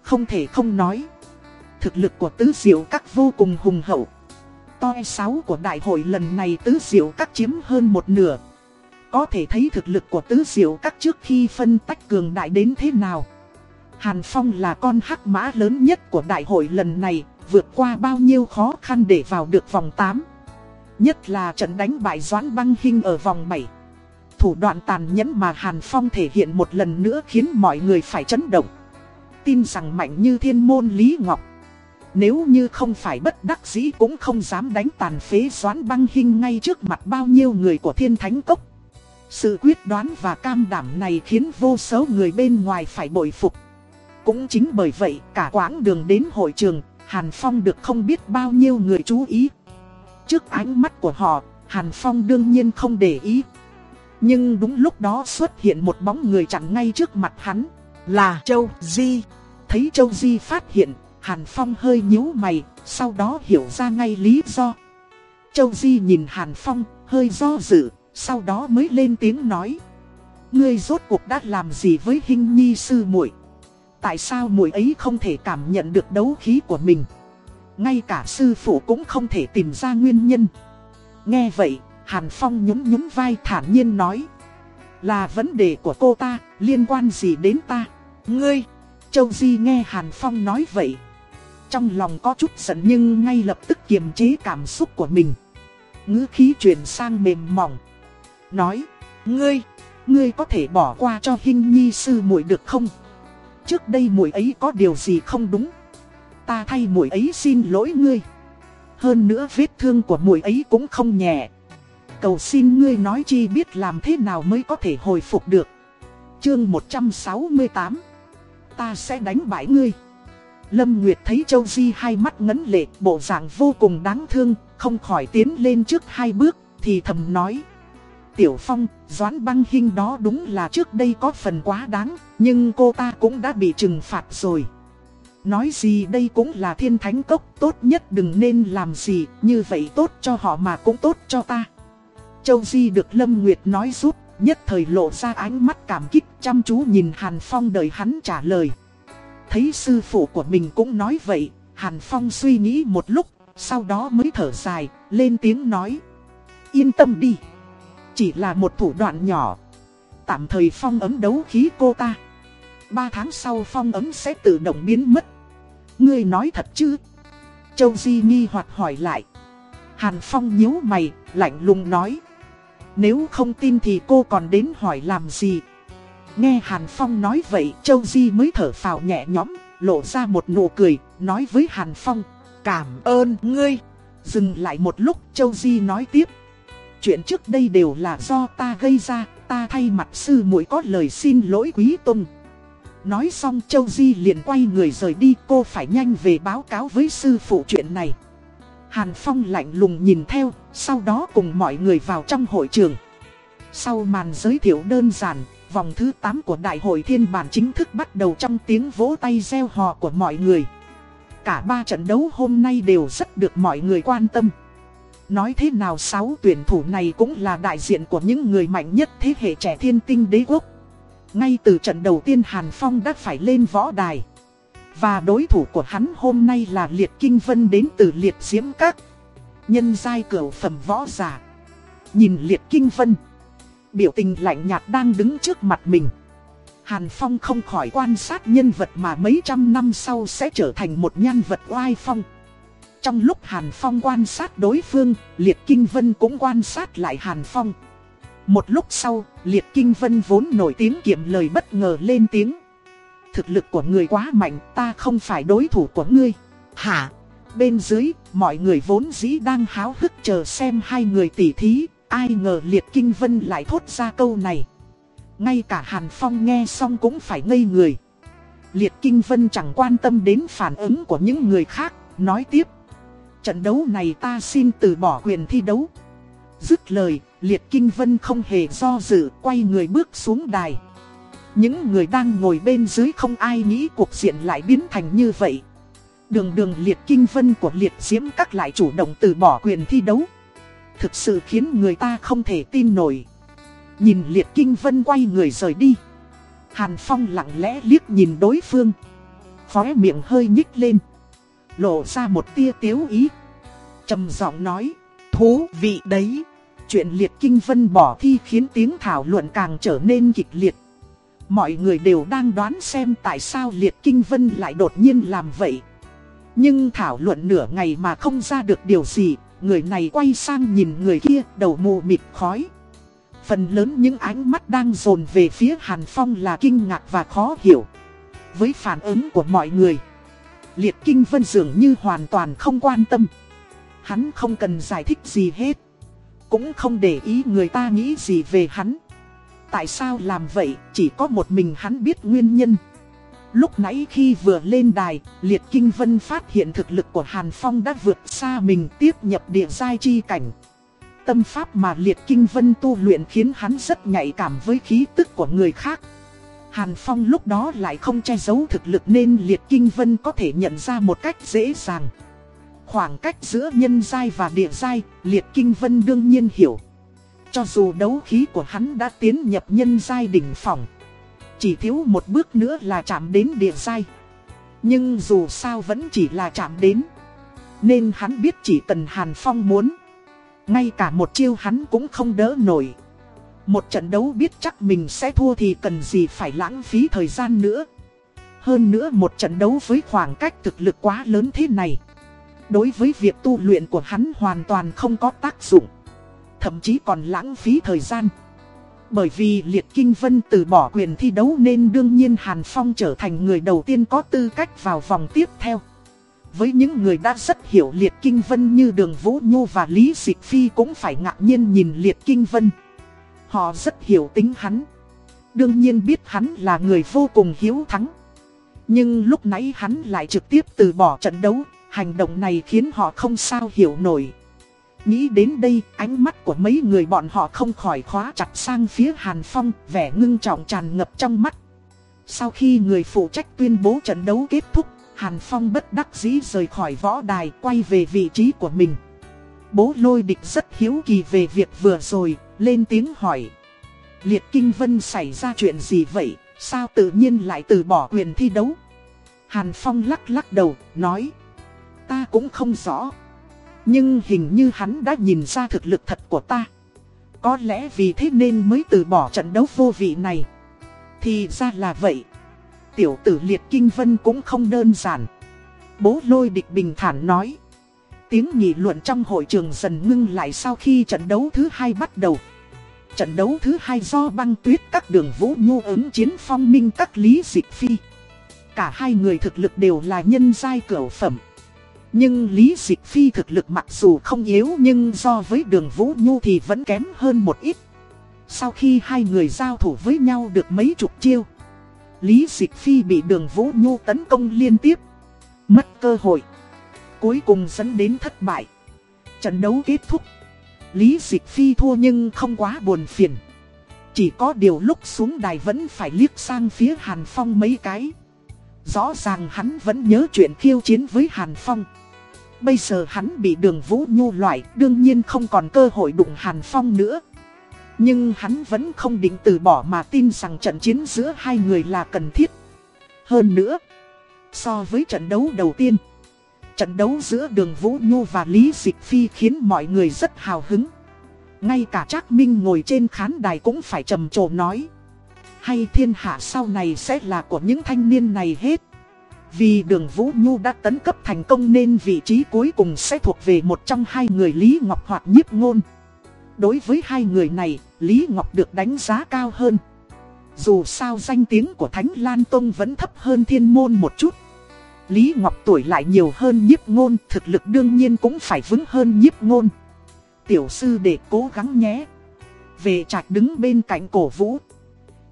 Không thể không nói. Thực lực của tứ diệu các vô cùng hùng hậu. Toi 6 của đại hội lần này tứ diệu các chiếm hơn một nửa. Có thể thấy thực lực của tứ diệu các trước khi phân tách cường đại đến thế nào. Hàn Phong là con hắc mã lớn nhất của đại hội lần này, vượt qua bao nhiêu khó khăn để vào được vòng 8. Nhất là trận đánh bại Doãn Băng Hinh ở vòng 7. Thủ đoạn tàn nhẫn mà Hàn Phong thể hiện một lần nữa khiến mọi người phải chấn động. Tin rằng mạnh như thiên môn Lý Ngọc. Nếu như không phải bất đắc dĩ cũng không dám đánh tàn phế doán Băng hình ngay trước mặt bao nhiêu người của thiên thánh cốc. Sự quyết đoán và cam đảm này khiến vô số người bên ngoài phải bội phục. Cũng chính bởi vậy cả quãng đường đến hội trường, Hàn Phong được không biết bao nhiêu người chú ý. Trước ánh mắt của họ, Hàn Phong đương nhiên không để ý. Nhưng đúng lúc đó xuất hiện một bóng người chặn ngay trước mặt hắn, là Châu Di. Thấy Châu Di phát hiện, Hàn Phong hơi nhíu mày, sau đó hiểu ra ngay lý do. Châu Di nhìn Hàn Phong, hơi do dự, sau đó mới lên tiếng nói. Ngươi rốt cuộc đã làm gì với hình nhi sư muội? Tại sao muội ấy không thể cảm nhận được đấu khí của mình? Ngay cả sư phụ cũng không thể tìm ra nguyên nhân. Nghe vậy, Hàn Phong nhún nhún vai thản nhiên nói. Là vấn đề của cô ta, liên quan gì đến ta? Ngươi! Châu Di nghe Hàn Phong nói vậy. Trong lòng có chút giận nhưng ngay lập tức kiềm chế cảm xúc của mình. ngữ khí chuyển sang mềm mỏng. Nói, ngươi, ngươi có thể bỏ qua cho hình nhi sư muội được không? Trước đây muội ấy có điều gì không đúng? Ta thay muội ấy xin lỗi ngươi. Hơn nữa vết thương của muội ấy cũng không nhẹ. Cầu xin ngươi nói chi biết làm thế nào mới có thể hồi phục được. Chương 168 Ta sẽ đánh bại ngươi. Lâm Nguyệt thấy Châu Di hai mắt ngấn lệ, bộ dạng vô cùng đáng thương, không khỏi tiến lên trước hai bước, thì thầm nói. Tiểu Phong, Doãn băng hình đó đúng là trước đây có phần quá đáng, nhưng cô ta cũng đã bị trừng phạt rồi. Nói gì đây cũng là thiên thánh cốc, tốt nhất đừng nên làm gì, như vậy tốt cho họ mà cũng tốt cho ta. Châu Di được Lâm Nguyệt nói giúp, nhất thời lộ ra ánh mắt cảm kích chăm chú nhìn Hàn Phong đợi hắn trả lời. Thấy sư phụ của mình cũng nói vậy, Hàn Phong suy nghĩ một lúc, sau đó mới thở dài, lên tiếng nói. Yên tâm đi, chỉ là một thủ đoạn nhỏ. Tạm thời phong ấm đấu khí cô ta. Ba tháng sau phong ấm sẽ tự động biến mất. Ngươi nói thật chứ? Châu Di nghi hoặc hỏi lại. Hàn Phong nhíu mày, lạnh lùng nói. Nếu không tin thì cô còn đến hỏi làm gì? Nghe Hàn Phong nói vậy, Châu Di mới thở phào nhẹ nhõm, lộ ra một nụ cười, nói với Hàn Phong. Cảm ơn ngươi. Dừng lại một lúc, Châu Di nói tiếp. Chuyện trước đây đều là do ta gây ra, ta thay mặt sư muội có lời xin lỗi quý tông. Nói xong Châu Di liền quay người rời đi, cô phải nhanh về báo cáo với sư phụ chuyện này. Hàn Phong lạnh lùng nhìn theo, sau đó cùng mọi người vào trong hội trường. Sau màn giới thiệu đơn giản, vòng thứ 8 của Đại hội Thiên bản chính thức bắt đầu trong tiếng vỗ tay reo hò của mọi người. Cả ba trận đấu hôm nay đều rất được mọi người quan tâm. Nói thế nào sáu tuyển thủ này cũng là đại diện của những người mạnh nhất thế hệ trẻ thiên tinh đế quốc. Ngay từ trận đầu tiên Hàn Phong đã phải lên võ đài. Và đối thủ của hắn hôm nay là Liệt Kinh Vân đến từ Liệt Diễm Các. Nhân giai cửu phẩm võ giả. Nhìn Liệt Kinh Vân. Biểu tình lạnh nhạt đang đứng trước mặt mình. Hàn Phong không khỏi quan sát nhân vật mà mấy trăm năm sau sẽ trở thành một nhân vật oai phong. Trong lúc Hàn Phong quan sát đối phương, Liệt Kinh Vân cũng quan sát lại Hàn Phong. Một lúc sau, Liệt Kinh Vân vốn nổi tiếng kiệm lời bất ngờ lên tiếng. Thực lực của người quá mạnh, ta không phải đối thủ của ngươi. Hả? Bên dưới, mọi người vốn dĩ đang háo hức chờ xem hai người tỉ thí, ai ngờ Liệt Kinh Vân lại thốt ra câu này. Ngay cả Hàn Phong nghe xong cũng phải ngây người. Liệt Kinh Vân chẳng quan tâm đến phản ứng của những người khác, nói tiếp. Trận đấu này ta xin từ bỏ quyền thi đấu. Dứt lời, Liệt Kinh Vân không hề do dự, quay người bước xuống đài. Những người đang ngồi bên dưới không ai nghĩ cuộc diện lại biến thành như vậy. Đường đường Liệt Kinh Vân của Liệt Diễm Các lại chủ động từ bỏ quyền thi đấu. Thực sự khiến người ta không thể tin nổi. Nhìn Liệt Kinh Vân quay người rời đi. Hàn Phong lặng lẽ liếc nhìn đối phương. Khóe miệng hơi nhích lên. Lộ ra một tia tiếu ý. trầm giọng nói. Thú vị đấy. Chuyện Liệt Kinh Vân bỏ thi khiến tiếng thảo luận càng trở nên kịch liệt. Mọi người đều đang đoán xem tại sao Liệt Kinh Vân lại đột nhiên làm vậy. Nhưng thảo luận nửa ngày mà không ra được điều gì, người này quay sang nhìn người kia đầu mù mịt khói. Phần lớn những ánh mắt đang dồn về phía Hàn Phong là kinh ngạc và khó hiểu. Với phản ứng của mọi người, Liệt Kinh Vân dường như hoàn toàn không quan tâm. Hắn không cần giải thích gì hết. Cũng không để ý người ta nghĩ gì về hắn. Tại sao làm vậy, chỉ có một mình hắn biết nguyên nhân. Lúc nãy khi vừa lên đài, Liệt Kinh Vân phát hiện thực lực của Hàn Phong đã vượt xa mình tiếp nhập địa giai chi cảnh. Tâm pháp mà Liệt Kinh Vân tu luyện khiến hắn rất nhạy cảm với khí tức của người khác. Hàn Phong lúc đó lại không che giấu thực lực nên Liệt Kinh Vân có thể nhận ra một cách dễ dàng. Khoảng cách giữa nhân giai và địa giai, Liệt Kinh Vân đương nhiên hiểu. Cho dù đấu khí của hắn đã tiến nhập nhân giai đỉnh phòng chỉ thiếu một bước nữa là chạm đến địa sai, Nhưng dù sao vẫn chỉ là chạm đến. Nên hắn biết chỉ cần Hàn Phong muốn. Ngay cả một chiêu hắn cũng không đỡ nổi. Một trận đấu biết chắc mình sẽ thua thì cần gì phải lãng phí thời gian nữa. Hơn nữa một trận đấu với khoảng cách thực lực quá lớn thế này. Đối với việc tu luyện của hắn hoàn toàn không có tác dụng. Thậm chí còn lãng phí thời gian. Bởi vì Liệt Kinh Vân từ bỏ quyền thi đấu nên đương nhiên Hàn Phong trở thành người đầu tiên có tư cách vào vòng tiếp theo. Với những người đã rất hiểu Liệt Kinh Vân như Đường Vũ Nhu và Lý Dịch Phi cũng phải ngạc nhiên nhìn Liệt Kinh Vân. Họ rất hiểu tính hắn. Đương nhiên biết hắn là người vô cùng hiếu thắng. Nhưng lúc nãy hắn lại trực tiếp từ bỏ trận đấu, hành động này khiến họ không sao hiểu nổi. Nghĩ đến đây, ánh mắt của mấy người bọn họ không khỏi khóa chặt sang phía Hàn Phong, vẻ ngưng trọng tràn ngập trong mắt. Sau khi người phụ trách tuyên bố trận đấu kết thúc, Hàn Phong bất đắc dĩ rời khỏi võ đài quay về vị trí của mình. Bố lôi địch rất hiếu kỳ về việc vừa rồi, lên tiếng hỏi. Liệt Kinh Vân xảy ra chuyện gì vậy, sao tự nhiên lại từ bỏ quyền thi đấu? Hàn Phong lắc lắc đầu, nói. Ta cũng không rõ. Nhưng hình như hắn đã nhìn ra thực lực thật của ta. Có lẽ vì thế nên mới từ bỏ trận đấu vô vị này. Thì ra là vậy. Tiểu tử liệt kinh vân cũng không đơn giản. Bố lôi địch bình thản nói. Tiếng nghị luận trong hội trường dần ngưng lại sau khi trận đấu thứ hai bắt đầu. Trận đấu thứ hai do băng tuyết các đường vũ nhu ứng chiến phong minh các lý dịch phi. Cả hai người thực lực đều là nhân giai cửu phẩm. Nhưng Lý Dịch Phi thực lực mặc dù không yếu nhưng so với đường Vũ Nhu thì vẫn kém hơn một ít. Sau khi hai người giao thủ với nhau được mấy chục chiêu, Lý Dịch Phi bị đường Vũ Nhu tấn công liên tiếp, mất cơ hội. Cuối cùng dẫn đến thất bại. Trận đấu kết thúc. Lý Dịch Phi thua nhưng không quá buồn phiền. Chỉ có điều lúc xuống đài vẫn phải liếc sang phía Hàn Phong mấy cái. Rõ ràng hắn vẫn nhớ chuyện khiêu chiến với Hàn Phong. Bây giờ hắn bị đường Vũ Nhu loại, đương nhiên không còn cơ hội đụng Hàn Phong nữa. Nhưng hắn vẫn không định từ bỏ mà tin rằng trận chiến giữa hai người là cần thiết. Hơn nữa, so với trận đấu đầu tiên, trận đấu giữa đường Vũ Nhu và Lý Dịch Phi khiến mọi người rất hào hứng. Ngay cả Trác Minh ngồi trên khán đài cũng phải trầm trồ nói. Hay thiên hạ sau này sẽ là của những thanh niên này hết. Vì đường Vũ Nhu đã tấn cấp thành công nên vị trí cuối cùng sẽ thuộc về một trong hai người Lý Ngọc hoặc nhiếp ngôn. Đối với hai người này, Lý Ngọc được đánh giá cao hơn. Dù sao danh tiếng của Thánh Lan Tông vẫn thấp hơn thiên môn một chút. Lý Ngọc tuổi lại nhiều hơn nhiếp ngôn, thực lực đương nhiên cũng phải vững hơn nhiếp ngôn. Tiểu sư để cố gắng nhé. Về trạch đứng bên cạnh cổ vũ.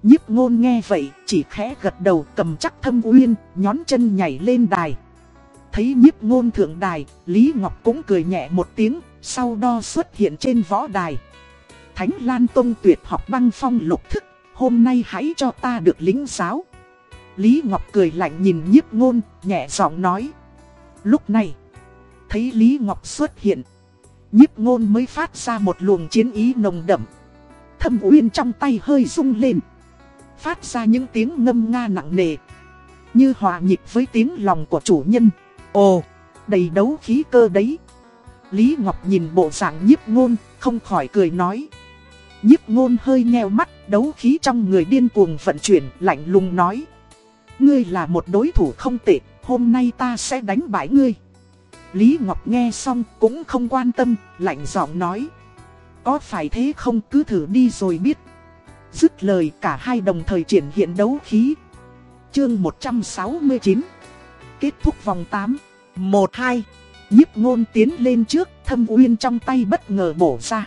Nhiếp ngôn nghe vậy, chỉ khẽ gật đầu cầm chắc thâm uyên, nhón chân nhảy lên đài. Thấy nhiếp ngôn thượng đài, Lý Ngọc cũng cười nhẹ một tiếng, sau đó xuất hiện trên võ đài. Thánh Lan Tông tuyệt học băng phong lục thức, hôm nay hãy cho ta được lính giáo. Lý Ngọc cười lạnh nhìn nhiếp ngôn, nhẹ giọng nói. Lúc này, thấy Lý Ngọc xuất hiện, nhiếp ngôn mới phát ra một luồng chiến ý nồng đậm. Thâm uyên trong tay hơi rung lên phát ra những tiếng ngâm nga nặng nề. Như hòa nhịp với tiếng lòng của chủ nhân. Ồ, đầy đấu khí cơ đấy. Lý Ngọc nhìn bộ dạng nhiếp ngôn, không khỏi cười nói. Nhiếp ngôn hơi nheo mắt, đấu khí trong người điên cuồng vận chuyển, lạnh lùng nói. Ngươi là một đối thủ không tệ, hôm nay ta sẽ đánh bại ngươi. Lý Ngọc nghe xong cũng không quan tâm, lạnh giọng nói. Có phải thế không cứ thử đi rồi biết. Dứt lời cả hai đồng thời triển hiện đấu khí. Chương 169 Kết thúc vòng 8 1-2 nhíp ngôn tiến lên trước thâm uyên trong tay bất ngờ bổ ra.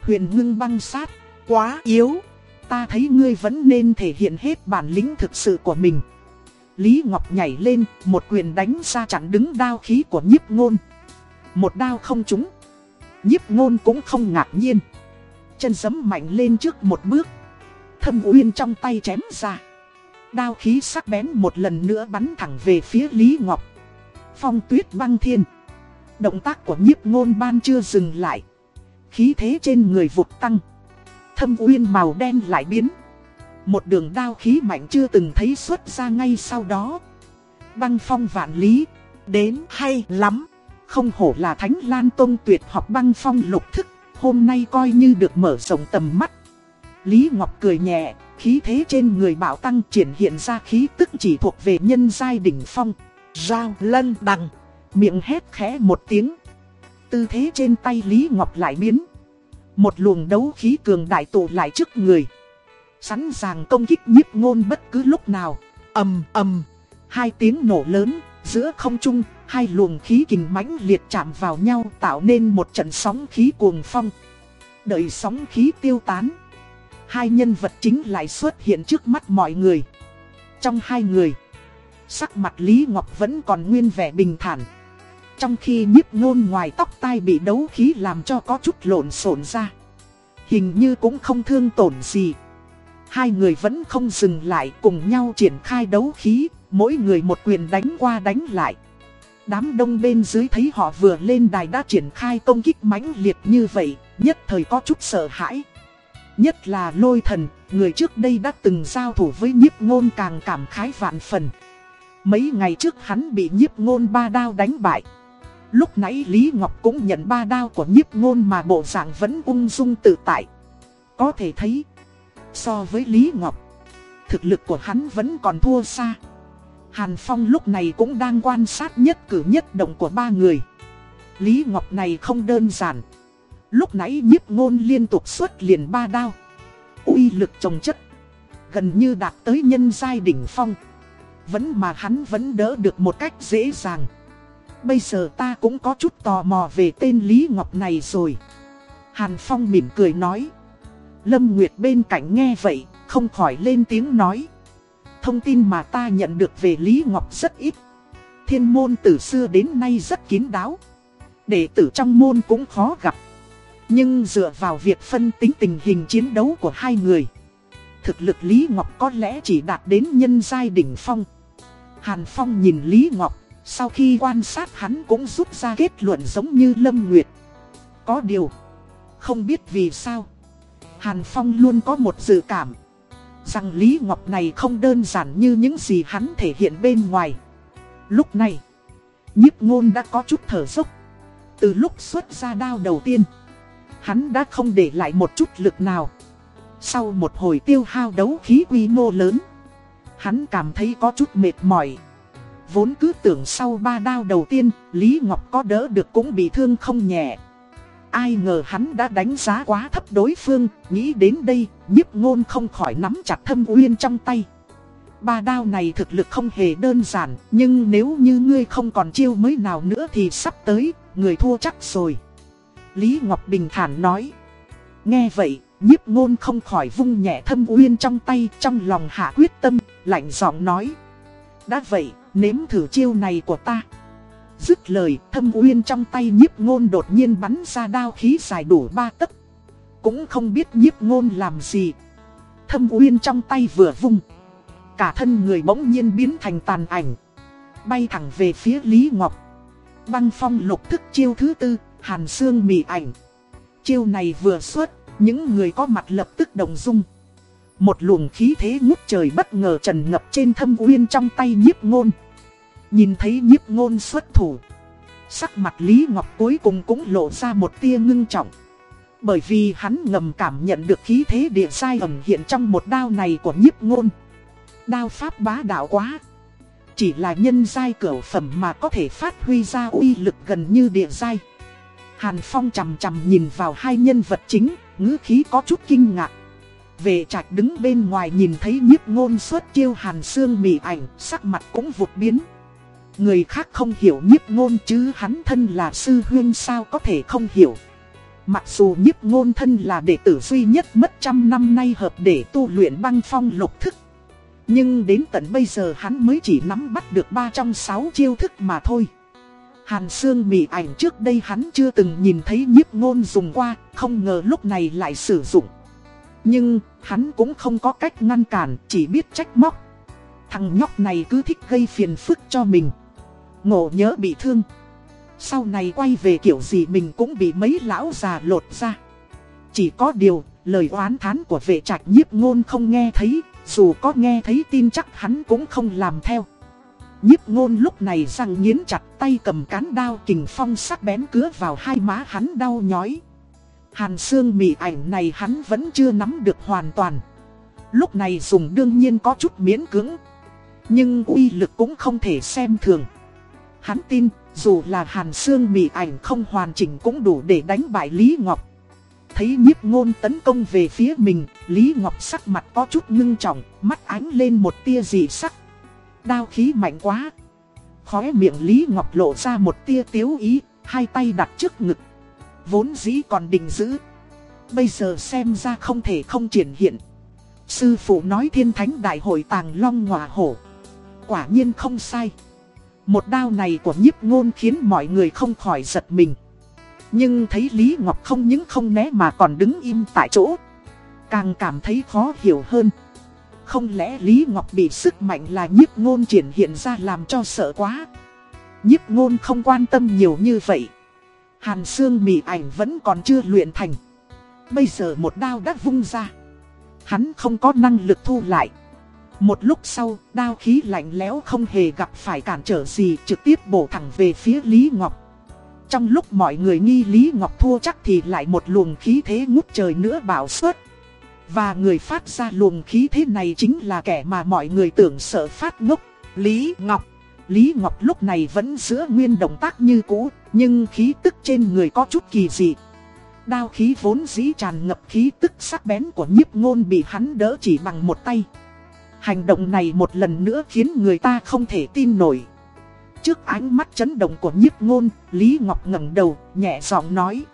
Huyền ngưng băng sát, quá yếu. Ta thấy ngươi vẫn nên thể hiện hết bản lĩnh thực sự của mình. Lý Ngọc nhảy lên, một quyền đánh ra chặn đứng đao khí của nhiếp ngôn. Một đao không trúng. Nhiếp ngôn cũng không ngạc nhiên. Chân giấm mạnh lên trước một bước. Thâm uyên trong tay chém ra. Đao khí sắc bén một lần nữa bắn thẳng về phía Lý Ngọc. Phong tuyết băng thiên. Động tác của nhiếp ngôn ban chưa dừng lại. Khí thế trên người vụt tăng. Thâm uyên màu đen lại biến. Một đường đao khí mạnh chưa từng thấy xuất ra ngay sau đó. Băng phong vạn lý. Đến hay lắm. Không hổ là Thánh Lan Tông tuyệt học băng phong lục thức. Hôm nay coi như được mở rộng tầm mắt. Lý Ngọc cười nhẹ, khí thế trên người bảo tăng triển hiện ra khí tức chỉ thuộc về nhân giai đỉnh phong. Rao lân đằng, miệng hét khẽ một tiếng. Tư thế trên tay Lý Ngọc lại biến. Một luồng đấu khí cường đại tụ lại trước người. Sẵn sàng công kích nhiếp ngôn bất cứ lúc nào. ầm ầm, hai tiếng nổ lớn, giữa không trung, hai luồng khí kình mãnh liệt chạm vào nhau tạo nên một trận sóng khí cuồng phong. Đợi sóng khí tiêu tán hai nhân vật chính lại xuất hiện trước mắt mọi người. Trong hai người, sắc mặt Lý Ngọc vẫn còn nguyên vẻ bình thản. Trong khi nhiếp ngôn ngoài tóc tai bị đấu khí làm cho có chút lộn xộn ra. Hình như cũng không thương tổn gì. Hai người vẫn không dừng lại cùng nhau triển khai đấu khí, mỗi người một quyền đánh qua đánh lại. Đám đông bên dưới thấy họ vừa lên đài đã triển khai công kích mãnh liệt như vậy, nhất thời có chút sợ hãi. Nhất là lôi thần, người trước đây đã từng giao thủ với nhiếp ngôn càng cảm khái vạn phần. Mấy ngày trước hắn bị nhiếp ngôn ba đao đánh bại. Lúc nãy Lý Ngọc cũng nhận ba đao của nhiếp ngôn mà bộ dạng vẫn ung dung tự tại. Có thể thấy, so với Lý Ngọc, thực lực của hắn vẫn còn thua xa. Hàn Phong lúc này cũng đang quan sát nhất cử nhất động của ba người. Lý Ngọc này không đơn giản. Lúc nãy nhiếp ngôn liên tục xuất liền ba đao. uy lực trồng chất. Gần như đạt tới nhân giai đỉnh phong. Vẫn mà hắn vẫn đỡ được một cách dễ dàng. Bây giờ ta cũng có chút tò mò về tên Lý Ngọc này rồi. Hàn Phong mỉm cười nói. Lâm Nguyệt bên cạnh nghe vậy, không khỏi lên tiếng nói. Thông tin mà ta nhận được về Lý Ngọc rất ít. Thiên môn từ xưa đến nay rất kín đáo. Đệ tử trong môn cũng khó gặp. Nhưng dựa vào việc phân tính tình hình chiến đấu của hai người, Thực lực Lý Ngọc có lẽ chỉ đạt đến nhân giai đỉnh phong. Hàn Phong nhìn Lý Ngọc, Sau khi quan sát hắn cũng rút ra kết luận giống như Lâm Nguyệt. Có điều, Không biết vì sao, Hàn Phong luôn có một dự cảm, Rằng Lý Ngọc này không đơn giản như những gì hắn thể hiện bên ngoài. Lúc này, nhíp ngôn đã có chút thở dốc. Từ lúc xuất ra đao đầu tiên Hắn đã không để lại một chút lực nào. Sau một hồi tiêu hao đấu khí quy mô lớn, Hắn cảm thấy có chút mệt mỏi. Vốn cứ tưởng sau ba đao đầu tiên, Lý Ngọc có đỡ được cũng bị thương không nhẹ. Ai ngờ hắn đã đánh giá quá thấp đối phương, Nghĩ đến đây nhiếp ngôn không khỏi nắm chặt thâm uyên trong tay. Ba đao này thực lực không hề đơn giản, Nhưng nếu như ngươi không còn chiêu mới nào nữa thì sắp tới, Người thua chắc rồi. Lý Ngọc Bình thản nói. Nghe vậy, nhiếp ngôn không khỏi vung nhẹ thâm uyên trong tay trong lòng hạ quyết tâm, lạnh giọng nói. Đã vậy, nếm thử chiêu này của ta. Dứt lời, thâm uyên trong tay nhiếp ngôn đột nhiên bắn ra đao khí dài đủ ba tấc. Cũng không biết nhiếp ngôn làm gì. Thâm uyên trong tay vừa vung. Cả thân người bỗng nhiên biến thành tàn ảnh. Bay thẳng về phía Lý Ngọc. Băng phong lục thức chiêu thứ tư, Hàn xương mị ảnh. Chiêu này vừa xuất, những người có mặt lập tức đồng dung. Một luồng khí thế ngút trời bất ngờ trần ngập trên thâm uyên trong tay nhiếp ngôn. Nhìn thấy nhiếp ngôn xuất thủ. Sắc mặt Lý Ngọc cuối cùng cũng lộ ra một tia ngưng trọng. Bởi vì hắn ngầm cảm nhận được khí thế địa sai ẩn hiện trong một đao này của nhiếp ngôn. Đao pháp bá đạo quá. Chỉ là nhân giai cửa phẩm mà có thể phát huy ra uy lực gần như địa giai. Hàn Phong chầm chầm nhìn vào hai nhân vật chính, ngữ khí có chút kinh ngạc. Về trạch đứng bên ngoài nhìn thấy nhiếp ngôn xuất chiêu hàn xương mị ảnh, sắc mặt cũng vụt biến. Người khác không hiểu nhiếp ngôn chứ hắn thân là sư huyên sao có thể không hiểu. Mặc dù nhiếp ngôn thân là đệ tử duy nhất mất trăm năm nay hợp để tu luyện băng phong lục thức. Nhưng đến tận bây giờ hắn mới chỉ nắm bắt được ba trong sáu chiêu thức mà thôi. Hàn Sương mị ảnh trước đây hắn chưa từng nhìn thấy nhiếp ngôn dùng qua, không ngờ lúc này lại sử dụng. Nhưng, hắn cũng không có cách ngăn cản, chỉ biết trách móc. Thằng nhóc này cứ thích gây phiền phức cho mình. Ngộ nhớ bị thương. Sau này quay về kiểu gì mình cũng bị mấy lão già lột ra. Chỉ có điều, lời oán thán của vệ trạch nhiếp ngôn không nghe thấy, dù có nghe thấy tin chắc hắn cũng không làm theo. Nhiếp ngôn lúc này răng nghiến chặt tay cầm cán đao kình phong sắc bén cứa vào hai má hắn đau nhói. Hàn xương mị ảnh này hắn vẫn chưa nắm được hoàn toàn. Lúc này dùng đương nhiên có chút miễn cưỡng. Nhưng uy lực cũng không thể xem thường. Hắn tin, dù là hàn xương mị ảnh không hoàn chỉnh cũng đủ để đánh bại Lý Ngọc. Thấy nhiếp ngôn tấn công về phía mình, Lý Ngọc sắc mặt có chút ngưng trọng, mắt ánh lên một tia dị sắc đao khí mạnh quá. Khóe miệng Lý Ngọc lộ ra một tia tiếu ý, hai tay đặt trước ngực. Vốn dĩ còn định giữ. Bây giờ xem ra không thể không triển hiện. Sư phụ nói thiên thánh đại hội tàng long ngọa hổ. Quả nhiên không sai. Một đao này của nhiếp ngôn khiến mọi người không khỏi giật mình. Nhưng thấy Lý Ngọc không những không né mà còn đứng im tại chỗ. Càng cảm thấy khó hiểu hơn. Không lẽ Lý Ngọc bị sức mạnh là nhiếp ngôn triển hiện ra làm cho sợ quá? Nhiếp ngôn không quan tâm nhiều như vậy. Hàn xương mị ảnh vẫn còn chưa luyện thành. Bây giờ một đao đã vung ra. Hắn không có năng lực thu lại. Một lúc sau, đao khí lạnh lẽo không hề gặp phải cản trở gì trực tiếp bổ thẳng về phía Lý Ngọc. Trong lúc mọi người nghi Lý Ngọc thua chắc thì lại một luồng khí thế ngút trời nữa bảo xuất và người phát ra luồng khí thế này chính là kẻ mà mọi người tưởng sợ phát ngốc, Lý Ngọc. Lý Ngọc lúc này vẫn giữ nguyên động tác như cũ, nhưng khí tức trên người có chút kỳ dị. Đao khí vốn dĩ tràn ngập khí tức sắc bén của nhiếp ngôn bị hắn đỡ chỉ bằng một tay. Hành động này một lần nữa khiến người ta không thể tin nổi. Trước ánh mắt chấn động của nhiếp ngôn, Lý Ngọc ngẩng đầu, nhẹ giọng nói.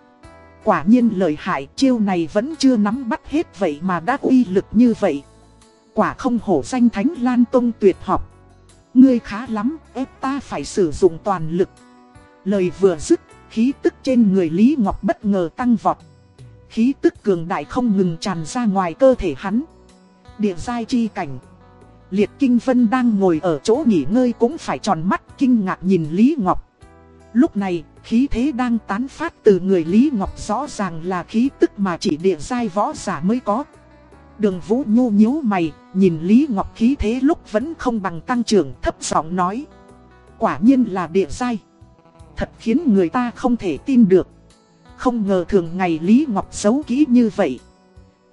Quả nhiên lợi hại chiêu này vẫn chưa nắm bắt hết vậy mà đã uy lực như vậy. Quả không hổ danh Thánh Lan Tông tuyệt học. Ngươi khá lắm, ép ta phải sử dụng toàn lực. Lời vừa dứt, khí tức trên người Lý Ngọc bất ngờ tăng vọt. Khí tức cường đại không ngừng tràn ra ngoài cơ thể hắn. Địa giai chi cảnh. Liệt Kinh Vân đang ngồi ở chỗ nghỉ ngơi cũng phải tròn mắt kinh ngạc nhìn Lý Ngọc. Lúc này, khí thế đang tán phát từ người Lý Ngọc rõ ràng là khí tức mà chỉ địa giai võ giả mới có. Đường Vũ Nhu nhíu mày, nhìn Lý Ngọc khí thế lúc vẫn không bằng tăng trưởng thấp giọng nói. Quả nhiên là địa giai. Thật khiến người ta không thể tin được. Không ngờ thường ngày Lý Ngọc xấu kỹ như vậy.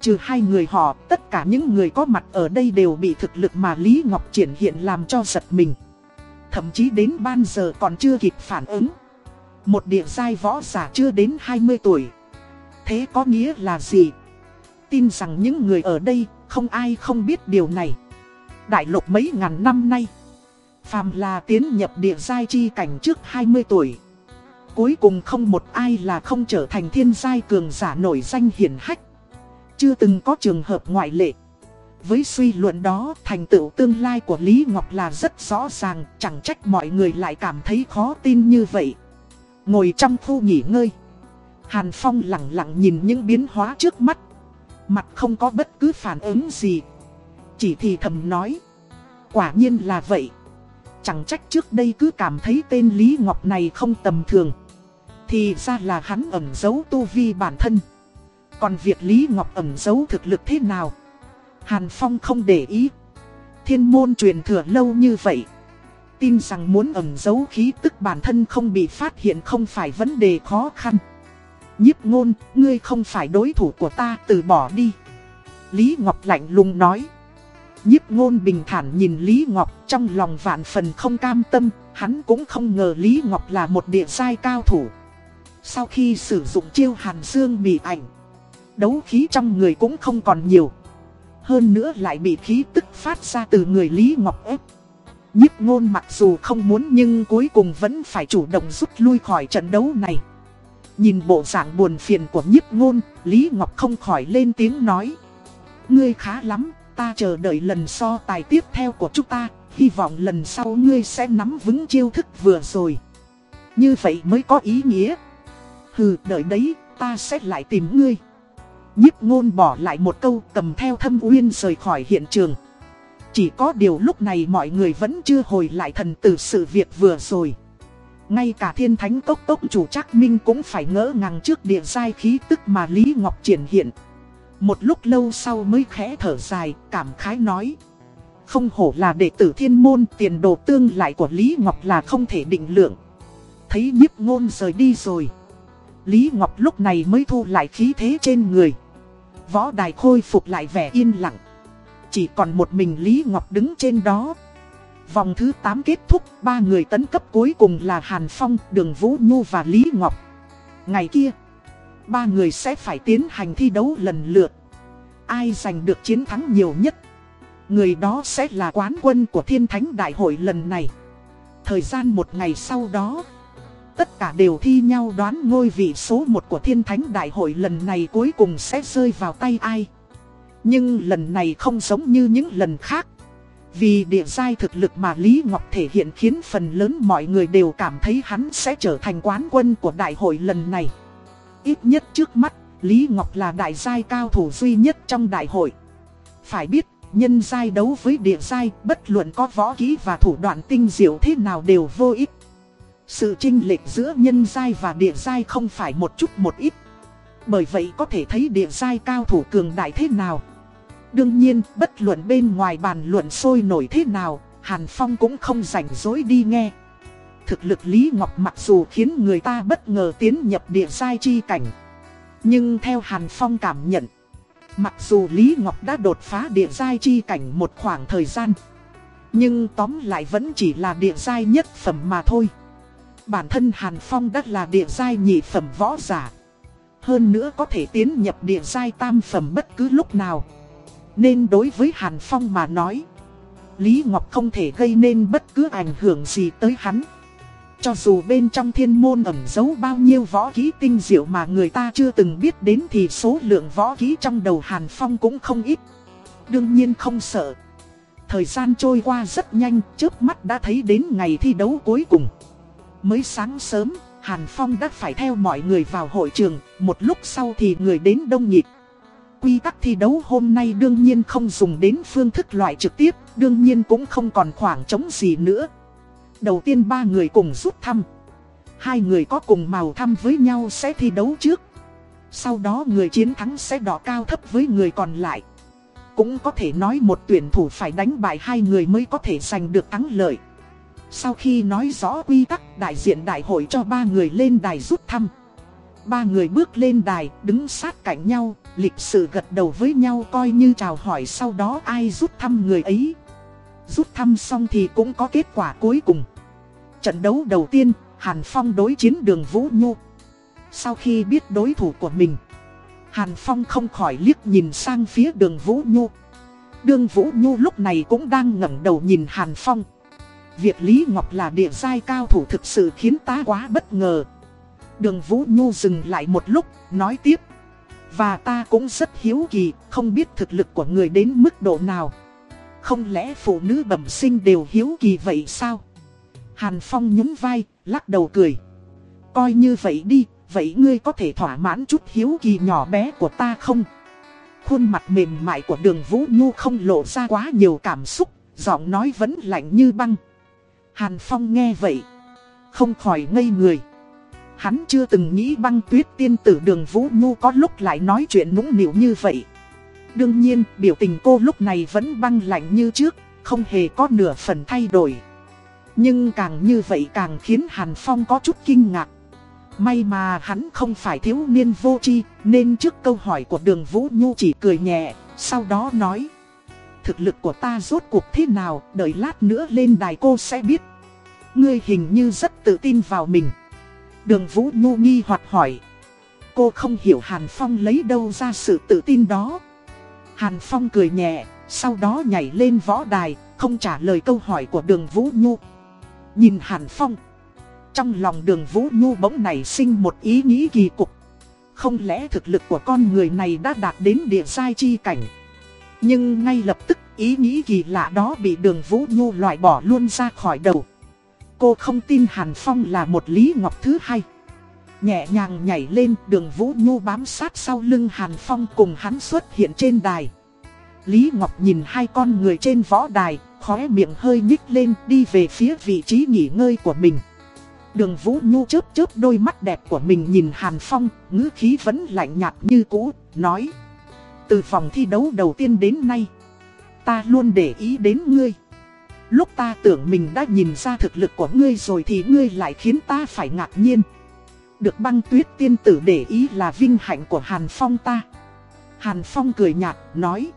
Trừ hai người họ, tất cả những người có mặt ở đây đều bị thực lực mà Lý Ngọc triển hiện làm cho giật mình. Thậm chí đến ban giờ còn chưa kịp phản ứng. Một địa giai võ giả chưa đến 20 tuổi. Thế có nghĩa là gì? Tin rằng những người ở đây không ai không biết điều này. Đại lục mấy ngàn năm nay. Phàm là tiến nhập địa giai chi cảnh trước 20 tuổi. Cuối cùng không một ai là không trở thành thiên giai cường giả nổi danh hiển hách. Chưa từng có trường hợp ngoại lệ. Với suy luận đó, thành tựu tương lai của Lý Ngọc là rất rõ ràng, chẳng trách mọi người lại cảm thấy khó tin như vậy. Ngồi trong khu nghỉ ngơi, Hàn Phong lặng lặng nhìn những biến hóa trước mắt. Mặt không có bất cứ phản ứng gì. Chỉ thì thầm nói. Quả nhiên là vậy. Chẳng trách trước đây cứ cảm thấy tên Lý Ngọc này không tầm thường. Thì ra là hắn ẩn giấu tu vi bản thân. Còn việc Lý Ngọc ẩn giấu thực lực thế nào? Hàn Phong không để ý. Thiên môn truyền thừa lâu như vậy. Tin rằng muốn ẩn giấu khí tức bản thân không bị phát hiện không phải vấn đề khó khăn. Nhiếp ngôn, ngươi không phải đối thủ của ta, từ bỏ đi. Lý Ngọc lạnh lùng nói. Nhiếp ngôn bình thản nhìn Lý Ngọc trong lòng vạn phần không cam tâm, hắn cũng không ngờ Lý Ngọc là một địa sai cao thủ. Sau khi sử dụng chiêu hàn xương bị ảnh, đấu khí trong người cũng không còn nhiều. Hơn nữa lại bị khí tức phát ra từ người Lý Ngọc ép. Nhiếp ngôn mặc dù không muốn nhưng cuối cùng vẫn phải chủ động rút lui khỏi trận đấu này. Nhìn bộ dạng buồn phiền của nhiếp ngôn, Lý Ngọc không khỏi lên tiếng nói. Ngươi khá lắm, ta chờ đợi lần so tài tiếp theo của chúng ta, hy vọng lần sau ngươi sẽ nắm vững chiêu thức vừa rồi. Như vậy mới có ý nghĩa. Hừ, đợi đấy, ta sẽ lại tìm ngươi. Nhiếp ngôn bỏ lại một câu cầm theo thâm uyên rời khỏi hiện trường. Chỉ có điều lúc này mọi người vẫn chưa hồi lại thần từ sự việc vừa rồi. Ngay cả thiên thánh cốc cốc chủ chắc minh cũng phải ngỡ ngàng trước địa giai khí tức mà Lý Ngọc triển hiện. Một lúc lâu sau mới khẽ thở dài, cảm khái nói. Không hổ là đệ tử thiên môn tiền đồ tương lại của Lý Ngọc là không thể định lượng. Thấy nhiếp ngôn rời đi rồi. Lý Ngọc lúc này mới thu lại khí thế trên người. Võ đài khôi phục lại vẻ yên lặng. Chỉ còn một mình Lý Ngọc đứng trên đó. Vòng thứ 8 kết thúc, ba người tấn cấp cuối cùng là Hàn Phong, Đường Vũ Nhu và Lý Ngọc. Ngày kia, ba người sẽ phải tiến hành thi đấu lần lượt. Ai giành được chiến thắng nhiều nhất, người đó sẽ là quán quân của Thiên Thánh Đại hội lần này. Thời gian một ngày sau đó, tất cả đều thi nhau đoán ngôi vị số 1 của Thiên Thánh Đại hội lần này cuối cùng sẽ rơi vào tay ai. Nhưng lần này không giống như những lần khác. Vì địa giai thực lực mà Lý Ngọc thể hiện khiến phần lớn mọi người đều cảm thấy hắn sẽ trở thành quán quân của đại hội lần này. Ít nhất trước mắt, Lý Ngọc là đại giai cao thủ duy nhất trong đại hội. Phải biết, nhân giai đấu với địa giai, bất luận có võ kỹ và thủ đoạn tinh diệu thế nào đều vô ích. Sự chênh lệch giữa nhân giai và địa giai không phải một chút một ít. Bởi vậy có thể thấy địa giai cao thủ cường đại thế nào. Đương nhiên, bất luận bên ngoài bàn luận sôi nổi thế nào, Hàn Phong cũng không rảnh dối đi nghe. Thực lực Lý Ngọc mặc dù khiến người ta bất ngờ tiến nhập địa giai chi cảnh. Nhưng theo Hàn Phong cảm nhận, mặc dù Lý Ngọc đã đột phá địa giai chi cảnh một khoảng thời gian. Nhưng tóm lại vẫn chỉ là địa giai nhất phẩm mà thôi. Bản thân Hàn Phong đã là địa giai nhị phẩm võ giả. Hơn nữa có thể tiến nhập địa giai tam phẩm bất cứ lúc nào. Nên đối với Hàn Phong mà nói Lý Ngọc không thể gây nên bất cứ ảnh hưởng gì tới hắn. Cho dù bên trong thiên môn ẩn giấu bao nhiêu võ khí tinh diệu mà người ta chưa từng biết đến Thì số lượng võ khí trong đầu Hàn Phong cũng không ít. Đương nhiên không sợ. Thời gian trôi qua rất nhanh, trước mắt đã thấy đến ngày thi đấu cuối cùng. Mới sáng sớm, Hàn Phong đã phải theo mọi người vào hội trường, một lúc sau thì người đến đông nhịp. Quy tắc thi đấu hôm nay đương nhiên không dùng đến phương thức loại trực tiếp, đương nhiên cũng không còn khoảng trống gì nữa. Đầu tiên ba người cùng rút thăm. Hai người có cùng màu thăm với nhau sẽ thi đấu trước. Sau đó người chiến thắng sẽ đỏ cao thấp với người còn lại. Cũng có thể nói một tuyển thủ phải đánh bại hai người mới có thể giành được thắng lợi. Sau khi nói rõ quy tắc đại diện đại hội cho ba người lên đài rút thăm. Ba người bước lên đài đứng sát cạnh nhau, lịch sự gật đầu với nhau coi như chào hỏi sau đó ai rút thăm người ấy. Rút thăm xong thì cũng có kết quả cuối cùng. Trận đấu đầu tiên, Hàn Phong đối chiến đường Vũ Nhu. Sau khi biết đối thủ của mình, Hàn Phong không khỏi liếc nhìn sang phía đường Vũ Nhu. Đường Vũ Nhu lúc này cũng đang ngẩng đầu nhìn Hàn Phong. Việc Lý Ngọc là địa giai cao thủ thực sự khiến ta quá bất ngờ. Đường Vũ Nhu dừng lại một lúc, nói tiếp. Và ta cũng rất hiếu kỳ, không biết thực lực của người đến mức độ nào. Không lẽ phụ nữ bẩm sinh đều hiếu kỳ vậy sao? Hàn Phong nhún vai, lắc đầu cười. Coi như vậy đi, vậy ngươi có thể thỏa mãn chút hiếu kỳ nhỏ bé của ta không? Khuôn mặt mềm mại của đường Vũ Nhu không lộ ra quá nhiều cảm xúc, giọng nói vẫn lạnh như băng. Hàn Phong nghe vậy, không khỏi ngây người. Hắn chưa từng nghĩ băng tuyết tiên tử đường Vũ Nhu có lúc lại nói chuyện nũng nịu như vậy. Đương nhiên, biểu tình cô lúc này vẫn băng lạnh như trước, không hề có nửa phần thay đổi. Nhưng càng như vậy càng khiến Hàn Phong có chút kinh ngạc. May mà hắn không phải thiếu niên vô tri nên trước câu hỏi của đường Vũ Nhu chỉ cười nhẹ, sau đó nói. Thực lực của ta rốt cuộc thế nào, đợi lát nữa lên đài cô sẽ biết. Ngươi hình như rất tự tin vào mình. Đường Vũ Nhu nghi hoặc hỏi. Cô không hiểu Hàn Phong lấy đâu ra sự tự tin đó. Hàn Phong cười nhẹ, sau đó nhảy lên võ đài, không trả lời câu hỏi của đường Vũ Nhu. Nhìn Hàn Phong. Trong lòng đường Vũ Nhu bỗng nảy sinh một ý nghĩ kỳ cục. Không lẽ thực lực của con người này đã đạt đến địa giai chi cảnh. Nhưng ngay lập tức ý nghĩ kỳ lạ đó bị đường Vũ Nhu loại bỏ luôn ra khỏi đầu. Cô không tin Hàn Phong là một Lý Ngọc thứ hai. Nhẹ nhàng nhảy lên đường Vũ Nhu bám sát sau lưng Hàn Phong cùng hắn xuất hiện trên đài. Lý Ngọc nhìn hai con người trên võ đài, khóe miệng hơi nhích lên đi về phía vị trí nghỉ ngơi của mình. Đường Vũ Nhu chớp chớp đôi mắt đẹp của mình nhìn Hàn Phong, ngữ khí vẫn lạnh nhạt như cũ, nói. Từ vòng thi đấu đầu tiên đến nay, ta luôn để ý đến ngươi. Lúc ta tưởng mình đã nhìn ra thực lực của ngươi rồi thì ngươi lại khiến ta phải ngạc nhiên. Được băng tuyết tiên tử để ý là vinh hạnh của Hàn Phong ta. Hàn Phong cười nhạt, nói.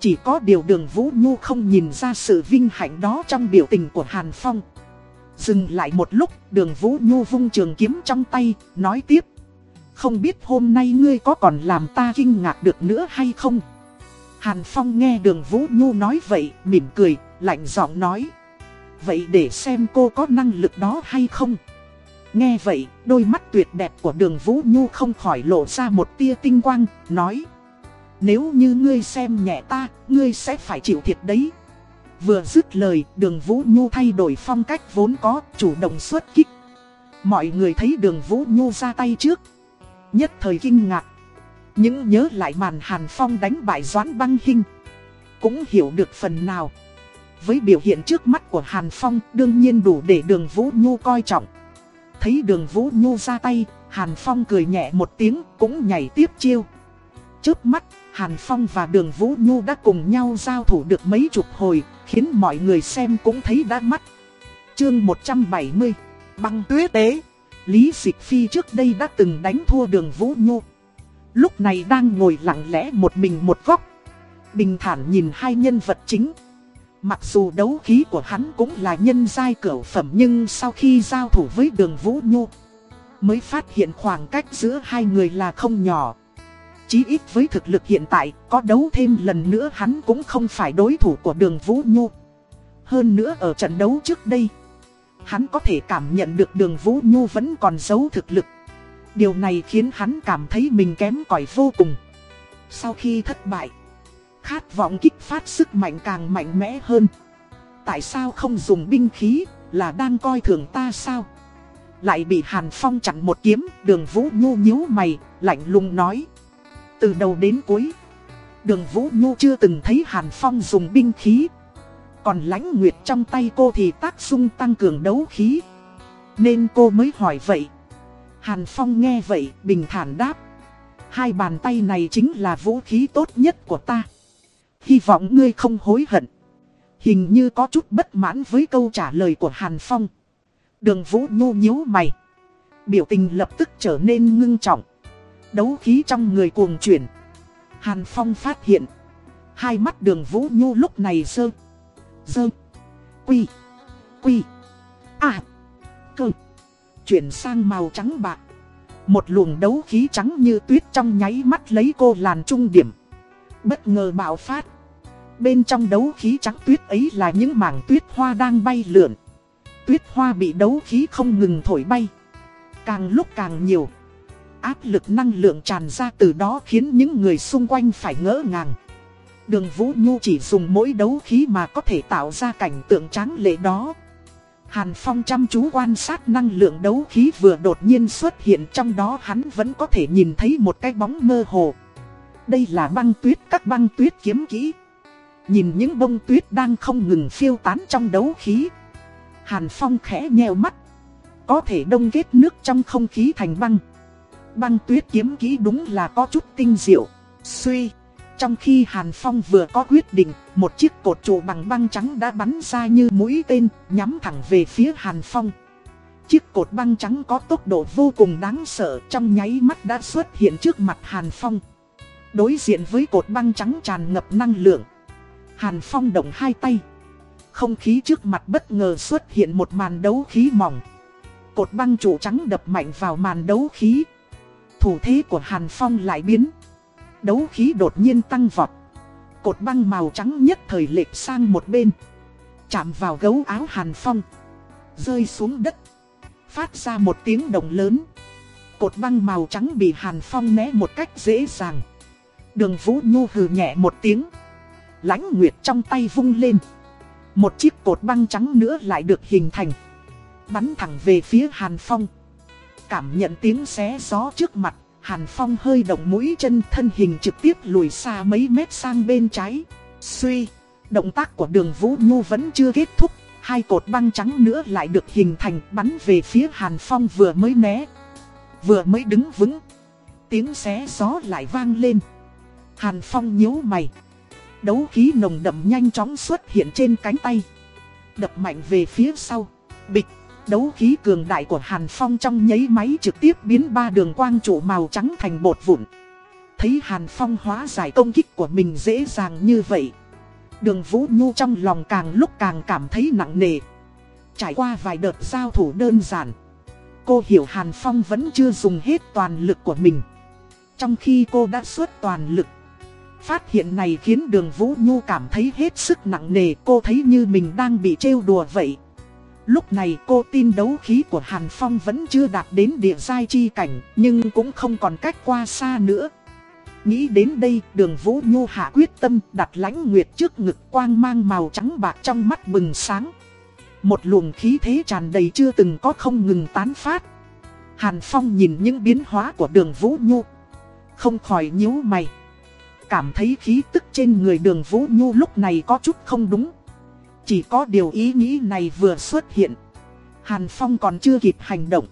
Chỉ có điều đường Vũ Nhu không nhìn ra sự vinh hạnh đó trong biểu tình của Hàn Phong. Dừng lại một lúc, đường Vũ Nhu vung trường kiếm trong tay, nói tiếp. Không biết hôm nay ngươi có còn làm ta kinh ngạc được nữa hay không? Hàn Phong nghe đường Vũ Nhu nói vậy, mỉm cười, lạnh giọng nói. Vậy để xem cô có năng lực đó hay không? Nghe vậy, đôi mắt tuyệt đẹp của đường Vũ Nhu không khỏi lộ ra một tia tinh quang, nói. Nếu như ngươi xem nhẹ ta, ngươi sẽ phải chịu thiệt đấy. Vừa dứt lời, đường Vũ Nhu thay đổi phong cách vốn có, chủ động xuất kích. Mọi người thấy đường Vũ Nhu ra tay trước. Nhất thời kinh ngạc. Những nhớ lại màn Hàn Phong đánh bại Doãn Băng Hinh. Cũng hiểu được phần nào. Với biểu hiện trước mắt của Hàn Phong đương nhiên đủ để đường Vũ Nhu coi trọng. Thấy đường Vũ Nhu ra tay, Hàn Phong cười nhẹ một tiếng cũng nhảy tiếp chiêu. Trước mắt, Hàn Phong và đường Vũ Nhu đã cùng nhau giao thủ được mấy chục hồi, khiến mọi người xem cũng thấy đã mắt. Chương 170 Băng tuyết tế Lý Dịch Phi trước đây đã từng đánh thua đường Vũ Nhu. Lúc này đang ngồi lặng lẽ một mình một góc. Bình thản nhìn hai nhân vật chính. Mặc dù đấu khí của hắn cũng là nhân giai cửu phẩm nhưng sau khi giao thủ với đường Vũ Nhu Mới phát hiện khoảng cách giữa hai người là không nhỏ Chí ít với thực lực hiện tại, có đấu thêm lần nữa hắn cũng không phải đối thủ của đường Vũ Nhu. Hơn nữa ở trận đấu trước đây, hắn có thể cảm nhận được đường Vũ Nhu vẫn còn giấu thực lực. Điều này khiến hắn cảm thấy mình kém cỏi vô cùng. Sau khi thất bại, khát vọng kích phát sức mạnh càng mạnh mẽ hơn. Tại sao không dùng binh khí, là đang coi thường ta sao? lại bị Hàn Phong chặn một kiếm, đường Vũ Nhu nhíu mày, lạnh lùng nói. Từ đầu đến cuối, đường Vũ Nhu chưa từng thấy Hàn Phong dùng binh khí. Còn lãnh nguyệt trong tay cô thì tác dụng tăng cường đấu khí. Nên cô mới hỏi vậy. Hàn Phong nghe vậy, bình thản đáp. Hai bàn tay này chính là vũ khí tốt nhất của ta. Hy vọng ngươi không hối hận. Hình như có chút bất mãn với câu trả lời của Hàn Phong. Đường Vũ Nhu nhíu mày. Biểu tình lập tức trở nên ngưng trọng. Đấu khí trong người cuồng chuyển. Hàn Phong phát hiện. Hai mắt đường Vũ Nhu lúc này sơ. Dơ. Quy. Quy. À. Cơ. Chuyển sang màu trắng bạc. Một luồng đấu khí trắng như tuyết trong nháy mắt lấy cô làn trung điểm. Bất ngờ bạo phát. Bên trong đấu khí trắng tuyết ấy là những mảng tuyết hoa đang bay lượn. Tuyết hoa bị đấu khí không ngừng thổi bay. Càng lúc càng nhiều. Áp lực năng lượng tràn ra từ đó khiến những người xung quanh phải ngỡ ngàng. Đường Vũ Nhu chỉ dùng mỗi đấu khí mà có thể tạo ra cảnh tượng tráng lệ đó. Hàn Phong chăm chú quan sát năng lượng đấu khí vừa đột nhiên xuất hiện trong đó hắn vẫn có thể nhìn thấy một cái bóng mơ hồ. Đây là băng tuyết, các băng tuyết kiếm kỹ. Nhìn những bông tuyết đang không ngừng phiêu tán trong đấu khí. Hàn Phong khẽ nheo mắt. Có thể đông kết nước trong không khí thành băng. Băng tuyết kiếm kỹ đúng là có chút tinh diệu. Suy. Trong khi Hàn Phong vừa có quyết định, một chiếc cột trụ bằng băng trắng đã bắn ra như mũi tên, nhắm thẳng về phía Hàn Phong. Chiếc cột băng trắng có tốc độ vô cùng đáng sợ trong nháy mắt đã xuất hiện trước mặt Hàn Phong. Đối diện với cột băng trắng tràn ngập năng lượng. Hàn Phong động hai tay. Không khí trước mặt bất ngờ xuất hiện một màn đấu khí mỏng. Cột băng trụ trắng đập mạnh vào màn đấu khí. Thủ thế của Hàn Phong lại biến đấu khí đột nhiên tăng vọt. Cột băng màu trắng nhất thời lệch sang một bên. Chạm vào gấu áo Hàn Phong. Rơi xuống đất. Phát ra một tiếng động lớn. Cột băng màu trắng bị Hàn Phong né một cách dễ dàng. Đường Vũ Nhu hừ nhẹ một tiếng. Lãnh Nguyệt trong tay vung lên. Một chiếc cột băng trắng nữa lại được hình thành. Bắn thẳng về phía Hàn Phong. Cảm nhận tiếng xé gió trước mặt. Hàn Phong hơi động mũi chân thân hình trực tiếp lùi xa mấy mét sang bên trái. Suy, động tác của đường Vũ Nhu vẫn chưa kết thúc. Hai cột băng trắng nữa lại được hình thành bắn về phía Hàn Phong vừa mới né. Vừa mới đứng vững. Tiếng xé gió lại vang lên. Hàn Phong nhíu mày. Đấu khí nồng đậm nhanh chóng xuất hiện trên cánh tay. Đập mạnh về phía sau. Bịch. Đấu khí cường đại của Hàn Phong trong nháy máy trực tiếp biến ba đường quang trụ màu trắng thành bột vụn. Thấy Hàn Phong hóa giải công kích của mình dễ dàng như vậy. Đường Vũ Nhu trong lòng càng lúc càng cảm thấy nặng nề. Trải qua vài đợt giao thủ đơn giản. Cô hiểu Hàn Phong vẫn chưa dùng hết toàn lực của mình. Trong khi cô đã xuất toàn lực. Phát hiện này khiến đường Vũ Nhu cảm thấy hết sức nặng nề Cô thấy như mình đang bị trêu đùa vậy Lúc này cô tin đấu khí của Hàn Phong vẫn chưa đạt đến địa giai chi cảnh, nhưng cũng không còn cách qua xa nữa. Nghĩ đến đây, đường Vũ Nhu hạ quyết tâm đặt lãnh nguyệt trước ngực quang mang màu trắng bạc trong mắt bừng sáng. Một luồng khí thế tràn đầy chưa từng có không ngừng tán phát. Hàn Phong nhìn những biến hóa của đường Vũ Nhu. Không khỏi nhíu mày. Cảm thấy khí tức trên người đường Vũ Nhu lúc này có chút không đúng. Chỉ có điều ý nghĩ này vừa xuất hiện. Hàn Phong còn chưa kịp hành động.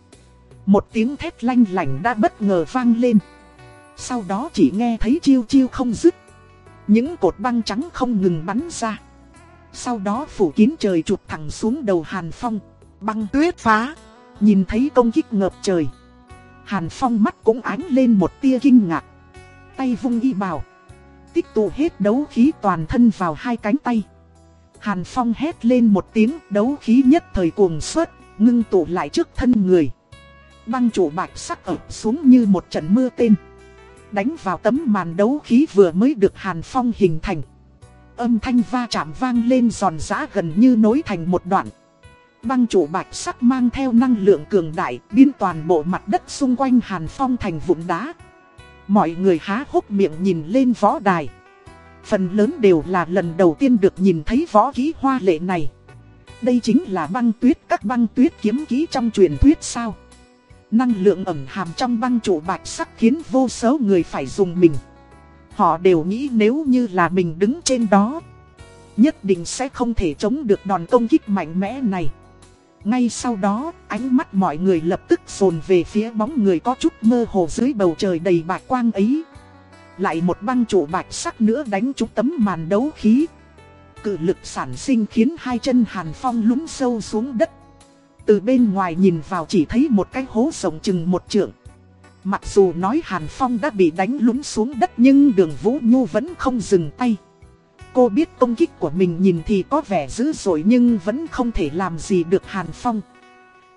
Một tiếng thét lanh lảnh đã bất ngờ vang lên. Sau đó chỉ nghe thấy chiêu chiêu không dứt. Những cột băng trắng không ngừng bắn ra. Sau đó phủ kín trời chụp thẳng xuống đầu Hàn Phong. Băng tuyết phá. Nhìn thấy công kích ngợp trời. Hàn Phong mắt cũng ánh lên một tia kinh ngạc. Tay vung y bào. Tích tụ hết đấu khí toàn thân vào hai cánh tay. Hàn Phong hét lên một tiếng đấu khí nhất thời cuồng suất, ngưng tụ lại trước thân người. Băng chủ bạch sắc ập xuống như một trận mưa tên. Đánh vào tấm màn đấu khí vừa mới được Hàn Phong hình thành. Âm thanh va chạm vang lên giòn giã gần như nối thành một đoạn. Băng chủ bạch sắc mang theo năng lượng cường đại, biến toàn bộ mặt đất xung quanh Hàn Phong thành vụn đá. Mọi người há hốc miệng nhìn lên võ đài. Phần lớn đều là lần đầu tiên được nhìn thấy võ kỹ hoa lệ này. đây chính là băng tuyết các băng tuyết kiếm ký trong truyền thuyết sao. Năng lượng ẩn hàm trong băng trụ bạch sắc khiến vô số người phải dùng mình. Họ đều nghĩ nếu như là mình đứng trên đó, nhất định sẽ không thể chống được đòn công kích mạnh mẽ này. Ngay sau đó, ánh mắt mọi người lập tức dồn về phía bóng người có chút mơ hồ dưới bầu trời đầy bạc quang ấy. Lại một băng trụ bạch sắc nữa đánh trúng tấm màn đấu khí. Cự lực sản sinh khiến hai chân Hàn Phong lún sâu xuống đất. Từ bên ngoài nhìn vào chỉ thấy một cái hố rộng chừng một trượng. Mặc dù nói Hàn Phong đã bị đánh lún xuống đất nhưng đường Vũ Nhu vẫn không dừng tay. Cô biết công kích của mình nhìn thì có vẻ dữ dội nhưng vẫn không thể làm gì được Hàn Phong.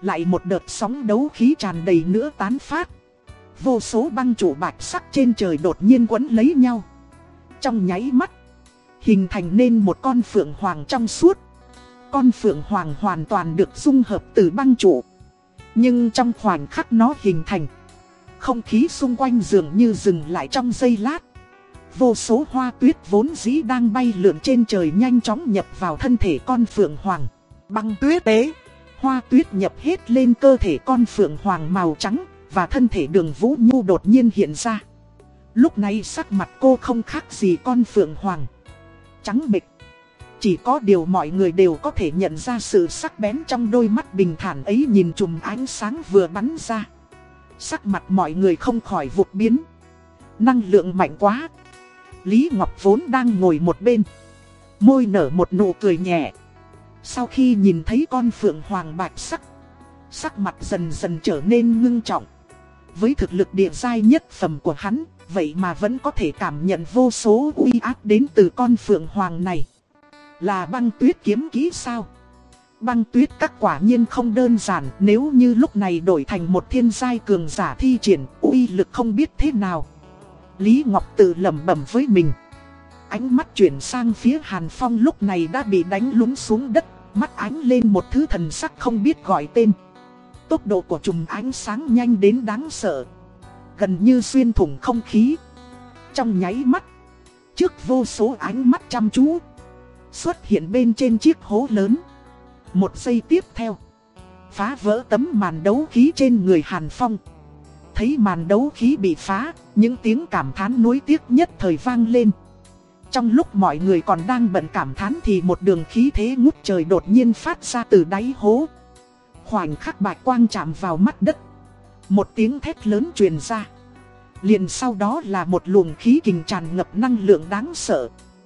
Lại một đợt sóng đấu khí tràn đầy nữa tán phát. Vô số băng trụ bạch sắc trên trời đột nhiên quấn lấy nhau. Trong nháy mắt, hình thành nên một con phượng hoàng trong suốt. Con phượng hoàng hoàn toàn được dung hợp từ băng trụ. Nhưng trong khoảnh khắc nó hình thành, không khí xung quanh dường như dừng lại trong giây lát. Vô số hoa tuyết vốn dĩ đang bay lượn trên trời nhanh chóng nhập vào thân thể con phượng hoàng. Băng tuyết tế, hoa tuyết nhập hết lên cơ thể con phượng hoàng màu trắng, và thân thể đường Vũ Nhu đột nhiên hiện ra. Lúc này sắc mặt cô không khác gì con phượng hoàng. Trắng bịch. Chỉ có điều mọi người đều có thể nhận ra sự sắc bén trong đôi mắt bình thản ấy nhìn chùm ánh sáng vừa bắn ra. Sắc mặt mọi người không khỏi vụt biến. Năng lượng mạnh quá. Lý Ngọc vốn đang ngồi một bên. Môi nở một nụ cười nhẹ. Sau khi nhìn thấy con phượng hoàng bạch sắc. Sắc mặt dần dần trở nên ngưng trọng. Với thực lực địa giai nhất phẩm của hắn, vậy mà vẫn có thể cảm nhận vô số uy áp đến từ con phượng hoàng này. Là băng tuyết kiếm kỹ sao? Băng tuyết các quả nhiên không đơn giản nếu như lúc này đổi thành một thiên giai cường giả thi triển uy lực không biết thế nào. Lý Ngọc tự lẩm bẩm với mình. Ánh mắt chuyển sang phía Hàn Phong lúc này đã bị đánh lúng xuống đất, mắt ánh lên một thứ thần sắc không biết gọi tên. Tốc độ của chùm ánh sáng nhanh đến đáng sợ. Gần như xuyên thủng không khí. Trong nháy mắt, trước vô số ánh mắt chăm chú, xuất hiện bên trên chiếc hố lớn. Một giây tiếp theo, phá vỡ tấm màn đấu khí trên người Hàn Phong. Thấy màn đấu khí bị phá, những tiếng cảm thán nuối tiếc nhất thời vang lên. Trong lúc mọi người còn đang bận cảm thán thì một đường khí thế ngút trời đột nhiên phát ra từ đáy hố. Khoảnh khắc bạch quang chạm vào mắt đất. Một tiếng thét lớn truyền ra. Liền sau đó là một luồng khí kình tràn ngập năng lượng đáng sợ.